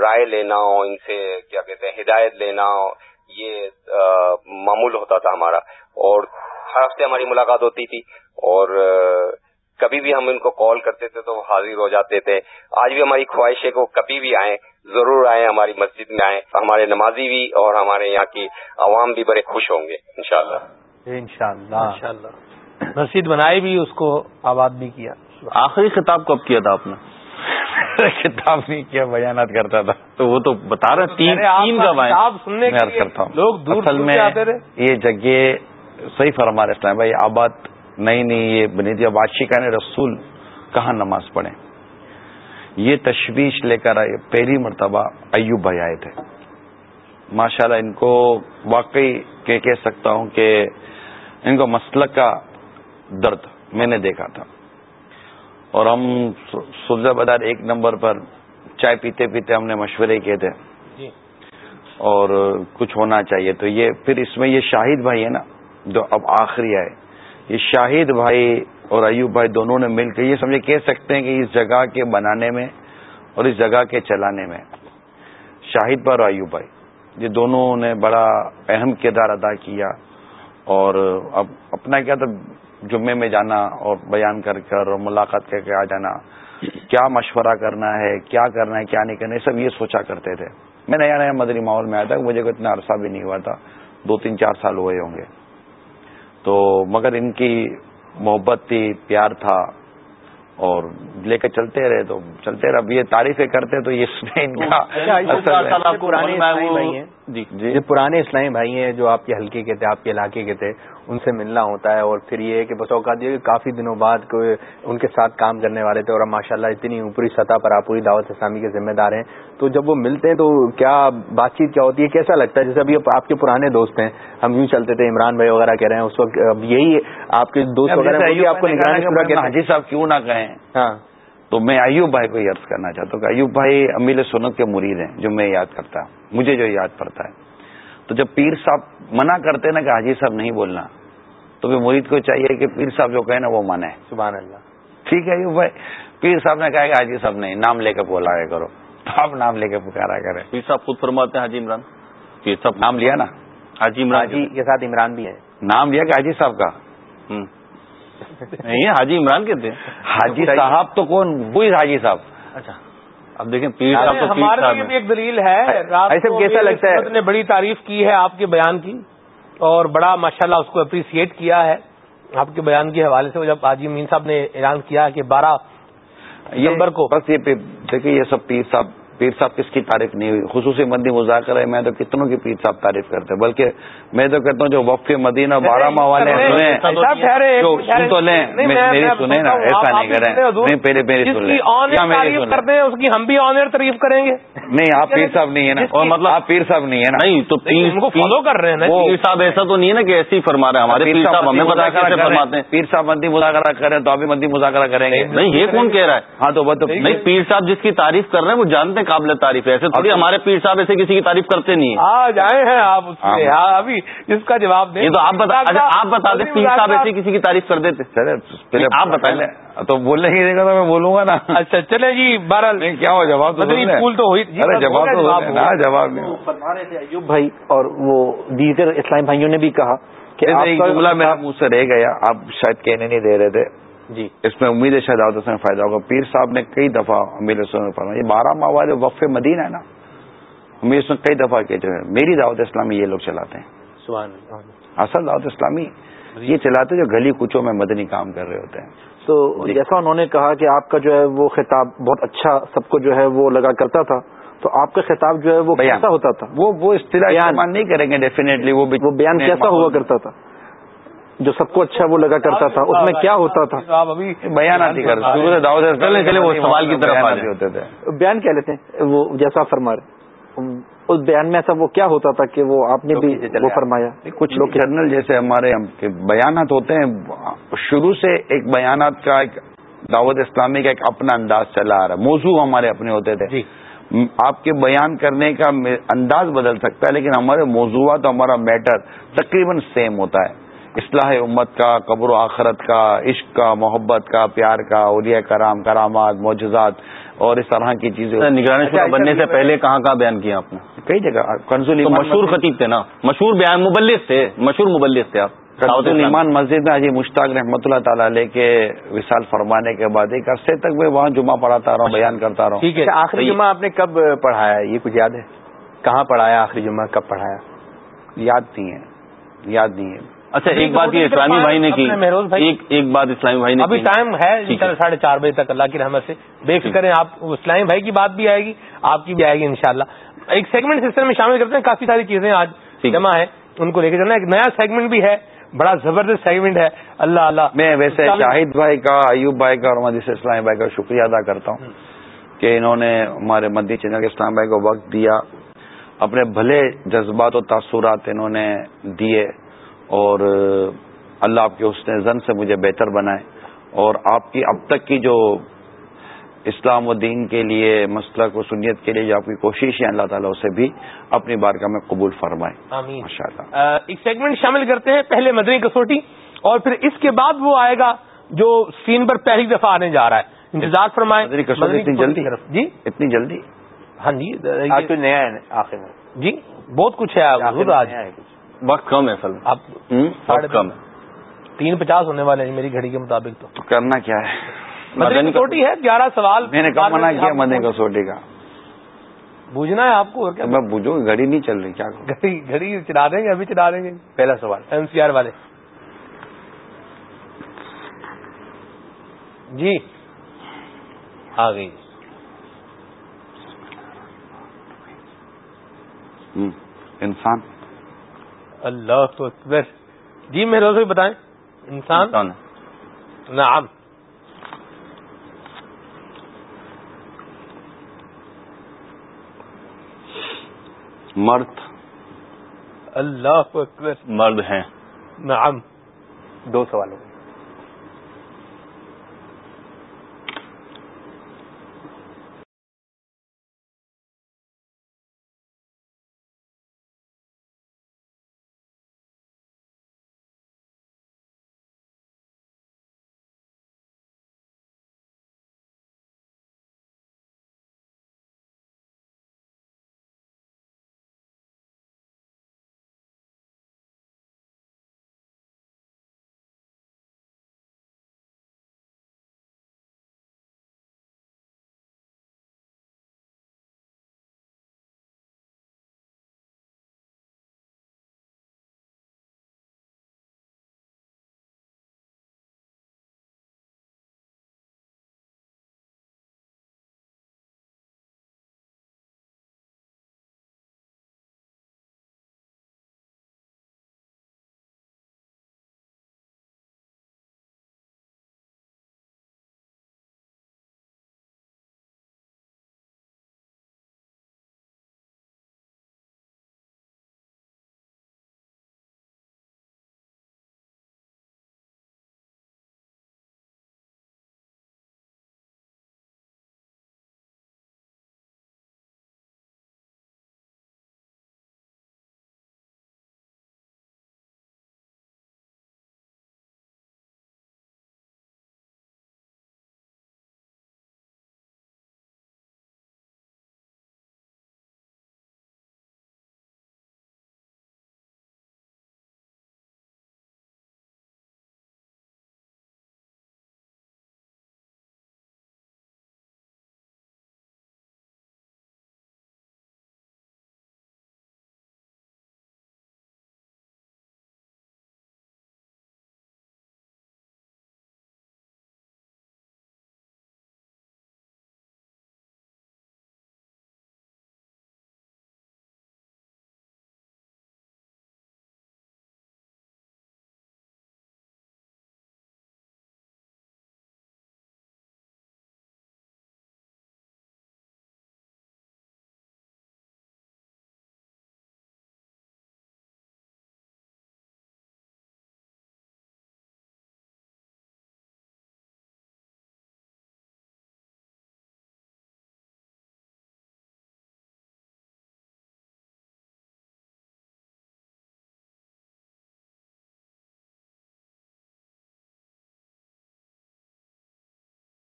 رائے لینا اور ان سے کیا کہتے ہیں، ہدایت لینا، یہ معمول ہوتا تھا ہمارا۔ اور ہر ہفتے ہماری ملاقات ہوتی تھی اور کبھی بھی ہم ان کو کال کرتے تھے تو وہ حاضر ہو جاتے تھے۔ آج بھی ہماری خواہش ہے کہ وہ کبھی بھی آئیں۔ ضرور آئیں ہماری مسجد میں آئیں ہمارے نمازی بھی اور ہمارے یہاں کی عوام بھی بڑے خوش ہوں گے انشاءاللہ۔ انشاءاللہ۔ مسجد بنائی بھی اس کو آباد بھی کیا۔ آخری خطاب کب کیا تھا آپ نے؟ خطاب نہیں کیا بیانات کرتا تھا۔ تو وہ تو بتا رہے تین تین کا کرتا ہوں۔ لوگ دور میں یہ جگہ صحیح فرما رہے اسلام بھائی آباد نہیں نہیں یہ بنی دیا بادشاہ نے رسول کہاں نماز پڑھے یہ تشویش لے کر آئے پہلی مرتبہ ایوب بھائی آئے تھے۔ ماشاءاللہ ان کو واقعی کہ کہہ سکتا ہوں کہ ان کو مسلک کا درد میں نے دیکھا تھا۔ اور ہم سلزہ بدار ایک نمبر پر چائے پیتے پیتے ہم نے مشورے کیے تھے۔ جی۔ اور کچھ ہونا چاہیے۔ تو یہ پھر اس میں یہ شاہد بھائی ہے نا جو اب آخری آئے۔ یہ شاہد بھائی اور ایوب بھائی دونوں نے مل کے یہ سمجھے کہہ سکتے ہیں کہ اس جگہ کے بنانے میں اور اس جگہ کے چلانے میں شاہد بھائی اور ایوب بھائی، یہ دونوں نے بڑا اہم کردار ادا کیا اور اب اپنا کیا تھا جمعے میں جانا اور بیان کر کر اور ملاقات کر کے آ جانا، کیا مشورہ کرنا ہے، کیا کرنا ہے، کیا نہیں کرنا ہے سب یہ سوچا کرتے تھے۔ میں نیا نیا مدری ماحول میں آیا تھا، مجھے اتنا عرصہ بھی نہیں ہوا تھا، دو تین چار سال ہوئے ہوں گے۔ تو مگر ان کی محبت تھی پیار تھا اور لے کے چلتے رہے تو چلتے رہے۔ اب یہ تعریفیں کرتے تو یہ ان کا جی جی۔ پرانے اسلامی بھائی ہیں جو آپ کے حلقے کے تھے آپ کے علاقے کے تھے۔ ان سے ملنا ہوتا ہے اور پھر یہ کہ بس اوقات یہ کافی دنوں بعد ان کے ساتھ کام کرنے والے تھے اور ماشاء اللہ اتنی اوپری سطح پر آپ پوری دعوت اسلامی کے ذمہ دار ہیں۔ تو جب وہ ملتے ہیں تو کیا بات چیت کیا ہوتی ہے؟ کیسا لگتا ہے؟ جیسے ابھی آپ کے پرانے دوست ہیں ہم یوں چلتے تھے عمران بھائی وغیرہ کہہ رہے ہیں اس وقت اب یہی آپ کے دوست وغیرہ آپ کو حاجی صاحب کیوں نہ کہیں؟ ہاں۔ تو میں ایوب بھائی کو یاد کرنا چاہتا ہوں کہ ایوب بھائی امیل سنت کے مرید ہیں جو میں یاد کرتا ہوں مجھے جو یاد پڑتا ہے۔ تو جب پیر صاحب منع کرتے نا کہ حاجی صاحب نہیں بولنا تو پھر مرید کو چاہیے کہ پیر صاحب جو کہے نا وہ مانے۔ سبحان اللہ۔ ٹھیک ہے بھائی پیر صاحب نے کہا کہ حاجی صاحب نہیں نام لے کے بولا کرو۔ تو آپ نام لے کے پکارا کریں۔ پیر صاحب خود فرماتے ہیں حاجی عمران۔ پیر صاحب نام لیا نا؟ حاجی عمران۔ جی کے ساتھ عمران بھی ہے۔ نام لیا کہ حاجی صاحب کا؟ نہیں حاجی عمران کہتے ہیں۔ حاجی صاحب تو کون؟ وہی حاجی صاحب۔ اچھا۔ اب دیکھیں پیر صاحب تو ہمارے لیے بھی ایک دلیل ہے ایسے کیسا لگتا ہے؟ نے بڑی تعریف کی ہے آپ کے بیان کی اور بڑا ماشاءاللہ اس کو اپریسیٹ کیا ہے۔ آپ کے بیان کے حوالے سے جب حاجی مین صاحب نے اعلان کیا کہ بارہ نمبر کو بس یہ دیکھیے یہ سب پیر صاحب پیر صاحب کس کی تعریف نہیں ہوئی؟ خصوصی مندی مذاکر ہے میں تو کتنوں کی پیر صاحب تعریف کرتے ہیں؟ بلکہ میں تو کہتا ہوں جو وقف مدینہ بارہ ماہ والے سن تو لیں میری سنیں نا ایسا نہیں کریں۔ نہیں پہلے میری سن لیں۔ کرتے ہیں اس کی ہم بھی آنر تعریف کریں گے؟ نہیں آپ پیر صاحب نہیں ہے نا۔ اور مطلب آپ پیر صاحب نہیں ہے نا۔ نہیں تو فالو کر رہے ہیں پیر صاحب ایسا تو نہیں ہے نا کہ ایسے ہی فرما رہے ہیں۔ ہمارے پیر صاحب ہمیں بتا فرماتے ہیں۔ پیر صاحب مندی مذاکرہ کریں تو ابھی مندی مذاکرہ کریں گے۔ نہیں یہ کون کہہ رہا ہے؟ ہاں تو نہیں پیر صاحب جس کی تعریف کر رہے ہیں وہ جانتے قابل تعریف ہے۔ ایسے تھوڑی ہمارے پیر صاحب ایسے کسی کی تعریف کرتے نہیں ہیں۔ آج آئے ہیں آپ اس میں ہاں۔ ابھی اس کا جواب دیں۔ تو آپ بتا اچھا آپ بتا دیں پیر صاحب ایسے کسی کی تعریف کر دیتے۔ پہلے آپ بتائیں۔ تو بولنے ہی دے گا تو میں بولوں گا نا۔ اچھا چلے جی بہرحال کیا ہو جواب تو مدنی پھول تو ہوئی ارے جواب تو جواب نہیں۔ فرما رہے تھے ایوب بھائی اور وہ دیگر اسلام بھائیوں نے بھی کہا کہ جملہ میرا منہ سے رہ گیا۔ آپ شاید کہنے نہیں دے رہے تھے۔ جی۔ اس میں امید ہے شاید دعوت میں فائدہ ہوگا۔ پیر صاحب نے کئی دفعہ امیر حسن فرمایا یہ بارہ ماہ والے وقف مدینہ ہے نا۔ امیر حسن کئی دفعہ کہ جو ہے میری دعوت اسلامی یہ لوگ چلاتے ہیں۔ سبحان اللہ۔ اصل دعوت اسلامی یہ چلاتے جو گلی کوچوں میں مدنی کام کر رہے ہوتے ہیں۔ تو جی۔ جیسا انہوں نے کہا کہ آپ کا جو ہے وہ خطاب بہت اچھا سب کو جو ہے وہ لگا کرتا تھا تو آپ کا خطاب جو ہے وہ۔ کیسا ہوتا تھا؟ وہ وہ اصطلاح۔ استعمال نہیں کریں گے ڈیفینیٹلی وہ بیان کیسا ہوا کرتا تھا؟ جو سب کو اچھا وہ لگا کرتا تھا اس میں کیا ہوتا تھا؟ آپ ابھی وہ سوال کی طرف۔ ہوتے تھے بیان کیا لیتے ہیں؟ وہ جیسا فرما رہے اس بیان میں ایسا وہ کیا ہوتا تھا کہ وہ آپ نے بھی وہ فرمایا؟ کچھ لوگ جرنل جیسے ہمارے ہم کے بیانات ہوتے ہیں شروع سے ایک بیانات کا ایک دعوت اسلامی کا ایک اپنا انداز چلا آ رہا۔ ہے موضوع ہمارے اپنے ہوتے تھے۔ جی۔ آپ کے بیان کرنے کا انداز بدل سکتا ہے لیکن ہمارے موضوعات ہمارا میٹر تقریباً سیم ہوتا ہے۔ اصلاح امت کا قبر و آخرت کا عشق کا محبت کا پیار کا اولیاء کرام کرامات معجزات اور اس طرح کی چیزیں۔ نگرانی شورا بننے سے پہلے کہاں کہاں بیان کیا آپ نے؟ کئی جگہ کنزول مشہور خطیب تھے نا۔ مشہور بیان مبلس تھے مشہور مبلس تھے آپ۔ ایمان مسجد میں حجی مشتاق رحمۃ اللہ تعالی علیہ کے وصال فرمانے کے بعد ایک عرصے تک میں وہاں جمعہ پڑھاتا رہا ہوں بیان کرتا رہا۔ ہوں ٹھیک ہے اچھا، آخری۔ جمعہ آپ نے کب پڑھایا؟ یہ کچھ یاد ہے؟ کہاں پڑھایا آخری جمعہ؟ کب پڑھایا؟ یاد نہیں ہے۔ یاد نہیں ہے۔ اچھا ایک بات یہ اسلامی بھائی نے کی۔ ایک بات اسلامی بھائی نے ابھی ٹائم ہے ہے۔ ساڑھے چار بجے تک اللہ کی رحمت سے۔ بے فکر ہیں آپ اسلامی بھائی کی بات بھی آئے گی آپ کی بھی آئے گی انشاءاللہ۔ ایک سیگمنٹ سسٹم میں شامل کرتے ہیں کافی ساری چیزیں آج ہے۔ جمع ہے ان کو لے کے چلنا ایک نیا سیگمنٹ بھی ہے بڑا زبردست سیگمنٹ ہے۔ اللہ اللہ۔ میں ویسے شاہد بھائی کا ایوب بھائی کا اور مدیس اسلام بھائی کا شکریہ ادا کرتا ہوں کہ انہوں نے ہمارے مدی چینل کے اسلام بھائی کو وقت دیا۔ اپنے بھلے جذبات و تاثرات انہوں نے دیے۔ اور اللہ آپ کے حسن زن سے مجھے بہتر بنائے اور آپ کی اب تک کی جو اسلام و دین کے لیے مسلک و سنیت کے لیے جو آپ کی کوشش ہے اللہ تعالیٰ اسے بھی اپنی بارگاہ میں قبول فرمائے۔ آمین۔ ماشاء اللہ ایک سیگمنٹ شامل کرتے ہیں پہلے مدنی کسوٹی اور پھر اس کے بعد وہ آئے گا جو سین پر پہلی دفعہ آنے جا رہا ہے۔ انتظار فرمائیں۔ مدنی کسوٹی اتنی جلدی؟ جی؟ اتنی جلدی؟ ہاں جی آج کچھ نیا ہے آخر میں۔ جی بہت کچھ ہے آج۔ وقت کم ہے میں آپ وقت کم۔ تین پچاس ہونے والے ہیں میری گھڑی کے مطابق تو۔ کرنا کیا ہے؟ کسوٹی ہے گیارہ سوال۔ میں نے کب منع کیا مدنی کسوٹی کا۔ بوجھنا ہے آپ کو اور کیا؟ تو میں بوجھو گھڑی نہیں چل رہی کیا گھڑی گھڑی چلا دیں گے ابھی چلا دیں گے۔ پہلا سوال این سی آر والے۔ جی۔ آ گئی۔ انسان۔ اللہ تو اکبر۔ جی میں روز بتائیں۔ انسان۔ نعم۔ مرد۔ اللہ اکبر۔ مرد ہیں۔ نعم۔ دو سوال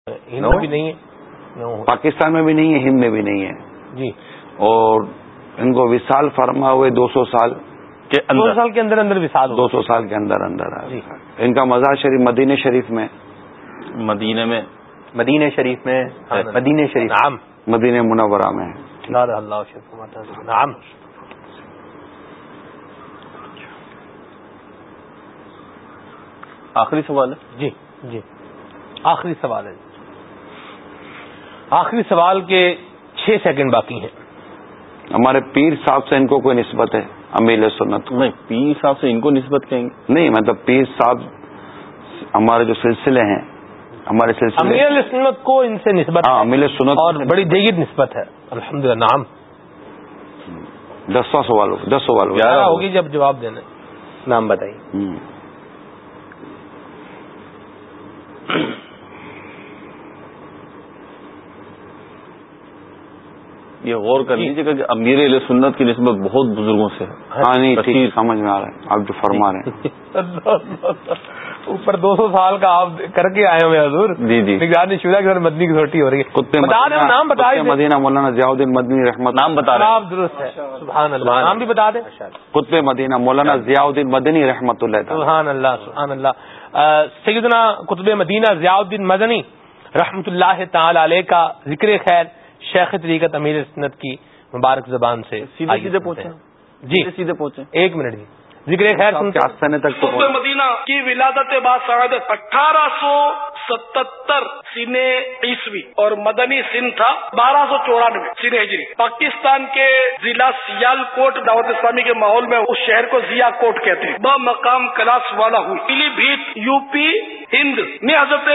ہند میں بھی نہیں ہے۔ پاکستان میں بھی نہیں ہے ہند میں بھی نہیں ہے۔ جی۔ اور ان کو وشال فرما ہوئے دو سو سال کے دو سال کے اندر اندر وشال دو سو سال کے اندر اندر جی۔ ان کا مزار شریف مدینہ شریف میں۔ مدینے میں۔ مدینہ شریف میں۔ مدینہ شریف۔ نام مدینہ منورہ میں۔ اللہ نام آخری سوال ہے۔ جی جی۔ آخری سوال ہے۔ آخری سوال کے چھ سیکنڈ باقی ہیں۔ ہمارے پیر صاحب سے ان کو کوئی نسبت ہے؟ امیل سنت۔ نہیں پیر صاحب سے ان کو نسبت کہیں گے؟ نہیں مطلب پیر صاحب ہمارے جو سلسلے ہیں ہمارے سلسلے سنت کو ان سے نسبت ہاں امیل سنت اور بڑی دیگر نسبت ہے۔ الحمد للہ نام دسواں سوال ہو دس سوال ہو۔ گیارہ ہوگی جب جواب دینا نام بتائیے۔ یہ غور کر لیجیے گا کہ امیر علیہ سنت کی نسبت بہت بزرگوں سے ہے۔ سمجھ میں آ رہا ہے۔ آپ جو فرما رہے ہیں۔ اوپر دو سو سال کا آپ کر کے آئے ہوئے حضور۔ جی جی۔ نگرانی شدہ کے مدنی کی چھوٹی ہو رہی ہے۔ بتا دیں نام بتا دیں مدینہ مولانا ضیاء الدین مدنی رحمت نام بتا رہے نام درست ہے۔ سبحان اللہ۔ نام بھی بتا دیں۔ قطب مدینہ مولانا ضیاء الدین مدنی رحمت اللہ تعالی۔ سبحان اللہ سبحان اللہ۔ سیدنا قطب مدینہ ضیاء الدین مدنی رحمت اللہ تعالی علیہ کا ذکر خیر۔ شیخ طریقت امیر سنت کی مبارک زبان سے سیدھے سیدھے پہنچے جی۔ سیدھے پہنچے ایک منٹ جی۔ ذکر خیر آستانے تک تو مدینہ کی ولادت باسعادت اٹھارہ سو ستہتر سن عیسوی اور مدنی سن تھا بارہ سو چورانوے سن ہجری۔ پاکستان کے ضلع سیال کوٹ دعوت اسلامی کے ماحول میں اس شہر کو ضیا کوٹ کہتے ہیں۔ ب مقام کلاس والا ہوئی پیلی بھیت یو پی ہند میں حضرت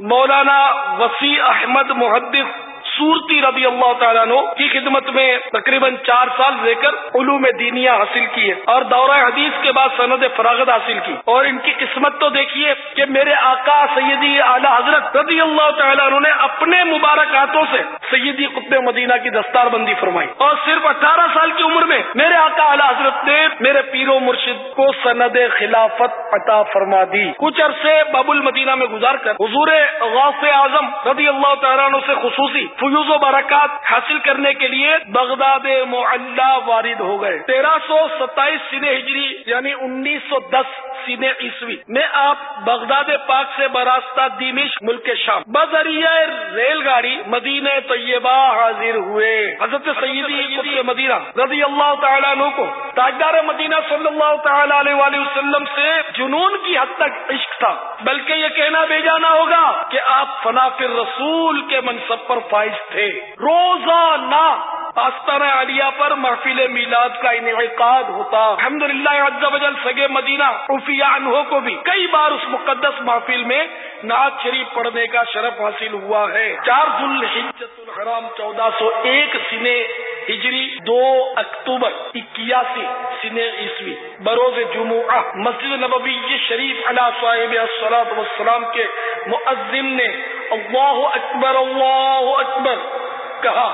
مولانا وسیع احمد محدث صورتی رضی اللہ تعالیٰ عنہ کی خدمت میں تقریباً چار سال رہ کر علوم دینیا حاصل کی ہے اور دورہ حدیث کے بعد سند فراغت حاصل کی۔ اور ان کی قسمت تو دیکھیے کہ میرے آقا سیدی اعلی حضرت رضی اللہ تعالیٰ عنہ نے اپنے مبارک ہاتھوں سے سیدی قطب مدینہ کی دستار بندی فرمائی۔ اور صرف اٹھارہ سال کی عمر میں میرے آقا اعلی حضرت نے میرے پیر و مرشد کو سند خلافت عطا فرما دی۔ کچھ عرصے باب المدینہ میں گزار کر حضور غوث اعظم رضی اللہ تعالیٰ عنہ سے خصوصی فیوز و برکات حاصل کرنے کے لیے بغداد معلّہ وارد ہو گئے۔ تیرہ سو ستائیس سن ہجری یعنی انیس سو دس سین عیسوی۔ میں آپ بغداد پاک سے براستہ دیمش ملک شام۔ بذریعہ ریل گاڑی مدینہ طیبہ حاضر ہوئے۔ حضرت سیدی مدینہ رضی اللہ تعالیٰ عنہ کو۔ تاجدار مدینہ صلی اللہ تعالی علیہ وآلہ وسلم سے جنون کی حد تک عشق تھا۔ بلکہ یہ کہنا بے جانا ہوگا کہ آپ فنافر رسول کے منصب پر فائز تھے۔ روزانہ آستانہ عالیہ پر محفل میلاد کا انعقاد ہوتا۔ الحمد للہ سگے مدینہ عفیہ انہوں کو بھی کئی بار اس مقدس محفل میں نعت شریف پڑھنے کا شرف حاصل ہوا ہے۔ چار ذوالحجت الحرام چودہ سو ایک سنے ہجری دو اکتوبر اکیاسی سنے عیسوی، بروز جمعہ، مسجد نبوی شریف علا صاحب السلاط وسلام کے معظم نے اللہ اکبر اللہ اکبر کہا،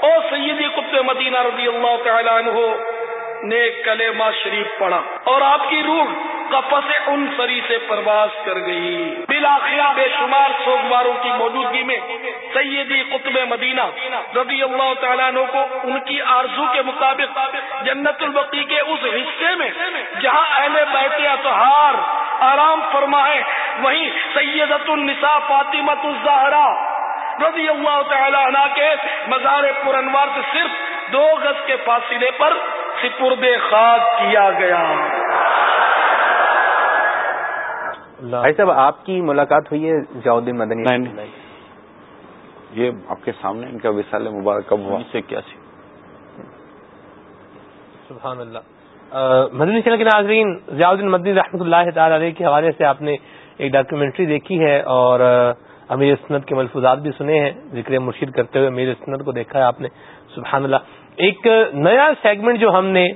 او سیدی قطب مدینہ رضی اللہ تعالیٰ عنہ نے کلمہ شریف پڑھا اور آپ کی روح قفص ان سری سے پرواز کر گئی۔ بلاخر بے شمار سوگواروں کی موجودگی میں سیدی قطب مدینہ رضی اللہ تعالیٰ عنہ کو ان کی آرزو کے مطابق جنت البقی کے اس حصے میں جہاں اہل بیت اطہار آرام فرمائے، وہیں سیدت النساء فاطمت الزہرا رضی اللہ تعالی عنہ کے مزار پر انوار سے صرف دو گز کے فاصلے پر سپرد خاک کیا گیا۔ بھائی صاحب آپ کی ملاقات ہوئی ہے ضیاؤدین مدنی یہ آپ کے سامنے ان کا وسال مبارک کب ہوا؟ سے کیا سی سبحان اللہ. مدنی چینل کے ناظرین ضیاؤدین مدنی رحمۃ اللہ تعالی علیہ کے حوالے سے آپ نے ایک ڈاکیومنٹری دیکھی ہے اور امیر سنت کے ملفوظات بھی سنے ہیں ذکر مرشید کرتے ہوئے امیر سنت کو دیکھا ہے آپ نے۔ سبحان اللہ. ایک نیا سیگمنٹ جو ہم نے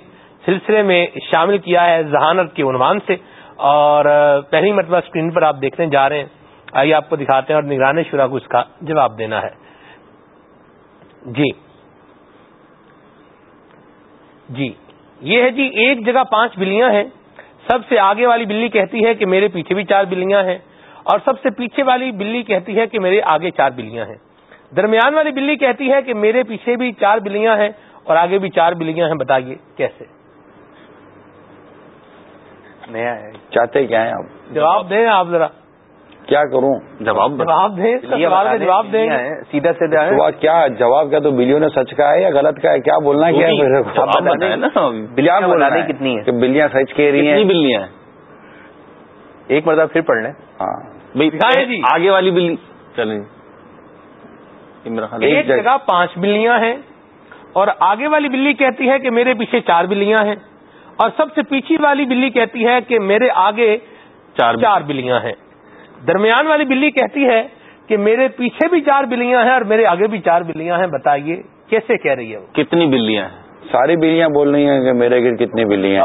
سلسلے میں شامل کیا ہے ذہانت کے عنوان سے اور پہلی مرتبہ اسکرین پر آپ دیکھنے جا رہے ہیں۔ آئیے آپ کو دکھاتے ہیں اور نگران شورا کو اس کا جواب دینا ہے۔ جی۔ جی۔ یہ ہے جی ایک جگہ پانچ بلیاں ہیں۔ سب سے آگے والی بلی کہتی ہے کہ میرے پیچھے بھی چار بلیاں ہیں۔ اور سب سے پیچھے والی بلی کہتی ہے کہ میرے آگے چار بلیاں ہیں۔ درمیان والی بلی کہتی ہے کہ میرے پیچھے بھی چار بلیاں ہیں اور آگے بھی چار بلیاں ہیں، بتائیے کیسے؟ چاہتے کیا ہیں آپ؟ جواب دیں آپ ذرا۔ کیا کروں؟ جواب جواب دیں کا کا جواب دیں۔ سیدھا سیدھا ہے کیا جواب کیا تو بلیوں نے سچ کہا ہے یا غلط کہا ہے؟ کیا بولنا کیا ہے؟ میرے کو جواب بتائیں نا کیا بولنا ہے کتنی ہے کہ بلیاں سچ کہہ رہی کتنی ہیں بلیاں ہیں؟ ایک مرتبہ پھر پڑھ لیں۔ ہاں۔ جی۔ آگے والی بلی۔ چلیں۔ یہ میرا خیال ہے ایک جگہ پانچ بلیاں ہیں اور آگے والی بلی کہتی ہے کہ میرے پیچھے چار بلیاں ہیں۔ اور سب سے پیچھے والی بلی کہتی ہے کہ میرے آگے چار چار بلیاں ہیں۔ درمیان والی بلی کہتی ہے کہ میرے پیچھے بھی چار بلیاں ہیں اور میرے آگے بھی چار بلیاں ہیں۔ بتائیے کیسے کہہ رہی ہے وہ؟ کتنی بلیاں ہیں؟ ساری بلیاں بول رہی ہیں کہ میرے گھر کتنی بلیاں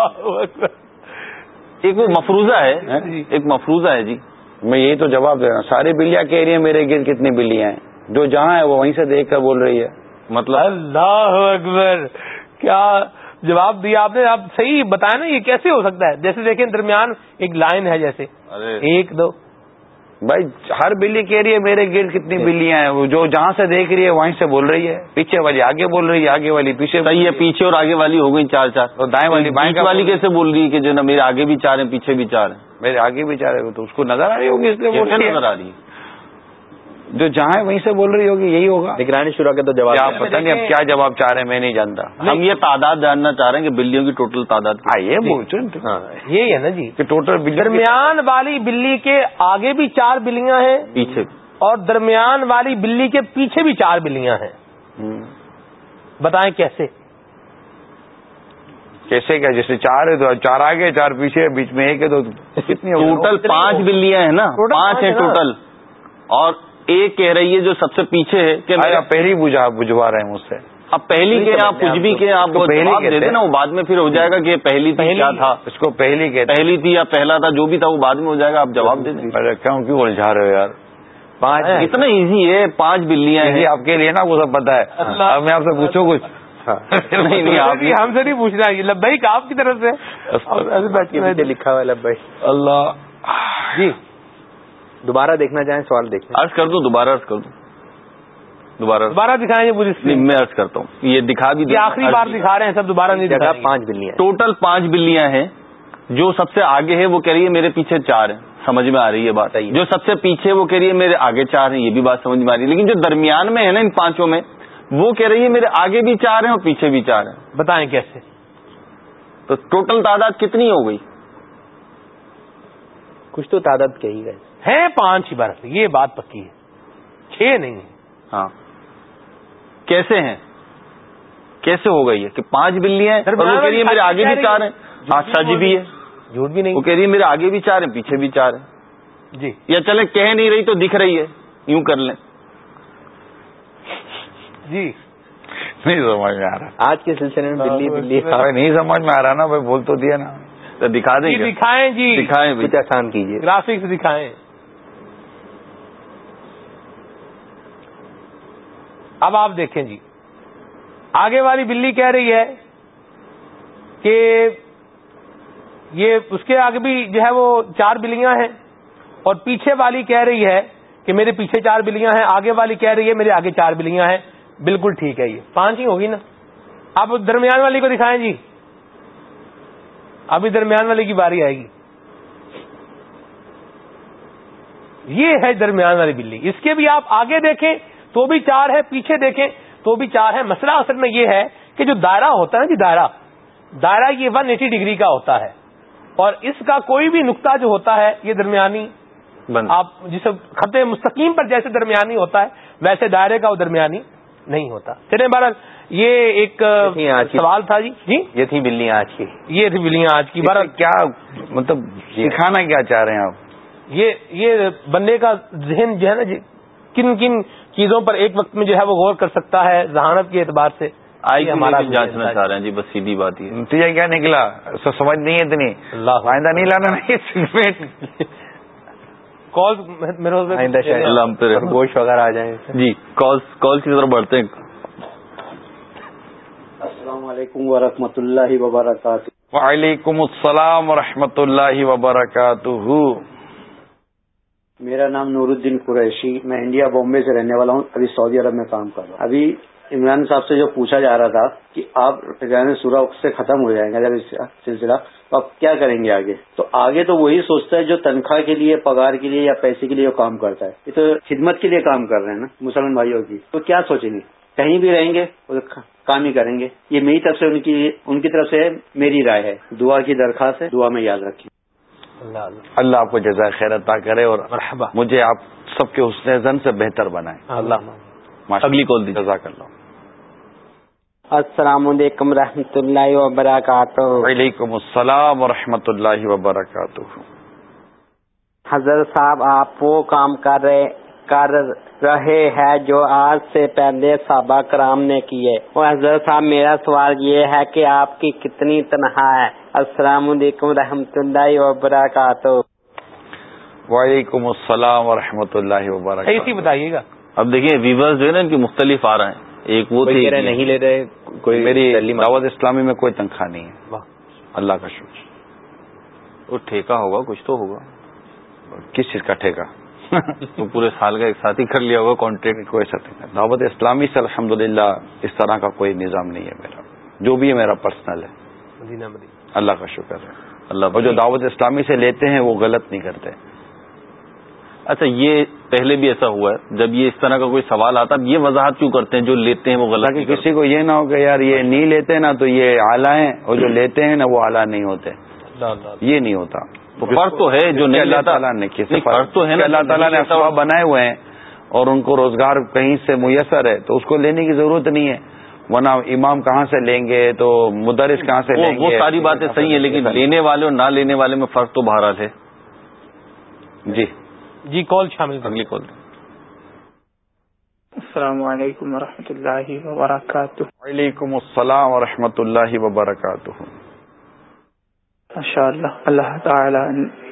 ایک وہ مفروضہ ہے جی۔ ایک مفروضہ ہے جی۔ میں یہی تو جواب دے رہا ہوں۔ ساری بلیاں کہہ رہی ہیں میرے گھر کتنی بلیاں ہیں۔ جو جہاں ہے وہ وہیں سے دیکھ کر بول رہی ہے۔ مطلب اللہ اکبر۔ کیا جواب دیا آپ نے آپ صحیح بتایا نا یہ کیسے ہو سکتا ہے؟ جیسے دیکھیں درمیان ایک لائن ہے جیسے ارے۔ ایک دو۔ بھائی ہر بلی کہہ رہی ہے میرے گرد کتنی بلیاں ہیں وہ جو جہاں سے دیکھ رہی ہے وہیں سے بول رہی ہے۔ پیچھے والی آگے بول رہی ہے آگے والی پیچھے صحیح ہے پیچھے اور آگے والی ہو گئی چار چار۔ اور دائیں والی بائیں والی کیسے بول رہی ہے کہ جو نا میرے آگے بھی چار ہیں پیچھے بھی چار ہیں؟ میرے آگے بھی چاہ رہے تو اس کو نظر آ رہی ہوگی اس لیے نظر آ رہی ہے۔ جو جہاں ہے وہیں سے بول رہی ہوگی یہی ہوگا۔ نگرانی شروع کے تو جواب آپ پتہ نہیں اب کیا جواب چاہ رہے ہیں میں نہیں جانتا۔ ہم یہ تعداد جاننا چاہ رہے ہیں کہ بلیوں کی ٹوٹل تعداد بولتے ہاں یہی ہے نا جی۔ کہ ٹوٹل درمیان والی بلی کے آگے بھی چار بلیاں ہیں پیچھے اور درمیان والی بلی کے پیچھے بھی چار بلیاں ہیں۔ بتائیں کیسے؟ کیسے کیا؟ جیسے چار ہے تو چار آگے چار پیچھے بیچ میں ایک ہے تو کتنی؟ ٹوٹل پانچ بلیاں ہیں نا۔ پانچ ہیں۔ ٹوٹل۔ اور ایک کہہ رہی ہے جو سب سے پیچھے ہے کہ پہلی بجھا بجوا رہے ہیں مجھ سے۔ اب پہلی کے آپ کچھ بھی۔ کہ آپ پہلی جواب دے نا۔ وہ بعد میں پھر ہو جائے گا کہ پہلی کیا تھا؟ اس کو پہلی کہتے ہیں۔ پہلی تھی یا پہلا تھا جو بھی تھا وہ بعد میں ہو جائے گا آپ جواب دے دیں۔ کیوں کیوں الجھا رہے ہو یار؟ پانچ اتنا ایزی ہے پانچ بلیاں یہ ہیں۔ آپ کے لیے نا وہ سب پتا ہے۔ اب میں آپ سے پوچھوں کچھ۔ نہیں نہیں آپ نہیں، ہم سے نہیں پوچھنا ہے لبیک آپ کی طرف سے۔ لکھا ہوا ہے بھائی اللہ۔ جی۔ دوبارہ دیکھنا چاہیں سوال دیکھیں عرض کر دوں دوبارہ عرض کر دوں دوبارہ دوبارہ دکھائیں گے پوری اسکرین میں عرض کرتا ہوں۔ یہ دکھا بھی آخری بار دکھا رہے ہیں سب دوبارہ نہیں دکھا پانچ بلی ہیں۔ ٹوٹل پانچ بلیاں ہیں۔ جو سب سے آگے ہے وہ کہہ رہی ہے میرے پیچھے چار ہیں۔ سمجھ میں آ رہی ہے بات۔ جو سب سے پیچھے وہ کہہ رہی ہے میرے آگے چار ہیں یہ بھی بات سمجھ میں آ رہی ہے۔ لیکن جو درمیان میں ہے نا ان پانچوں میں وہ کہہ رہی ہے میرے آگے بھی چار ہیں اور پیچھے بھی چار ہیں۔ بتائیں کیسے؟ تو ٹوٹل تعداد کتنی ہو گئی؟ کچھ تو تعداد کہی گئے ہیں پانچ ہی برف یہ بات پکی ہے۔ چھ نہیں ہے۔ ہاں۔ کیسے ہیں؟ کیسے ہو گئی ہے کہ پانچ بلیاں ہیں اور وہ کہہ رہی ہے میرے آگے بھی چار ہیں۔ ہاں سچ بھی ہے۔ جھوٹ بھی نہیں۔ وہ کہہ رہی ہے میرے آگے بھی چار ہیں پیچھے بھی چار ہیں۔ جی۔ یا چلے کہہ نہیں رہی تو دکھ رہی ہے۔ یوں کر لیں۔ جی۔ نہیں سمجھ میں آ رہا۔ آج کے سلسلے میں بلی بلی نہیں سمجھ میں آ رہا نا بھائی بول تو دیا نا۔ تو دکھا دیں جی دکھائیں جی۔ دکھائیں کچھ آسان کیجیے۔ گرافکس دکھائیں۔ اب آپ دیکھیں جی۔ آگے والی بلی کہہ رہی ہے کہ یہ اس کے آگے بھی جو ہے وہ چار بلیاں ہیں اور پیچھے والی کہہ رہی ہے کہ میرے پیچھے چار بلیاں ہیں، آگے والی کہہ رہی ہے میرے آگے چار بلیاں ہیں۔ بالکل ٹھیک ہے یہ۔ پانچ ہی ہوگی نا۔ اب درمیان والی کو دکھائیں جی۔ ابھی درمیان والی کی باری آئے گی۔ یہ ہے درمیان والی بلی۔ اس کے بھی آپ آگے دیکھیں۔ تو بھی چار ہے پیچھے دیکھیں تو بھی چار ہے۔ مسئلہ اصل میں یہ ہے کہ جو دائرہ ہوتا ہے نا جی دائرہ۔ دائرہ یہ ون ایٹی ڈگری کا ہوتا ہے۔ اور اس کا کوئی بھی نقطہ جو ہوتا ہے یہ درمیانی آپ جسے خط مستقیم پر جیسے درمیانی ہوتا ہے ویسے دائرے کا وہ درمیانی نہیں ہوتا۔ چلے بہرحال یہ ایک سوال تھا جی۔ جی؟ یہ تھی بلیاں آج کی۔ یہ تھی بلیاں آج کی۔ بہرحال کیا مطلب سکھانا کیا چاہ رہے ہیں آپ؟ یہ یہ بندے کا ذہن جو ہے نا جی کن کن چیزوں پر ایک وقت میں جو ہے وہ غور کر سکتا ہے ذہانت کے اعتبار سے۔ آئی ہمارا جانچنا چاہ رہے ہیں۔ جی بس سیدھی بات یہ نتیجہ کیا نکلا؟ سو سمجھ نہیں ہے اتنی۔ اللہ آئندہ نہیں لانا کال گوشت وغیرہ آ جائیں جی کال کال کی طرف بڑھتے ہیں۔ السلام علیکم ورحمۃ اللہ وبرکاتہ۔ وعلیکم السلام ورحمۃ اللہ وبرکاتہ۔ میرا نام نور الدین قریشی، میں انڈیا بامبے سے رہنے والا ہوں، ابھی سعودی عرب میں کام کر رہا ہوں۔ ابھی عمران صاحب سے جو پوچھا جا رہا تھا کہ آپ سورہ سے ختم ہو جائیں گے، جب سلسلہ، تو آپ کیا کریں گے آگے؟ تو آگے تو وہی سوچتا ہے جو تنخواہ کے لیے، پگار کے لیے یا پیسے کے لیے کام کرتا ہے۔ یہ تو خدمت کے لیے کام کر رہے ہیں نا، مسلمان بھائیوں کی۔ تو کیا سوچیں گے؟ کہیں بھی رہیں گے کام ہی کریں گے۔ یہ میری طرف سے ان کی ان کی طرف سے میری رائے ہے۔ دعا کی درخواست ہے، دعا میں یاد رکھیں۔ اللہ آپ کو جزائے خیر عطا کرے اور مجھے آپ سب کے حسن زن سے بہتر بنائے. اللہ. اگلی کال دی جزاک اللہ السلام علیکم رحمۃ اللہ وبرکاتہ. وعلیکم السلام و اللہ وبرکاتہ. حضرت صاحب آپ وہ کام کر رہے کر رہے ہیں جو آج سے پہلے صحابہ کرام نے کیے۔ اور حضرت صاحب میرا سوال یہ ہے کہ آپ کی کتنی تنہا ہے؟ السلام علیکم رحمۃ اللہ وبرکاتہ۔ وعلیکم السلام و اللہ وبرکاتہ بتائیے گا۔ اب دیکھیے ویورز جو ہے نا ان کی مختلف آ رہے ہیں۔ ایک وہ نہیں لے رہے کوئی میری دعوت اسلامی میں کوئی تنخواہ نہیں ہے۔ اللہ کا شکر۔ وہ ٹھیکہ ہوگا کچھ تو ہوگا۔ کس چیز کا ٹھیکہ؟ تو پورے سال کا ایک ساتھ ہی کر لیا ہوگا کانٹریکٹ کوئی ساتھ دعوت اسلامی سے الحمد اس طرح کا کوئی نظام نہیں ہے میرا۔ جو بھی ہے میرا پرسنل ہے۔ اللہ کا شکر ہے۔ اللہ جو دعوت اسلامی سے لیتے ہیں وہ غلط نہیں کرتے۔ اچھا یہ پہلے بھی ایسا ہوا ہے۔ جب یہ اس طرح کا کوئی سوال آتا ہے یہ وضاحت کیوں کرتے ہیں جو لیتے ہیں وہ غلط کہ کسی کو یہ نہ ہو کہ یار یہ نہیں لیتے نا تو یہ اعلیٰ ہیں اور جو لیتے ہیں نا وہ اعلیٰ نہیں ہوتے۔ یہ نہیں ہوتا۔ فرق تو ہے جو نہیں اللہ تعالیٰ نے فرق تو ہے نا اللہ تعالیٰ نے افواہ بنائے ہوئے ہیں اور ان کو روزگار کہیں سے میسر ہے تو اس کو لینے کی ضرورت نہیں ہے۔ ورنہ امام کہاں سے لیں گے تو مدرس کہاں سے لیں گے؟ وہ ساری باتیں صحیح ہیں لیکن لینے والے اور نہ لینے والے میں فرق تو بہرحال ہے۔ جی۔ جی کال شامل اگلی کال۔ السلام علیکم و اللہ وبرکاتہ۔ وعلیکم السلام و اللہ وبرکاتہ۔ ماشاء اللہ اللہ تعالی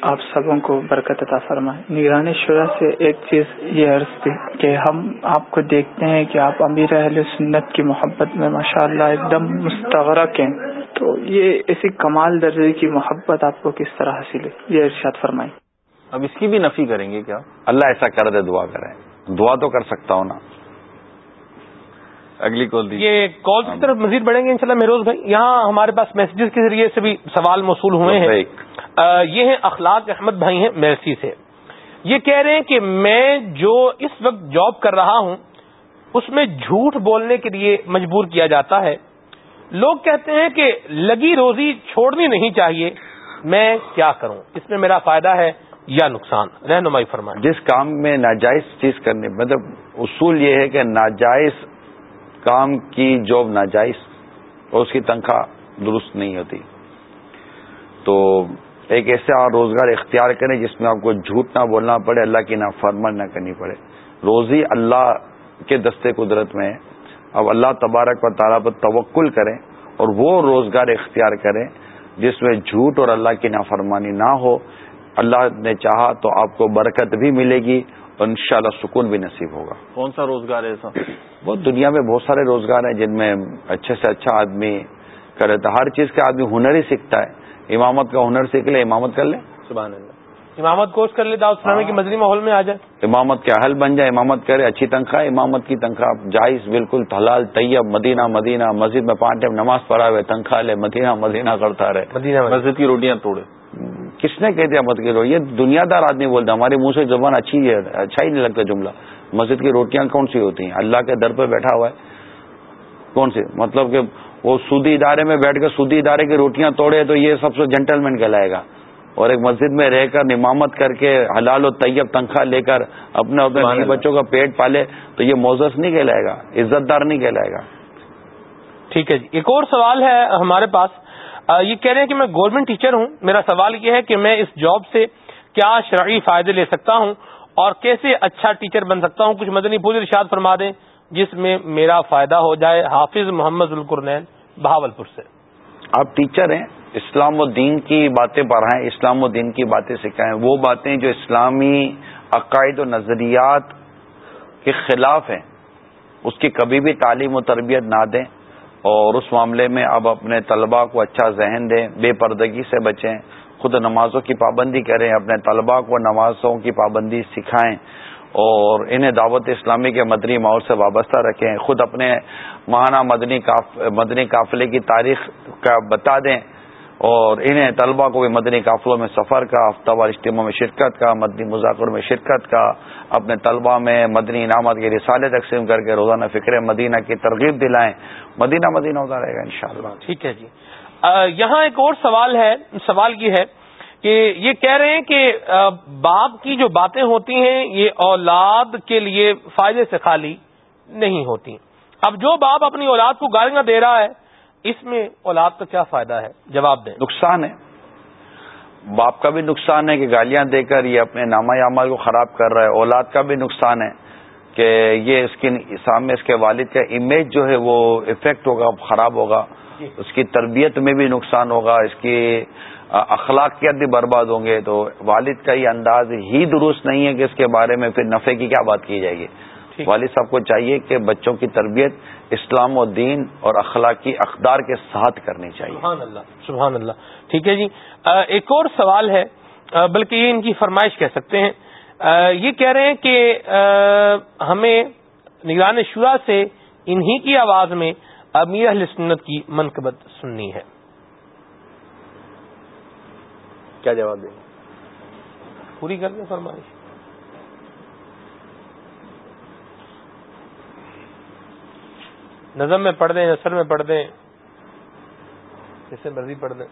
آپ سبوں کو برکت عطا فرمائے۔ نگرانی شرح سے ایک چیز یہ عرض تھی کہ ہم آپ کو دیکھتے ہیں کہ آپ امیر اہل سنت کی محبت میں ماشاء اللہ ایک دم مستغرق ہیں۔ تو یہ ایسی کمال درجے کی محبت آپ کو کس طرح حاصل ہے یہ ارشاد فرمائی اب اس کی بھی نفی کریں گے کیا؟ اللہ ایسا کر دے، دعا کریں۔ دعا تو کر سکتا ہوں نا۔ اگلی کال یہ کال کی طرف مزید بڑھیں گے انشاءاللہ شاء بھائی. یہاں ہمارے پاس میسجز کے ذریعے سے بھی سوال موصول ہوئے ہیں. یہ ہیں اخلاق احمد بھائی ہیں میرسی سے. یہ کہہ رہے ہیں کہ میں جو اس وقت جاب کر رہا ہوں اس میں جھوٹ بولنے کے لیے مجبور کیا جاتا ہے. لوگ کہتے ہیں کہ لگی روزی چھوڑنی نہیں چاہیے. میں کیا کروں؟ اس میں میرا فائدہ ہے یا نقصان؟ رہنمائی فرمائیں. جس کام میں ناجائز چیز کرنے مطلب اصول یہ ہے کہ ناجائز کام کی جاب ناجائز اور اس کی تنخواہ درست نہیں ہوتی۔ تو ایک ایسا روزگار اختیار کریں جس میں آپ کو جھوٹ نہ بولنا پڑے، اللہ کی نہ نہ کرنی پڑے۔ روزی اللہ کے دستے قدرت میں اب اللہ تبارک و تعالیٰ پر توکل کریں اور وہ روزگار اختیار کریں جس میں جھوٹ اور اللہ کی نافرمانی نہ ہو۔ اللہ نے چاہا تو آپ کو برکت بھی ملے گی اور انشاءاللہ سکون بھی نصیب ہوگا۔ کون سا روزگار ہے ایسا؟ بہت دنیا میں بہت سارے روزگار ہیں جن میں اچھے سے اچھا آدمی کرے تو ہر چیز کا آدمی ہنر ہی سیکھتا ہے۔ امامت کا ہنر سیکھ لے امامت کر لے۔ سبحان اللہ۔ امامت کوش کر لے اسلامی کی مدنی ماحول میں آ جائے۔ امامت کے حل بن جائے امامت کرے اچھی تنخواہ امامت کی تنخواہ جائز بالکل تھلال طیب مدینہ مدینہ مسجد میں پانچ ٹائم نماز پڑھا ہوئے تنخواہ لے مدینہ مدینہ کرتا رہے۔ مدینہ مسجد کی روٹیاں توڑے۔ کس نے کہہ دیا مت کرو یہ دنیا دار آدمی بولتا ہمارے منہ سے زبان اچھی ہے اچھا ہی نہیں لگتا جملہ۔ مسجد کی روٹیاں کون سی ہوتی ہیں؟ اللہ کے در پہ بیٹھا ہوا ہے۔ کون سی؟ مطلب کہ وہ سودی ادارے میں بیٹھ کر سودی ادارے کی روٹیاں توڑے تو یہ سب سے جینٹل مین کہلائے گا۔ اور ایک مسجد میں رہ کر نمامت کر کے حلال و طیب تنخواہ لے کر اپنے اپنے بچوں کا پیٹ پالے تو یہ موزس نہیں کہلائے گا عزت دار نہیں کہلائے گا۔ ٹھیک ہے جی۔ ایک اور سوال ہے ہمارے پاس۔ یہ کہہ رہے ہیں کہ میں گورنمنٹ ٹیچر ہوں۔ میرا سوال یہ ہے کہ میں اس جاب سے کیا شرعی فائدے لے سکتا ہوں؟ اور کیسے اچھا ٹیچر بن سکتا ہوں؟ کچھ مدنی پوری ارشاد فرما دیں، جس میں میرا فائدہ ہو جائے۔ حافظ محمد القرنین بہاول پور سے۔ آپ ٹیچر ہیں، اسلام و دین کی باتیں پڑھائیں، اسلام و دین کی باتیں سکھائیں۔ وہ باتیں جو اسلامی عقائد و نظریات کے خلاف ہیں، اس کی کبھی بھی تعلیم و تربیت نہ دیں۔ اور اس معاملے میں اب اپنے طلبہ کو اچھا ذہن دیں، بے پردگی سے بچیں۔ خود نمازوں کی پابندی کریں، اپنے طلباء کو نمازوں کی پابندی سکھائیں اور انہیں دعوت اسلامی کے مدنی ماحول سے وابستہ رکھیں۔ خود اپنے ماہانہ مدنی مدنی قافلے کی تاریخ کا بتا دیں اور انہیں طلبہ کو بھی مدنی قافلوں میں سفر کا، ہفتہ وار اجتماع میں شرکت کا، مدنی مذاکر میں شرکت کا، اپنے طلبہ میں مدنی انعامات کے رسالے تقسیم کر کے روزانہ فکر مدینہ کی ترغیب دلائیں۔ مدینہ مدینہ ہوتا رہے گا انشاءاللہ۔ ٹھیک ہے جی۔ یہاں ایک اور سوال ہے، سوال یہ ہے کہ یہ کہہ رہے ہیں کہ باپ کی جو باتیں ہوتی ہیں، یہ اولاد کے لیے فائدے سے خالی نہیں ہوتی۔ اب جو باپ اپنی اولاد کو گالیاں دے رہا ہے، اس میں اولاد کا کیا فائدہ ہے؟ جواب دیں۔ نقصان ہے۔ باپ کا بھی نقصان ہے کہ گالیاں دے کر یہ اپنے نامہ عمل کو خراب کر رہا ہے۔ اولاد کا بھی نقصان ہے کہ یہ اس کی سامنے اس کے والد کا امیج جو ہے وہ افیکٹ ہوگا، خراب ہوگا۔ اس کی تربیت میں بھی نقصان ہوگا اس کی اخلاقیت بھی برباد ہوں گے تو والد کا یہ انداز ہی درست نہیں ہے کہ اس کے بارے میں پھر نفے کی کیا بات کی جائے گی. والد صاحب کو چاہیے کہ بچوں کی تربیت اسلام و دین اور اخلاقی اقدار کے ساتھ کرنی چاہیے. سبحان اللہ سبحان اللہ. ٹھیک ہے جی. ایک اور سوال ہے بلکہ یہ ان کی فرمائش کہہ سکتے ہیں. یہ کہہ رہے ہیں کہ ہمیں نگران شورا سے انہی کی آواز میں امیر اہل سنت کی منقبت سننی ہے۔ کیا جواب دیں؟ پوری کر دیں فرمائش۔ نظم میں پڑھ دیں اثر میں پڑھ دیں جیسے مرضی پڑھ دیں۔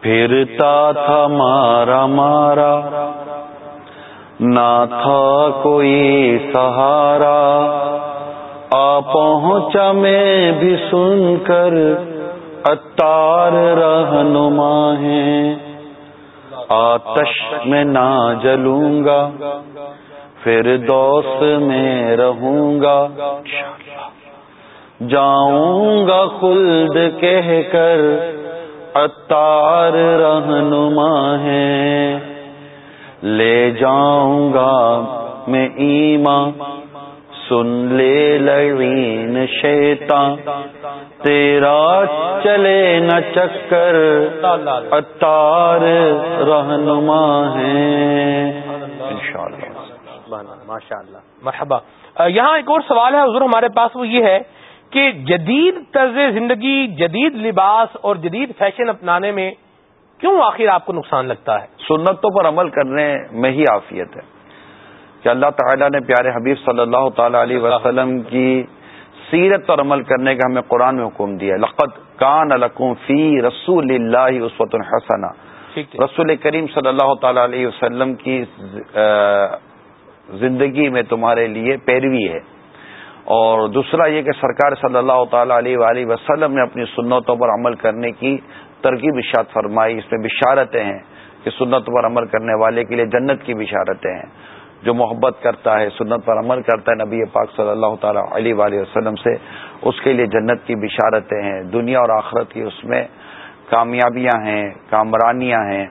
پھرتا تھا مارا مارا نہ تھا کوئی سہارا۔ آ پہنچا میں بھی سن کر اتار رہنما ہے آتش میں نہ جلوں گا پھر دوست میں رہوں گا۔ جاؤں گا خلد کہہ کر اتار رہنما ہے لے جاؤں گا میں ایما سن لے لڑین شیطان تیرا چلے نہ چکر اتار رہنما ہے ماشاء اللہ مرحبا۔ یہاں ایک اور سوال ہے حضور ہمارے پاس وہ یہ ہے کہ جدید طرز زندگی جدید لباس اور جدید فیشن اپنانے میں کیوں آخر آپ کو نقصان لگتا ہے؟ سنتوں پر عمل کرنے میں ہی آفیت ہے۔ کہ اللہ تعالیٰ نے پیارے حبیب صلی اللہ تعالی علیہ وسلم کی سیرت پر عمل کرنے کا ہمیں قرآن میں حکم دیا لقت کان القم فی رسول اللہ عصوت الحسن رسول کریم صلی اللہ تعالی علیہ وسلم کی زندگی میں تمہارے لیے پیروی ہے۔ اور دوسرا یہ کہ سرکار صلی اللہ تعالی علیہ وآلہ وسلم نے اپنی سنتوں پر عمل کرنے کی ترغیب اشاعت فرمائی۔ اس میں بشارتیں ہیں کہ سنت پر عمل کرنے والے کے لیے جنت کی بشارتیں ہیں۔ جو محبت کرتا ہے سنت پر عمل کرتا ہے نبی پاک صلی اللہ تعالی علیہ وآلہ وسلم سے اس کے لیے جنت کی بشارتیں ہیں دنیا اور آخرت کی اس میں کامیابیاں ہیں کامرانیاں ہیں۔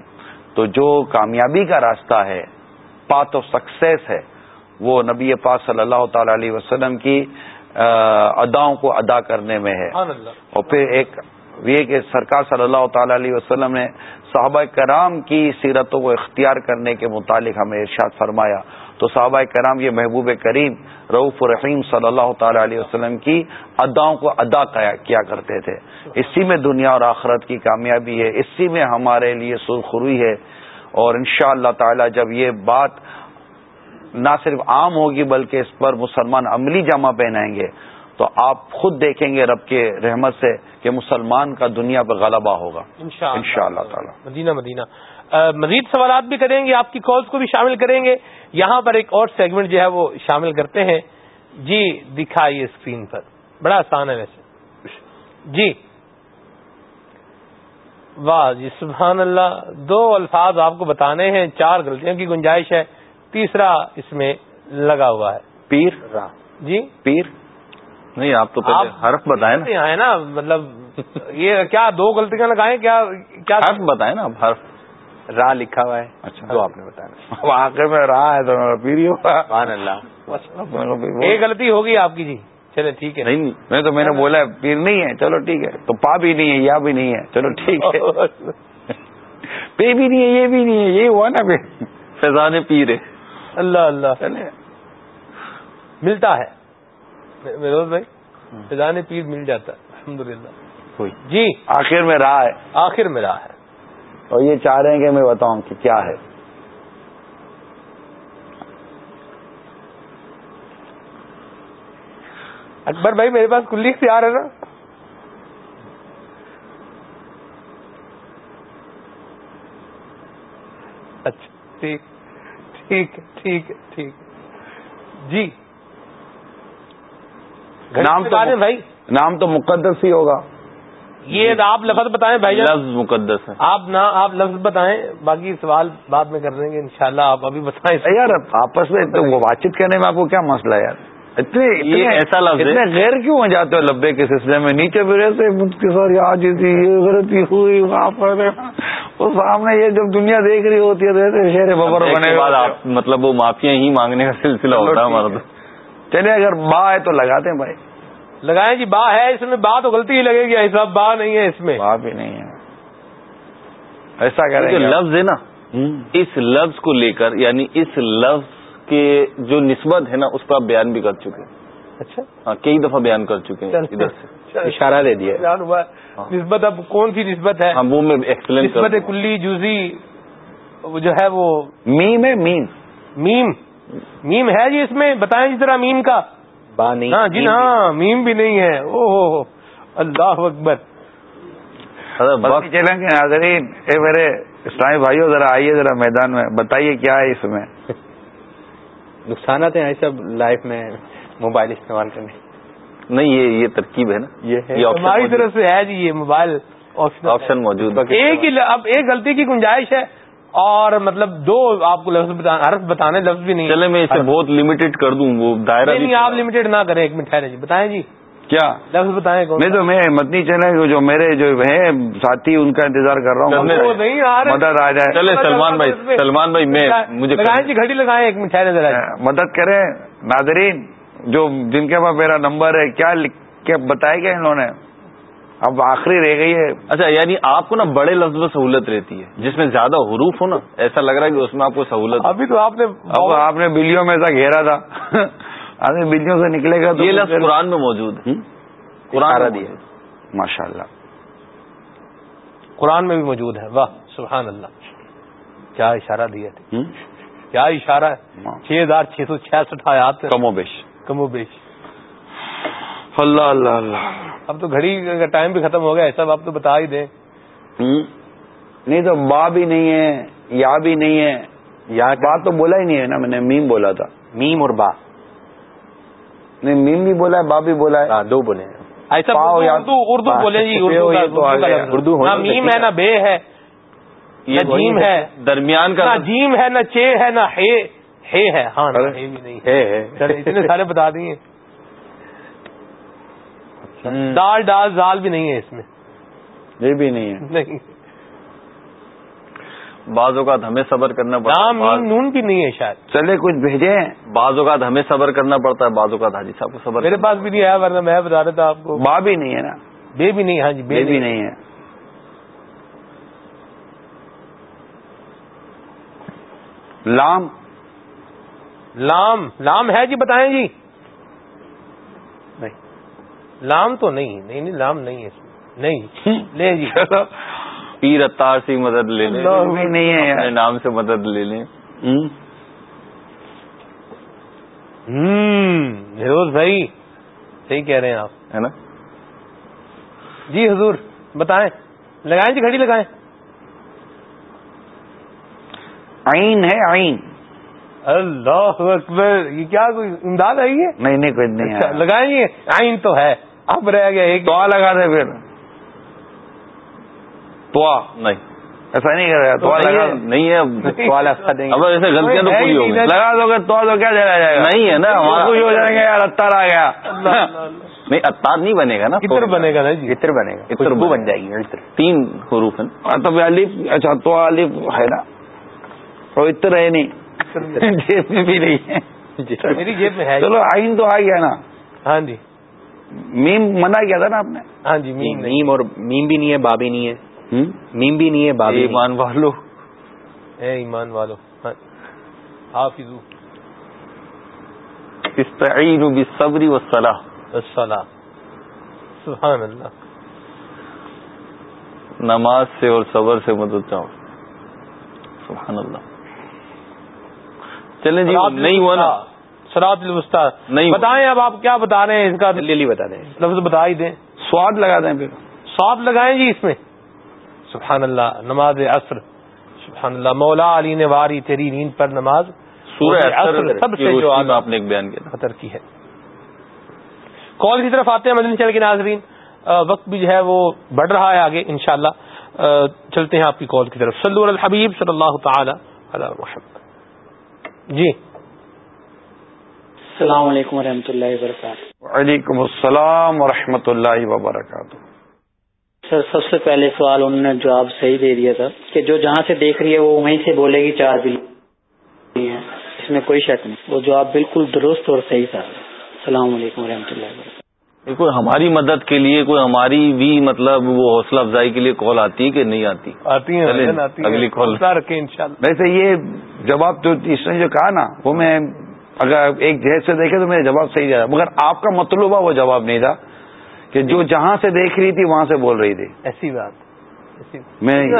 تو جو کامیابی کا راستہ ہے پاتھ آف سکسیس ہے وہ نبی پاک صلی اللہ تعالی علیہ وسلم کی اداؤں کو ادا کرنے میں ہے۔ اور پھر ایک یہ کہ سرکار صلی اللہ تعالی علیہ وسلم نے صحابہ کرام کی سیرتوں کو اختیار کرنے کے متعلق ہمیں ارشاد فرمایا۔ تو صحابہ کرام یہ محبوب کریم رعف الرحیم صلی اللہ تعالی علیہ وسلم کی اداؤں کو ادا کیا کرتے تھے۔ اسی میں دنیا اور آخرت کی کامیابی ہے اسی میں ہمارے لیے سرخروئی ہے۔ اور ان شاء اللہ تعالی جب یہ بات نہ صرف عام ہوگی بلکہ اس پر مسلمان عملی جامہ پہنائیں گے تو آپ خود دیکھیں گے رب کے رحمت سے کہ مسلمان کا دنیا پہ غلبہ ہوگا۔ ان شاء اللہ تعالیٰ۔ مدینہ مدینہ۔ مزید سوالات بھی کریں گے آپ کی کالز کو بھی شامل کریں گے۔ یہاں پر ایک اور سیگمنٹ جو ہے وہ شامل کرتے ہیں۔ جی دکھائیے اسکرین پر۔ بڑا آسان ہے ویسے۔ جی۔ واہ جی سبحان اللہ دو الفاظ آپ کو بتانے ہیں چار غلطیوں کی گنجائش ہے۔ تیسرا اس میں لگا ہوا ہے۔ پیر جی؟ پیر؟ نہیں آپ تو حرف بتائیں نا۔ ہے نا مطلب یہ کیا دو غلطیاں لگائیں؟ کیا کیا حرف بتائیں نا حرف۔ راہ لکھا ہوا ہے۔ اچھا۔ آپ نے بتایا۔ واقع میں راہ ہے تو پیر ہی ہوگا اللہ۔ ایک غلطی ہوگی آپ کی جی۔ چلے ٹھیک ہے۔ نہیں میں تو میں نے بولا پیر نہیں ہے۔ چلو ٹھیک ہے۔ تو پا بھی نہیں ہے یا بھی نہیں ہے۔ چلو ٹھیک ہے۔ پے بھی نہیں ہے یہ بھی نہیں ہے۔ یہ ہوا نا پھر فیضان پیر ہے۔ اللہ اللہ۔ ملتا ہے۔ میروز بھائی فیضان پیر مل جاتا ہے۔ الحمد للہ جی۔ آخر میں رہا ہے۔ آخر میں رہا ہے۔ اور یہ چاہ رہے ہیں کہ میں بتاؤں کہ کیا ہے۔ اکبر بھائی میرے پاس کلی آ رہا نا۔ اچھا ٹھیک ٹھیک ٹھیک ٹھیک۔ جی۔ نام تو بھائی۔ نام تو مقدس ہی ہوگا۔ یہ آپ لفظ بتائیں بھائی لفظ مقدس ہے. آپ نہ آپ لفظ بتائیں باقی سوال بعد میں کر دیں گے انشاءاللہ آپ ابھی بتائیں۔ یار آپس میں بات چیت کرنے میں آپ کو کیا مسئلہ ہے یار؟ اتنے یہ ایسا لفظ اتنے غیر کیوں ہو جاتے ہو لبے کے سلسلے میں؟ نیچے بھی رہتے مجھ کے سر آج یہ غلطی ہوئی وہ سامنے یہ جب دنیا دیکھ رہی ہوتی ہے تو شہر ببر بنے بعد مطلب وہ معافیا ہی مانگنے کا سلسلہ ہوتا ہے ہمارا تو۔ چلیے اگر با ہے تو لگاتے ہیں بھائی۔ لگائیں جی با ہے اس میں با تو غلطی ہی لگے گی ایسا با نہیں ہے اس میں۔ با بھی نہیں ہے۔ ایسا کریں جو لفظ ہے نا اس لفظ کو لے کر یعنی اس لفظ کے جو نسبت ہے نا اس پر آپ بیان بھی کر چکے اچھا۔ ہاں کئی دفعہ بیان کر چکے ہیں ادھر سے۔ اشارہ دے دیا۔ نسبت اب کون سی نسبت ہے؟ ہاں وہ میں ایکسپلین نسبت کلی جوزی جو ہے وہ میم ہے میم۔ میم۔ میم ہے جی اس میں بتائیں جس طرح میم کا۔ با نہیں ہاں جی ہاں میم بھی نہیں ہے۔ او ہو اللہ اکبر۔ چلیں گے ناظرین اے میرے اسلامی بھائیوں ذرا آئیے ذرا میدان میں۔ بتائیے کیا ہے اس میں؟ نقصانات ہیں ایسا لائف میں موبائل استعمال کرنے۔ نہیں یہ یہ ترکیب ہے نا۔ یہ ہماری طرف سے ہے جی یہ موبائل آپشن موجود ایک ہی اب ایک غلطی کی گنجائش ہے۔ اور مطلب دو آپ کو لفظ حرف بتانے لفظ بھی نہیں چلے میں اسے بہت لمیٹڈ کر دوں وہ دائرہ نہیں آپ لمیٹڈ نہ کریں ایک منٹ ٹھہرے جی بتائیں جی۔ کیا؟ لفظ بتائیں نہیں تو میں متنی چینل جو میرے جو ہیں ساتھی ان کا انتظار کر رہا ہوں۔ نہیں آ رہے۔ مدد آ جائے۔ چلے سلمان بھائی سلمان بھائی میں مجھے لگائیں جی گھڑی لگائیں ایک منٹ ٹھہرے ذرا مدد کریں۔ ناظرین جو جن کے پاس میرا نمبر ہے کیا کیا بتایا کیا انہوں نے؟ اب آخری رہ گئی ہے۔ اچھا یعنی آپ کو نا بڑے لفظ میں سہولت رہتی ہے جس میں زیادہ حروف ہو نا ایسا لگ رہا ہے کہ اس میں آپ کو سہولت ابھی تو آپ نے اب آپ نے بلیوں میں ایسا گھیرا تھا۔ آدمی بلیوں سے نکلے گا یہ لفظ قرآن میں موجود ہے۔ قرآن دیا۔ ماشاء اللہ۔ قرآن میں بھی موجود ہے۔ واہ سبحان اللہ۔ کیا اشارہ دیا تھے کیا اشارہ ہے؟ چھ ہزار چھ سو چھیاسٹھ آیات۔ کم و بیش۔ کم و بیش۔ اللہ اللہ اللہ۔ اب تو گھڑی کا ٹائم بھی ختم ہو گیا ایسا آپ تو بتا ہی دیں۔ نہیں تو با بھی نہیں ہے یا بھی نہیں ہے۔ یا بات تو بولا ہی نہیں ہے نا میں نے میم بولا تھا۔ میم اور با۔ نہیں میم بھی بولا ہے با بھی بولا ہے۔ دو بولے ایسا اردو اردو بولے جی اردو نہ میم ہے نہ بے ہے۔ نہ جیم ہے۔ درمیان کا نہ جیم ہے نہ چے ہے نہ ہے۔ ہے ہاں نہیں ہے۔ اتنے سارے بتا دیے۔ دال ڈال زال بھی نہیں ہے اس میں۔ یہ بھی نہیں ہے۔ نہیں۔ بعض اوقات ہمیں صبر کرنا پڑتا ہے نون بھی نہیں ہے شاید۔ چلے کچھ بھیجے بعض اوقات ہمیں صبر کرنا پڑتا ہے بعض اوقات حاجی صاحب کو صبر میرے پاس بھی نہیں آیا ورنہ میں بتا رہا تھا آپ کو۔ با بھی نہیں ہے نا۔ بے بھی نہیں ہاں جی بے بھی نہیں ہے۔ لام۔ لام لام ہے جی بتائیں جی۔ لام تو نہیں نہیں نہیں لام نہیں ہے نہیں لے جی۔ پیر اتار سے مدد لے لیں۔ نہیں ہے نام سے مدد لے لیں۔ ہوں؟ بھائی صحیح کہہ رہے ہیں آپ۔ ہے نا؟ جی حضور بتائیں۔ لگائیں جی گھڑی لگائیں۔ آئین ہے آئین اللہ اکبر یہ کیا کوئی امداد آئی ہے نہیں نہیں کوئی نہیں اچھا لگائیں گے آئین تو ہے۔ اب رہ گیا ایک تو لگا دے پھر۔ تو نہیں۔ ایسا نہیں کر رہا۔ تو لگا نہیں ہے۔ اب ایسے غلطیاں تو پوری ہو گئی۔ لگا دو گے تو تو کیا دے جائے گا؟ نہیں ہے نا ہمارا خوش ہو جائیں گے یار اتار آ گیا۔ نہیں اتار نہیں بنے گا نا۔ کتر بنے گا نا جی۔ کتر بنے گا۔ اتر بن جائے گی۔ تین حروف ہیں۔ تو الف اچھا تو الف ہے نا اور اتر ہے نہیں۔ جیب میں بھی نہیں ہے۔ میری جیب میں ہے چلو آئین تو آ گیا نا۔ ہاں جی۔ میم منع کیا تھا نا آپ نے؟ ہاں جی میم میم اور میم بھی نہیں ہے با بھی نہیں ہے۔ میم بھی نہیں ہے با بھی ایمان والو۔ اے ایمان والو۔ حافظو۔ استعینوا بالصبر والصلاح۔ الصلاح۔ سبحان اللہ۔ نماز سے اور صبر سے مدد چاہو سبحان اللہ۔ چلیں جی نہیں ہوا نا۔ سرات الوسطی۔ نہیں۔ بتائیں اب آپ کیا بتا رہے ہیں اس کا؟ للی بتا دیں۔ لفظ بتا ہی دیں۔ سواد لگا دیں پھر۔ سواد لگائیں جی اس میں۔ سبحان اللہ نماز عصر۔ سبحان اللہ مولا علی نے واری تیری نیند پر نماز۔ سورہ عصر سب سے جو آپ نے ایک بیان کیا خطر کی ہے۔ کال کی طرف آتے ہیں مدنی چل کے ناظرین۔ وقت بھی جو ہے وہ بڑھ رہا ہے آگے انشاءاللہ۔ چلتے ہیں آپ کی کال کی طرف۔ صلو علی الحبیب صلی اللہ تعالی علی محمد۔ جی۔ السلام علیکم ورحمۃ اللہ وبرکاتہ۔ وعلیکم السلام ورحمۃ اللہ وبرکاتہ۔ سر سب سے پہلے سوال انہوں نے جواب صحیح دے دیا تھا کہ جو جہاں سے دیکھ رہی ہے وہ وہیں سے بولے گی چار بل ہیں اس میں کوئی شک نہیں۔ وہ جواب بالکل درست اور صحیح تھا۔ السلام علیکم ورحمۃ اللہ وبرکاتہ۔ کوئی ہماری مدد کے لیے کوئی ہماری بھی مطلب وہ حوصلہ افزائی کے لیے کال آتی ہے کہ نہیں آتی؟ آتی ہیں اگلی کال۔ رکھیں انشاءاللہ۔ ویسے یہ جواب تو اس نے جو کہا نا وہ میں اگر ایک جہد سے دیکھے تو میرا جواب صحیح جا مگر آپ کا مطلوبہ وہ جواب نہیں تھا کہ جو جہاں سے دیکھ رہی تھی وہاں سے بول رہی تھی۔ ایسی بات میں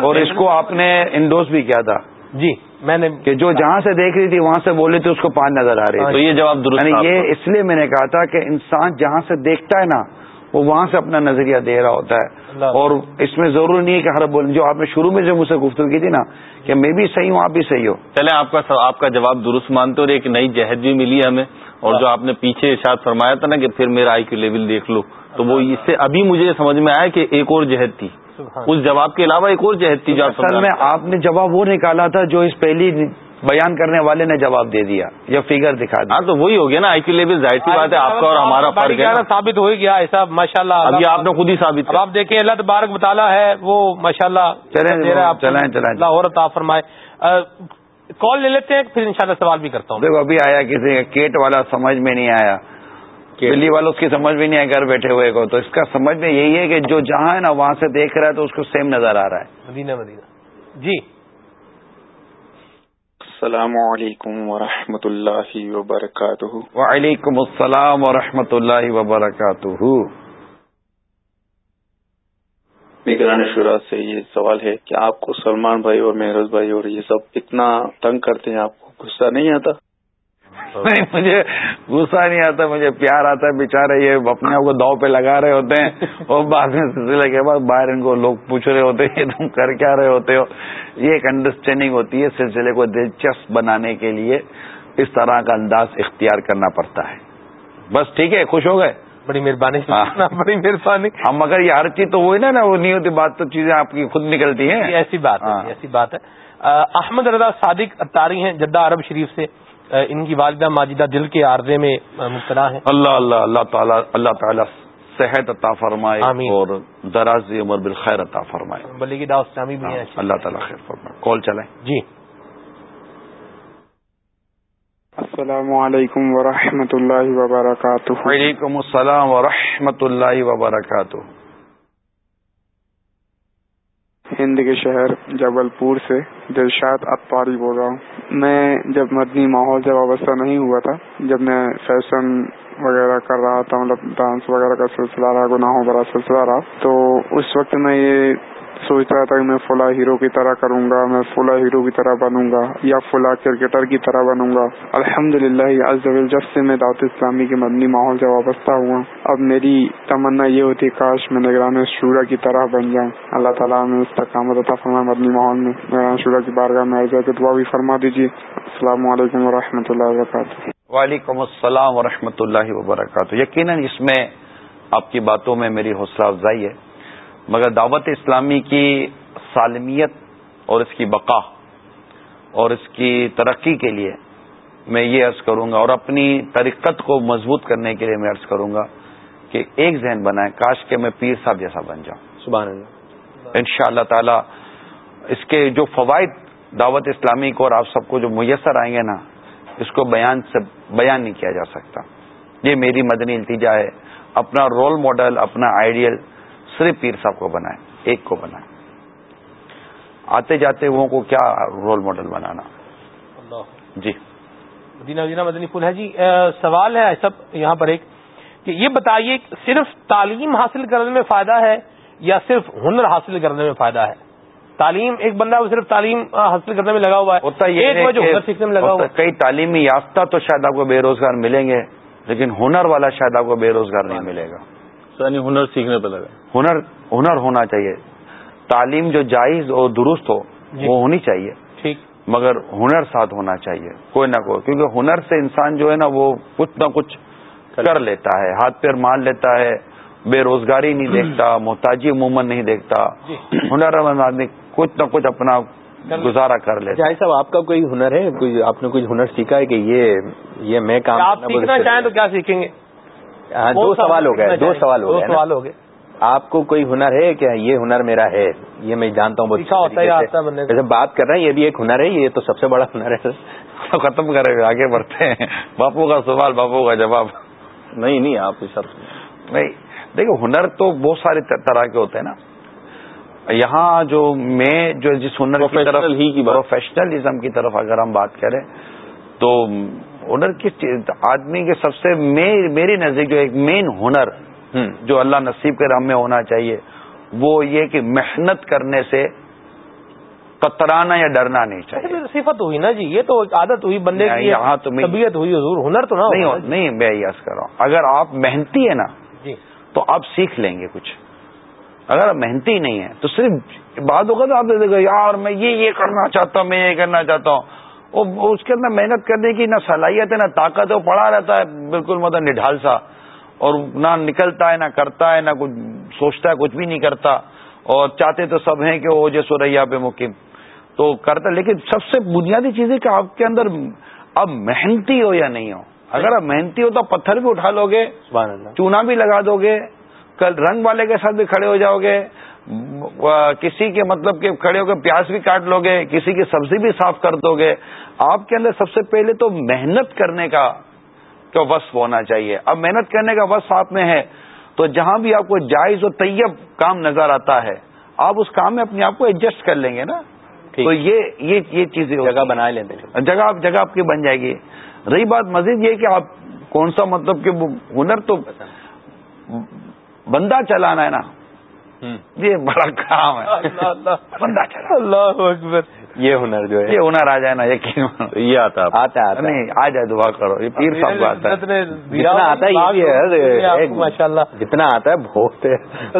اور اس کو آپ نے انڈوز بھی کیا تھا جی میں نے کہ جو جہاں سے دیکھ رہی تھی وہاں سے بول رہی تھی اس کو پانچ نظر آ رہی تو یہ جواب درست یعنی یہ۔ اس لیے میں نے کہا تھا کہ انسان جہاں سے دیکھتا ہے نا وہ وہاں سے اپنا نظریہ دے رہا ہوتا ہے۔ اور اس میں ضروری نہیں ہے کہ ہر بول جو آپ نے شروع میں جو مجھ سے گفتگو کی تھی نا کہ میں بھی صحیح ہوں آپ بھی صحیح ہو۔ چلیں آپ کا آپ کا جواب درست مانتے اور ایک نئی جہد بھی ملی ہے ہمیں۔ اور جو آپ نے پیچھے ارشاد فرمایا تھا نا کہ پھر میرا آئی کیو لیول دیکھ لو۔ تو وہ اس سے ابھی مجھے سمجھ میں آیا کہ ایک اور جہد تھی۔ اس جواب کے علاوہ ایک اور جہد تھی جو آپ نے جواب وہ نکالا تھا جو اس پہلی بیان کرنے والے نے جواب دے دیا یا فگر دکھا دیا۔ ہاں تو وہی ہو گیا نا آئی کیو لیول ظاہر سی بات ہے آپ کا اور ہمارا فرق ہے۔ ثابت ہو ہی گیا ایسا ماشاء اللہ ابھی آپ نے خود ہی ثابت کیا۔ آپ دیکھیں اللہ تبارک مطالعہ ہے وہ ماشاء اللہ چلیں چلیں،۔ لاہور عطا فرمائے۔ کال لے لیتے ہیں پھر انشاءاللہ سوال بھی کرتا ہوں۔ دیکھو ابھی آیا کسی کا کیٹ والا سمجھ میں نہیں آیا۔ بلی والا اس کی سمجھ میں نہیں آیا گھر بیٹھے ہوئے کو۔ تو اس کا سمجھ میں یہی ہے کہ جو جہاں ہے نا وہاں سے دیکھ رہا ہے تو اس کو سیم نظر آ رہا ہے۔ مدینہ مدینہ۔ جی۔ السلام علیکم ورحمۃ اللہ وبرکاتہ۔ وعلیکم السلام ورحمۃ اللہ وبرکاتہ۔ نگران شورا سے یہ سوال ہے کہ آپ کو سلمان بھائی اور مہروز بھائی اور یہ سب اتنا تنگ کرتے ہیں آپ کو غصہ نہیں آتا؟ مجھے غصہ نہیں آتا مجھے پیار آتا ہے بےچارے یہ اپنے آپ کو داؤ پہ لگا رہے ہوتے ہیں۔ اور بعد میں سلسلے کے بعد باہر ان کو لوگ پوچھ رہے ہوتے ہیں تم کر کیا رہے ہوتے ہو۔ یہ ایک انڈرسٹینڈنگ ہوتی ہے سلسلے کو دلچسپ بنانے کے لیے۔ اس طرح کا انداز اختیار کرنا پڑتا ہے۔ بس ٹھیک ہے خوش ہو گئے؟ بڑی مہربانی ہاں۔ بڑی مہربانی۔ ہم مگر یہ ہر چیز تو وہی نا نا وہ نہیں ہوتی بات تو چیزیں آپ کی خود نکلتی ہیں۔ ایسی بات ہے ہاں۔ ایسی بات ہے۔ آ، احمد رضا صادق اتاری ہیں جدہ عرب شریف سے۔ ان کی والدہ ماجدہ دل کے عارضے میں مبتلا ہیں۔ اللہ اللہ اللہ تعالیٰ اللہ تعالیٰ صحت عطا فرمائے آمین۔ اور دراز عمر بالخیر عطا فرمائے۔ بلی کی داؤ اسلامی بھی ہیں۔ اللہ تعالیٰ خیر فرمائے۔ کال چلائیں۔ جی۔ السلام علیکم ورحمۃ اللہ وبرکاتہ۔ وعلیکم السلام ورحمۃ اللہ وبرکاتہ۔ ہند کے شہر جبل پور سے دلشاد اطاری بول رہا ہوں۔ میں جب مدنی ماحول سے وابستہ نہیں ہوا تھا، جب میں فیشن وغیرہ کر رہا تھا مطلب ڈانس وغیرہ کا سلسلہ رہا، گناہوں بڑا سلسلہ رہا، تو اس وقت میں یہ سوچ رہا تھا کہ میں فلاں ہیرو کی طرح کروں گا، میں فلاں ہیرو کی طرح بنوں گا یا فلاں کرکٹر کی طرح بنوں گا۔ الحمد للہ جب سے میں دعوت اسلامی کے مدنی ماحول سے وابستہ ہوا، اب میری تمنا یہ ہوتی کاش میں نگران شورا کی طرح بن جاؤں۔ اللہ تعالیٰ میں استقامت عطا فرمائے مدنی ماحول میں۔ نگران شورا کی بارگاہ میں عرضہ کی دعا بھی فرما دیجیے السلام علیکم ورحمۃ اللہ وبرکاتہ۔ وعلیکم السلام ورحمۃ اللہ وبرکاتہ۔ یقیناً اس میں آپ کی باتوں میں میری حوصلہ افزائی ہے۔ مگر دعوت اسلامی کی سالمیت اور اس کی بقا اور اس کی ترقی کے لیے میں یہ عرض کروں گا اور اپنی طریقت کو مضبوط کرنے کے لیے میں عرض کروں گا کہ ایک ذہن بنائے کاش کہ میں پیر صاحب جیسا بن جاؤں۔ سبحان اللہ۔ ان شاء اللہ تعالی اس کے جو فوائد دعوت اسلامی کو اور آپ سب کو جو میسر آئیں گے نا اس کو بیان سے بیان نہیں کیا جا سکتا۔ یہ میری مدنی التجا ہے۔ اپنا رول ماڈل اپنا آئیڈیل صرف پیر صاحب کو بنائے ایک کو بنائے۔ آتے جاتے وہ کو کیا رول ماڈل بنانا؟ جی۔ مدینہ مدینہ مدنی پھول ہے جی۔ سوال ہے سب یہاں پر ایک کہ یہ بتائیے صرف تعلیم حاصل کرنے میں فائدہ ہے یا صرف ہنر حاصل کرنے میں فائدہ ہے؟ تعلیم ایک بندہ صرف تعلیم حاصل کرنے میں لگا ہوا ہے جو ہنر سیکھنے میں لگا ہوا کئی تعلیمی یافتہ تو شاید آپ کو بے روزگار ملیں گے لیکن ہنر والا شاید آپ کو بے روزگار نہیں ملے گا۔ یعنی ہنر سیکھنے پہ لگا۔ ہنر ہنر ہونا چاہیے۔ تعلیم جو جائز اور درست ہو جی۔ وہ ہونی چاہیے۔ ٹھیک۔ مگر ہنر ساتھ ہونا چاہیے۔ کوئی نہ کوئی کیونکہ ہنر سے انسان جو ہے نا وہ کچھ نہ کچھ کر لیتا ہے۔ ہاتھ پیر مان لیتا ہے بے روزگاری نہیں دیکھتا محتاجی عموماً نہیں دیکھتا۔ جی۔ ہنر آدمی کچھ نہ کچھ اپنا گزارا کر لیتا۔ جائے صاحب آپ کا کوئی ہنر ہے؟ کوئی آپ نے کوئی ہنر سیکھا ہے کہ یہ یہ میں کام آپ سیکھنا چاہیں تو کیا سیکھیں گے؟ دو سوال ہو گئے دو سوال ہو گئے سوال ہو گئے۔ آپ کو کوئی ہنر ہے کہ یہ ہنر میرا ہے؟ یہ میں جانتا ہوں جیسے بات کر رہے ہیں یہ بھی ایک ہنر ہے یہ تو سب سے بڑا ہنر ہے۔ ختم کرے آگے بڑھتے ہیں۔ باپو کا سوال باپو کا جواب۔ نہیں نہیں آپ نہیں دیکھو ہنر تو بہت سارے طرح کے ہوتے ہیں نا۔ یہاں جو میں جو جس ہنر کی طرف ہی پروفیشنلزم کی طرف اگر ہم بات کریں تو ہنر کس آدمی کے سب سے میری نزدیک جو ایک مین ہنر جو اللہ نصیب کے رام میں ہونا چاہیے وہ یہ کہ محنت کرنے سے کترانا یا ڈرنا نہیں چاہیے۔ صفت ہوئی نا جی یہ تو عادت ہوئی بندے کی یہاں تو طبیعت ہوئی حضور ہنر تو نہ نہیں میں یس کر رہا ہوں اگر آپ محنتی ہے نا جی۔ تو آپ سیکھ لیں گے کچھ۔ اگر آپ محنتی نہیں ہے تو صرف بات ہوگا تو آپ دے دے یار میں یہ یہ کرنا چاہتا ہوں میں یہ کرنا چاہتا ہوں۔ اس کے اندر محنت کرنے کی نہ صلاحیت ہے نہ طاقت ہے وہ پڑا رہتا ہے بالکل مطلب نڈھال سا۔ اور نہ نکلتا ہے نہ کرتا ہے نہ کچھ سوچتا ہے کچھ بھی نہیں کرتا۔ اور چاہتے تو سب ہیں کہ وہ جو سوریا پہ مقیم۔ تو کرتا لیکن سب سے بنیادی چیز ہے کہ آپ کے اندر اب محنتی ہو یا نہیں ہو۔ اگر آپ محنتی ہو تو پتھر بھی اٹھا لو گے چونا بھی لگا دو گے کل رنگ والے کے ساتھ بھی کھڑے ہو جاؤ گے۔ کسی کے مطلب کہ کھڑے ہو کے پیاز بھی کاٹ لو گے کسی کی سبزی بھی صاف کر دو گے۔ آپ کے اندر سب سے پہلے تو محنت کرنے کا وصف ہونا چاہیے۔ اب محنت کرنے کا وصف آپ میں ہے تو جہاں بھی آپ کو جائز و طیب کام نظر آتا ہے آپ اس کام میں اپنے آپ کو ایڈجسٹ کر لیں گے نا۔ تو یہ یہ چیزیں جگہ بنا لیتے جگہ آپ جگہ آپ کی بن جائے گی۔ رہی بات مزید یہ کہ آپ کون سا مطلب کہ ہنر تو بندہ چلانا ہے نا۔ یہ بڑا کام ہے۔ بندہ چلا۔ اللہ اکبر۔ یہ ہنر جو ہے۔ یہ ہنر آ جائے نا یقین یہ آتا آتا ہے نہیں آ جائے دعا کرو۔ یہ پیر صاحب کو آتا ہے۔ جتنا آتا ہے ماشاء اللہ جتنا آتا ہے بہت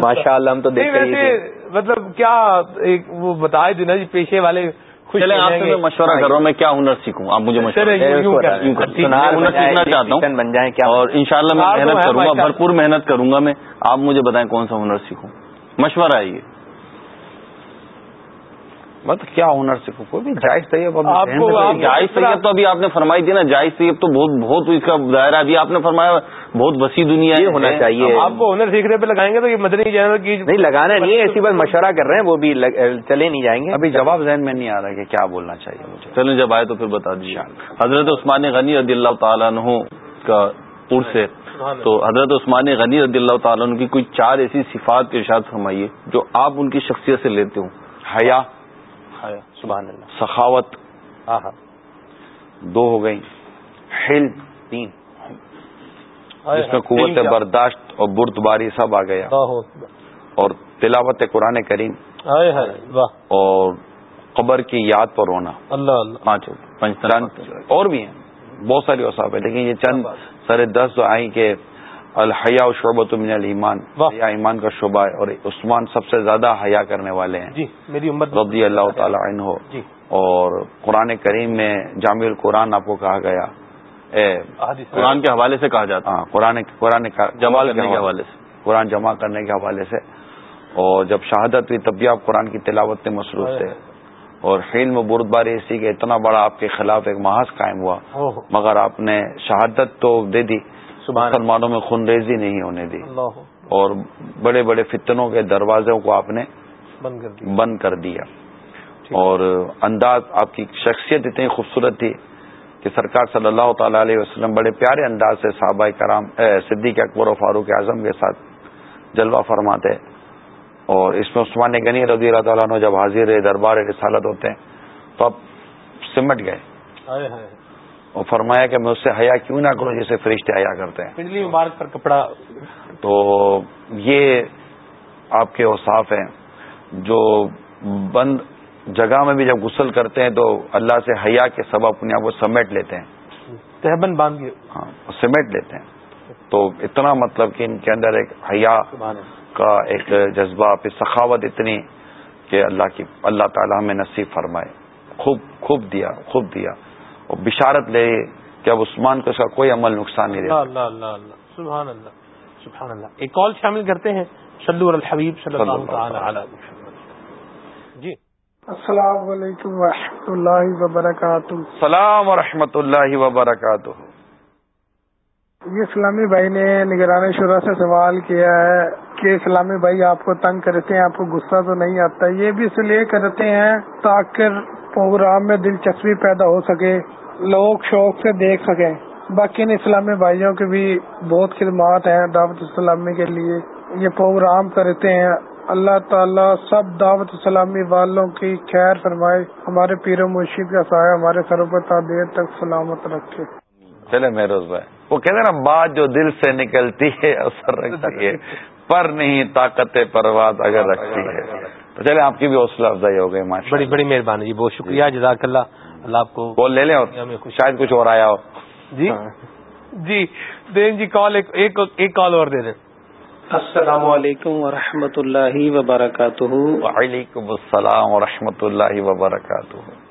ماشاء اللہ ہم تو دیکھتے مطلب کیا وہ بتائے دینا جی پیشے والے چلے آپ سے میں مشورہ کر رہا ہوں میں کیا ہنر سیکھوں؟ آپ مجھے مشورہ ہنر سیکھنا چاہتا ہوں۔ بن جائیں کیا اور انشاءاللہ میں محنت کروں گا بھرپور محنت کروں گا میں۔ آپ مجھے بتائیں کون سا ہنر سیکھوں؟ مشورہ ہے یہ۔ مطلب کیا ہنر سیکھوں کوئی بھی جائز طیب جائز طیب تو ابھی آپ نے فرمائی دی نا جائز طیب تو بہت بہت اس کا دائرہ ابھی آپ نے فرمایا بہت وسیع دنیا یہ ہونا چاہیے۔ آپ کو ہنر سیکھنے پہ لگائیں گے تو یہ مدنی چینل کی نہیں لگانا نہیں ایسی بات مشورہ کر رہے ہیں وہ بھی چلے نہیں جائیں گے۔ ابھی جواب ذہن میں نہیں آ رہا کہ کیا بولنا چاہیے مجھے۔ چلیں جب آئے تو پھر بتا دیجیے۔ حضرت عثمان غنی رضی اللہ تعالیٰ عنہ کا پور سے تو حضرت عثمان غنی رضی اللہ تعالیٰ عنہ کی کوئی چار ایسی صفات کے ارشاد فرمائیے جو آپ ان کی شخصیت سے لیتے ہوں۔ حیا سبحان اللہ۔ سخاوت دو ہو گئی حل تین۔ جس میں قوت برداشت اور برت باری سب آ گیا۔ اور تلاوت قرآن کریم۔ اور قبر کی یاد پر رونا۔ اللہ پانچ اور بھی ہیں۔ بہت ساری اوساف ہے لیکن یہ چند سر دس جو آئی کہ الحیا شعبت من المان حیا ایمان کا شعبہ ہے اور عثمان سب سے زیادہ حیا کرنے والے ہیں۔ جی میری امت رضی اللہ تعالی عنہ۔ جی۔ اور قرآن کریم میں جامع القرآن آپ کو کہا گیا۔ قرآن کے حوالے سے کہا جاتا ہاں قرآن قرآن جمع کرنے کے حوالے سے۔ قرآن جمع کرنے کے حوالے سے۔ اور جب شہادت ہوئی تب بھی آپ قرآن کی تلاوت میں مصروف تھے۔ اور حلم برد باری اسی کے اتنا بڑا آپ کے خلاف ایک محاذ قائم ہوا مگر آپ نے شہادت تو دے دی مسلمانوں میں خون ریزی نہیں ہونے دی۔ اور بڑے بڑے فتنوں کے دروازوں کو آپ نے بند کر دیا۔ اور انداز آپ کی شخصیت اتنی خوبصورت تھی کہ سرکار صلی اللہ تعالی علیہ وسلم بڑے پیارے انداز سے صحابہ کرام صدیق اکبر و فاروق اعظم کے ساتھ جلوہ فرماتے۔ اور اس میں عثمان غنی رضی اللہ تعالیٰ عنہ جب حاضر دربار رسالت ہوتے ہیں تو اب سمٹ گئے۔ اور فرمایا کہ میں اس سے حیا کیوں نہ کروں جسے فرشتے حیا کرتے ہیں۔ مبارک پر کپڑا۔ تو یہ آپ کے اوصاف ہیں۔ جو بند جگہ میں بھی جب غسل کرتے ہیں تو اللہ سے حیا کے سبب اپنے آپ کو سمیٹ لیتے ہیں۔ تہبند باندھ ہاں سمیٹ لیتے ہیں۔ تو اتنا مطلب کہ ان کے اندر ایک حیا کا ایک جذبہ پہ سخاوت اتنی کہ اللہ کی اللہ تعالیٰ ہمیں نصیب فرمائے۔ خوب خوب دیا خوب دیا۔ اور بشارت لے کہ اب عثمان کو اس کا کوئی عمل نقصان نہیں دے اللہ اللہ اللہ۔ سبحان اللہ سبحان اللہ۔ ایک کال شامل کرتے ہیں۔ شلو الحبیب صلی اللہ تعالی جی۔ السلام علیکم ورحمۃ اللہ وبرکاتہ۔ السلام و رحمۃ اللہ وبرکاتہ۔ یہ اسلامی بھائی نے نگرانی شورا سے سوال کیا ہے کہ اسلامی بھائی آپ کو تنگ کرتے ہیں، آپ کو غصہ تو نہیں آتا، یہ بھی اس لیے کرتے ہیں تاکہ پروگرام میں دلچسپی پیدا ہو سکے، لوگ شوق سے دیکھ سکیں۔ باقی ان اسلامی بھائیوں کے بھی بہت خدمات ہیں دعوت اسلامی کے لیے۔ یہ پروگرام کرتے ہیں۔ اللہ تعالیٰ سب دعوت اسلامی والوں کی خیر فرمائے۔ ہمارے پیر و مرشید کا سایہ ہمارے سروں پر دیر تک سلامت رکھے۔ چلے مہروز بھائی۔ وہ کہتے ہیں نا بات جو دل سے نکلتی ہے اثر رکھتی ہے۔ پر نہیں طاقت پرواز اگر رکھتی ہے۔ تو چلے آپ کی بھی حوصلہ افزائی ہو گئی بڑی بڑی مہربانی جی بہت شکریہ جزاک اللہ۔ اللہ آپ کو بول لے لیں شاید کچھ اور آیا ہو۔ جی؟ جی دیں جی کال ایک کال اور دے دیں۔ السلام علیکم ورحمۃ اللہ وبرکاتہ۔ وعلیکم السلام ورحمۃ اللہ وبرکاتہ۔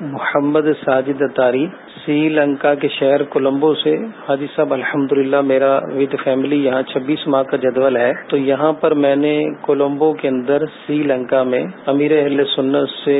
محمد ساجد اتاری سری لنکا کے شہر کولمبو سے۔ حاجی صاحب الحمد میرا ود فیملی یہاں چھبیس ماہ کا جدول ہے۔ تو یہاں پر میں نے کولمبو کے اندر سری لنکا میں امیر اہل سنت سے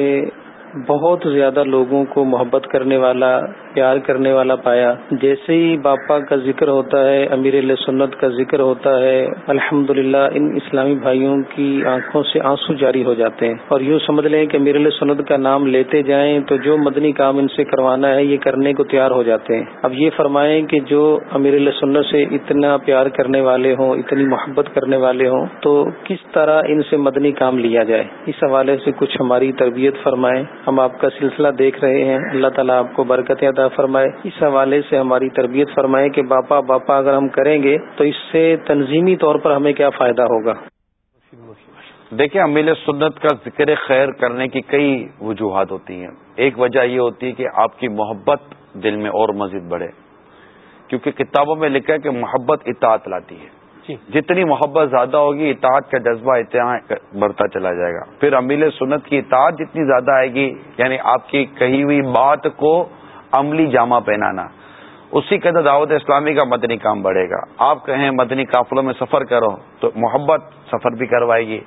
بہت زیادہ لوگوں کو محبت کرنے والا، پیار کرنے والا پایا۔ جیسے ہی باپا کا ذکر ہوتا ہے، امیر اللہ سنت کا ذکر ہوتا ہے الحمد ان اسلامی بھائیوں کی آنکھوں سے آنسو جاری ہو جاتے ہیں۔ اور یوں سمجھ لیں کہ امیر اللہ سنت کا نام لیتے جائیں تو جو مدنی کام ان سے کروانا ہے، یہ کرنے کو تیار ہو جاتے ہیں۔ اب یہ فرمائیں کہ جو امیر اللہ سنت سے اتنا پیار کرنے والے ہوں، اتنی محبت کرنے والے ہوں، تو کس طرح ان سے مدنی کام لیا جائے؟ اس حوالے سے کچھ ہماری تربیت فرمائیں۔ ہم آپ کا سلسلہ دیکھ رہے ہیں۔ اللہ تعالیٰ آپ کو برکت عطا فرمائے۔ اس حوالے سے ہماری تربیت فرمائے کہ باپا باپا اگر ہم کریں گے تو اس سے تنظیمی طور پر ہمیں کیا فائدہ ہوگا؟ دیکھیں، امیل سنت کا ذکر خیر کرنے کی کئی وجوہات ہوتی ہیں۔ ایک وجہ یہ ہوتی ہے کہ آپ کی محبت دل میں اور مزید بڑھے۔ کیونکہ کتابوں میں لکھا ہے کہ محبت اطاعت لاتی ہے۔ جی۔ جتنی محبت زیادہ ہوگی، اطاعت کا جذبہ اتنا بڑھتا چلا جائے گا۔ پھر امیل سنت کی اطاعت جتنی زیادہ آئے گی یعنی آپ کی کہی ہوئی بات کو عملی جامہ پہنانا، اسی کے دعوت اسلامی کا مدنی کام بڑھے گا۔ آپ کہیں مدنی قافلوں میں سفر کرو تو محبت سفر بھی کروائے گی۔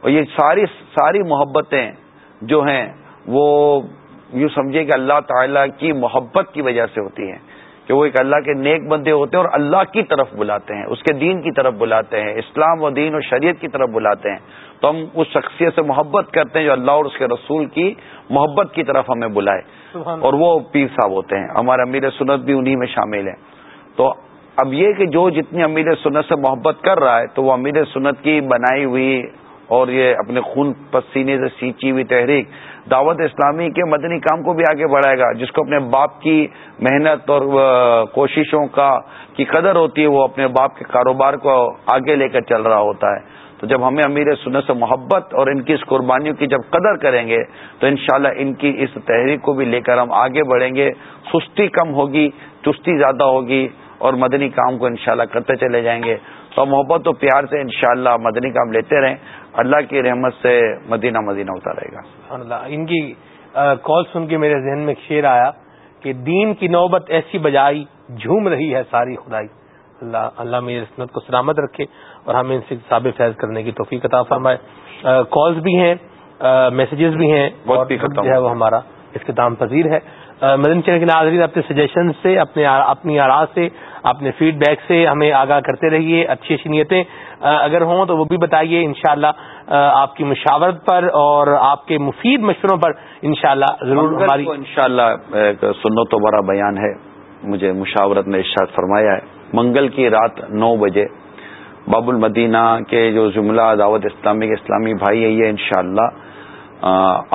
اور یہ ساری ساری محبتیں جو ہیں، وہ یوں سمجھے کہ اللہ تعالی کی محبت کی وجہ سے ہوتی ہیں۔ کہ وہ ایک اللہ کے نیک بندے ہوتے ہیں اور اللہ کی طرف بلاتے ہیں اس کے دین کی طرف بلاتے ہیں اسلام و دین و شریعت کی طرف بلاتے ہیں۔ تو ہم اس شخصیت سے محبت کرتے ہیں جو اللہ اور اس کے رسول کی محبت کی طرف ہمیں بلائے۔ اور وہ پیر صاحب ہوتے ہیں ہمارے امیر سنت بھی انہی میں شامل ہیں۔ تو اب یہ کہ جو جتنی امیر سنت سے محبت کر رہا ہے تو وہ امیر سنت کی بنائی ہوئی اور یہ اپنے خون پسینے سے سینچی ہوئی تحریک دعوت اسلامی کے مدنی کام کو بھی آگے بڑھائے گا، جس کو اپنے باپ کی محنت اور کوششوں کا، کی قدر ہوتی ہے، وہ اپنے باپ کے کاروبار کو آگے لے کر چل رہا ہوتا ہے۔ تو جب ہمیں امیر سنت سے محبت اور ان کی اس قربانیوں کی جب قدر کریں گے، تو انشاءاللہ ان کی اس تحریک کو بھی لے کر ہم آگے بڑھیں گے۔ سستی کم ہوگی، چستی زیادہ ہوگی اور مدنی کام کو انشاءاللہ کرتے چلے جائیں گے۔ تو محبت و پیار سے انشاءاللہ مدنی کام لیتے رہیں۔ اللہ کی رحمت سے مدینہ مدینہ ہوتا رہے گا اللہ۔ ان کی کال سن کے میرے ذہن میں شیر آیا کہ دین کی نوبت ایسی بجائی جھوم رہی ہے ساری خدائی۔ اللہ اللہ میری رسمت کو سلامت رکھے اور ہمیں ان سے ثابت فیض کرنے کی توفیق عطا فرمائے۔ کالز بھی ہیں میسیجز بھی ہیں جو ہے وہ ہمارا اختتام پذیر ہے۔ مدن چینل کے ناظرین اپنے سجیشن سے اپنے اپنی آراز سے اپنے فیڈ بیک سے ہمیں آگاہ کرتے رہیے اچھی اچھی نیتیں۔ اگر ہوں تو وہ بھی بتائیے انشاءاللہ آپ کی مشاورت پر اور آپ کے مفید مشوروں پر انشاءاللہ ضرور ہماری انشاءاللہ سنو تو بڑا بیان ہے۔ مجھے مشاورت نے ارشاد فرمایا ہے۔ منگل کی رات نو بجے باب المدینہ کے جو جملہ دعوت اسلامی کے اسلامی بھائی ہے یہ انشاءاللہ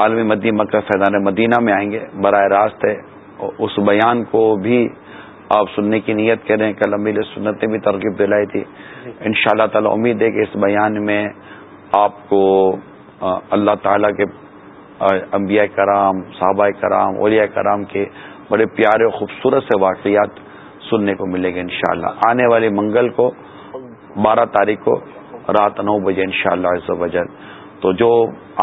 عالمی مدی مکہ فیضان مدینہ میں آئیں گے۔ براہ راست ہے اس بیان کو بھی آپ سننے کی نیت کریں، کل امیر سنت نے بھی ترغیب دلائی تھی۔ ان شاء اللہ تعالی امید ہے کہ اس بیان میں آپ کو اللہ تعالی کے انبیاء کرام، صحابہ کرام، اولیاء کرام کے بڑے پیارے و خوبصورت سے واقعات سننے کو ملے گے انشاءاللہ۔ آنے والے منگل کو، بارہ تاریخ کو، رات نو بجے انشاءاللہ شاء اللہ تو جو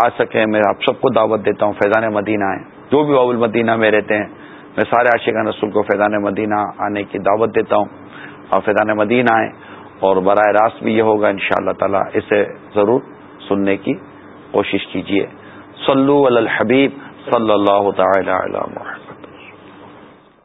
آ سکے، میں آپ سب کو دعوت دیتا ہوں، فیضان مدینہ ہے جو بھی باب المدینہ میں رہتے ہیں میں سارے عاشقان رسول کو فیضان مدینہ آنے کی دعوت دیتا ہوں۔ اور فیضان مدینہ آئیں اور براہ راست بھی یہ ہوگا ان شاء اللہ تعالیٰ، اسے ضرور سننے کی کوشش کیجیے صلو علی الحبیب صلی اللہ تعالی علی محمد۔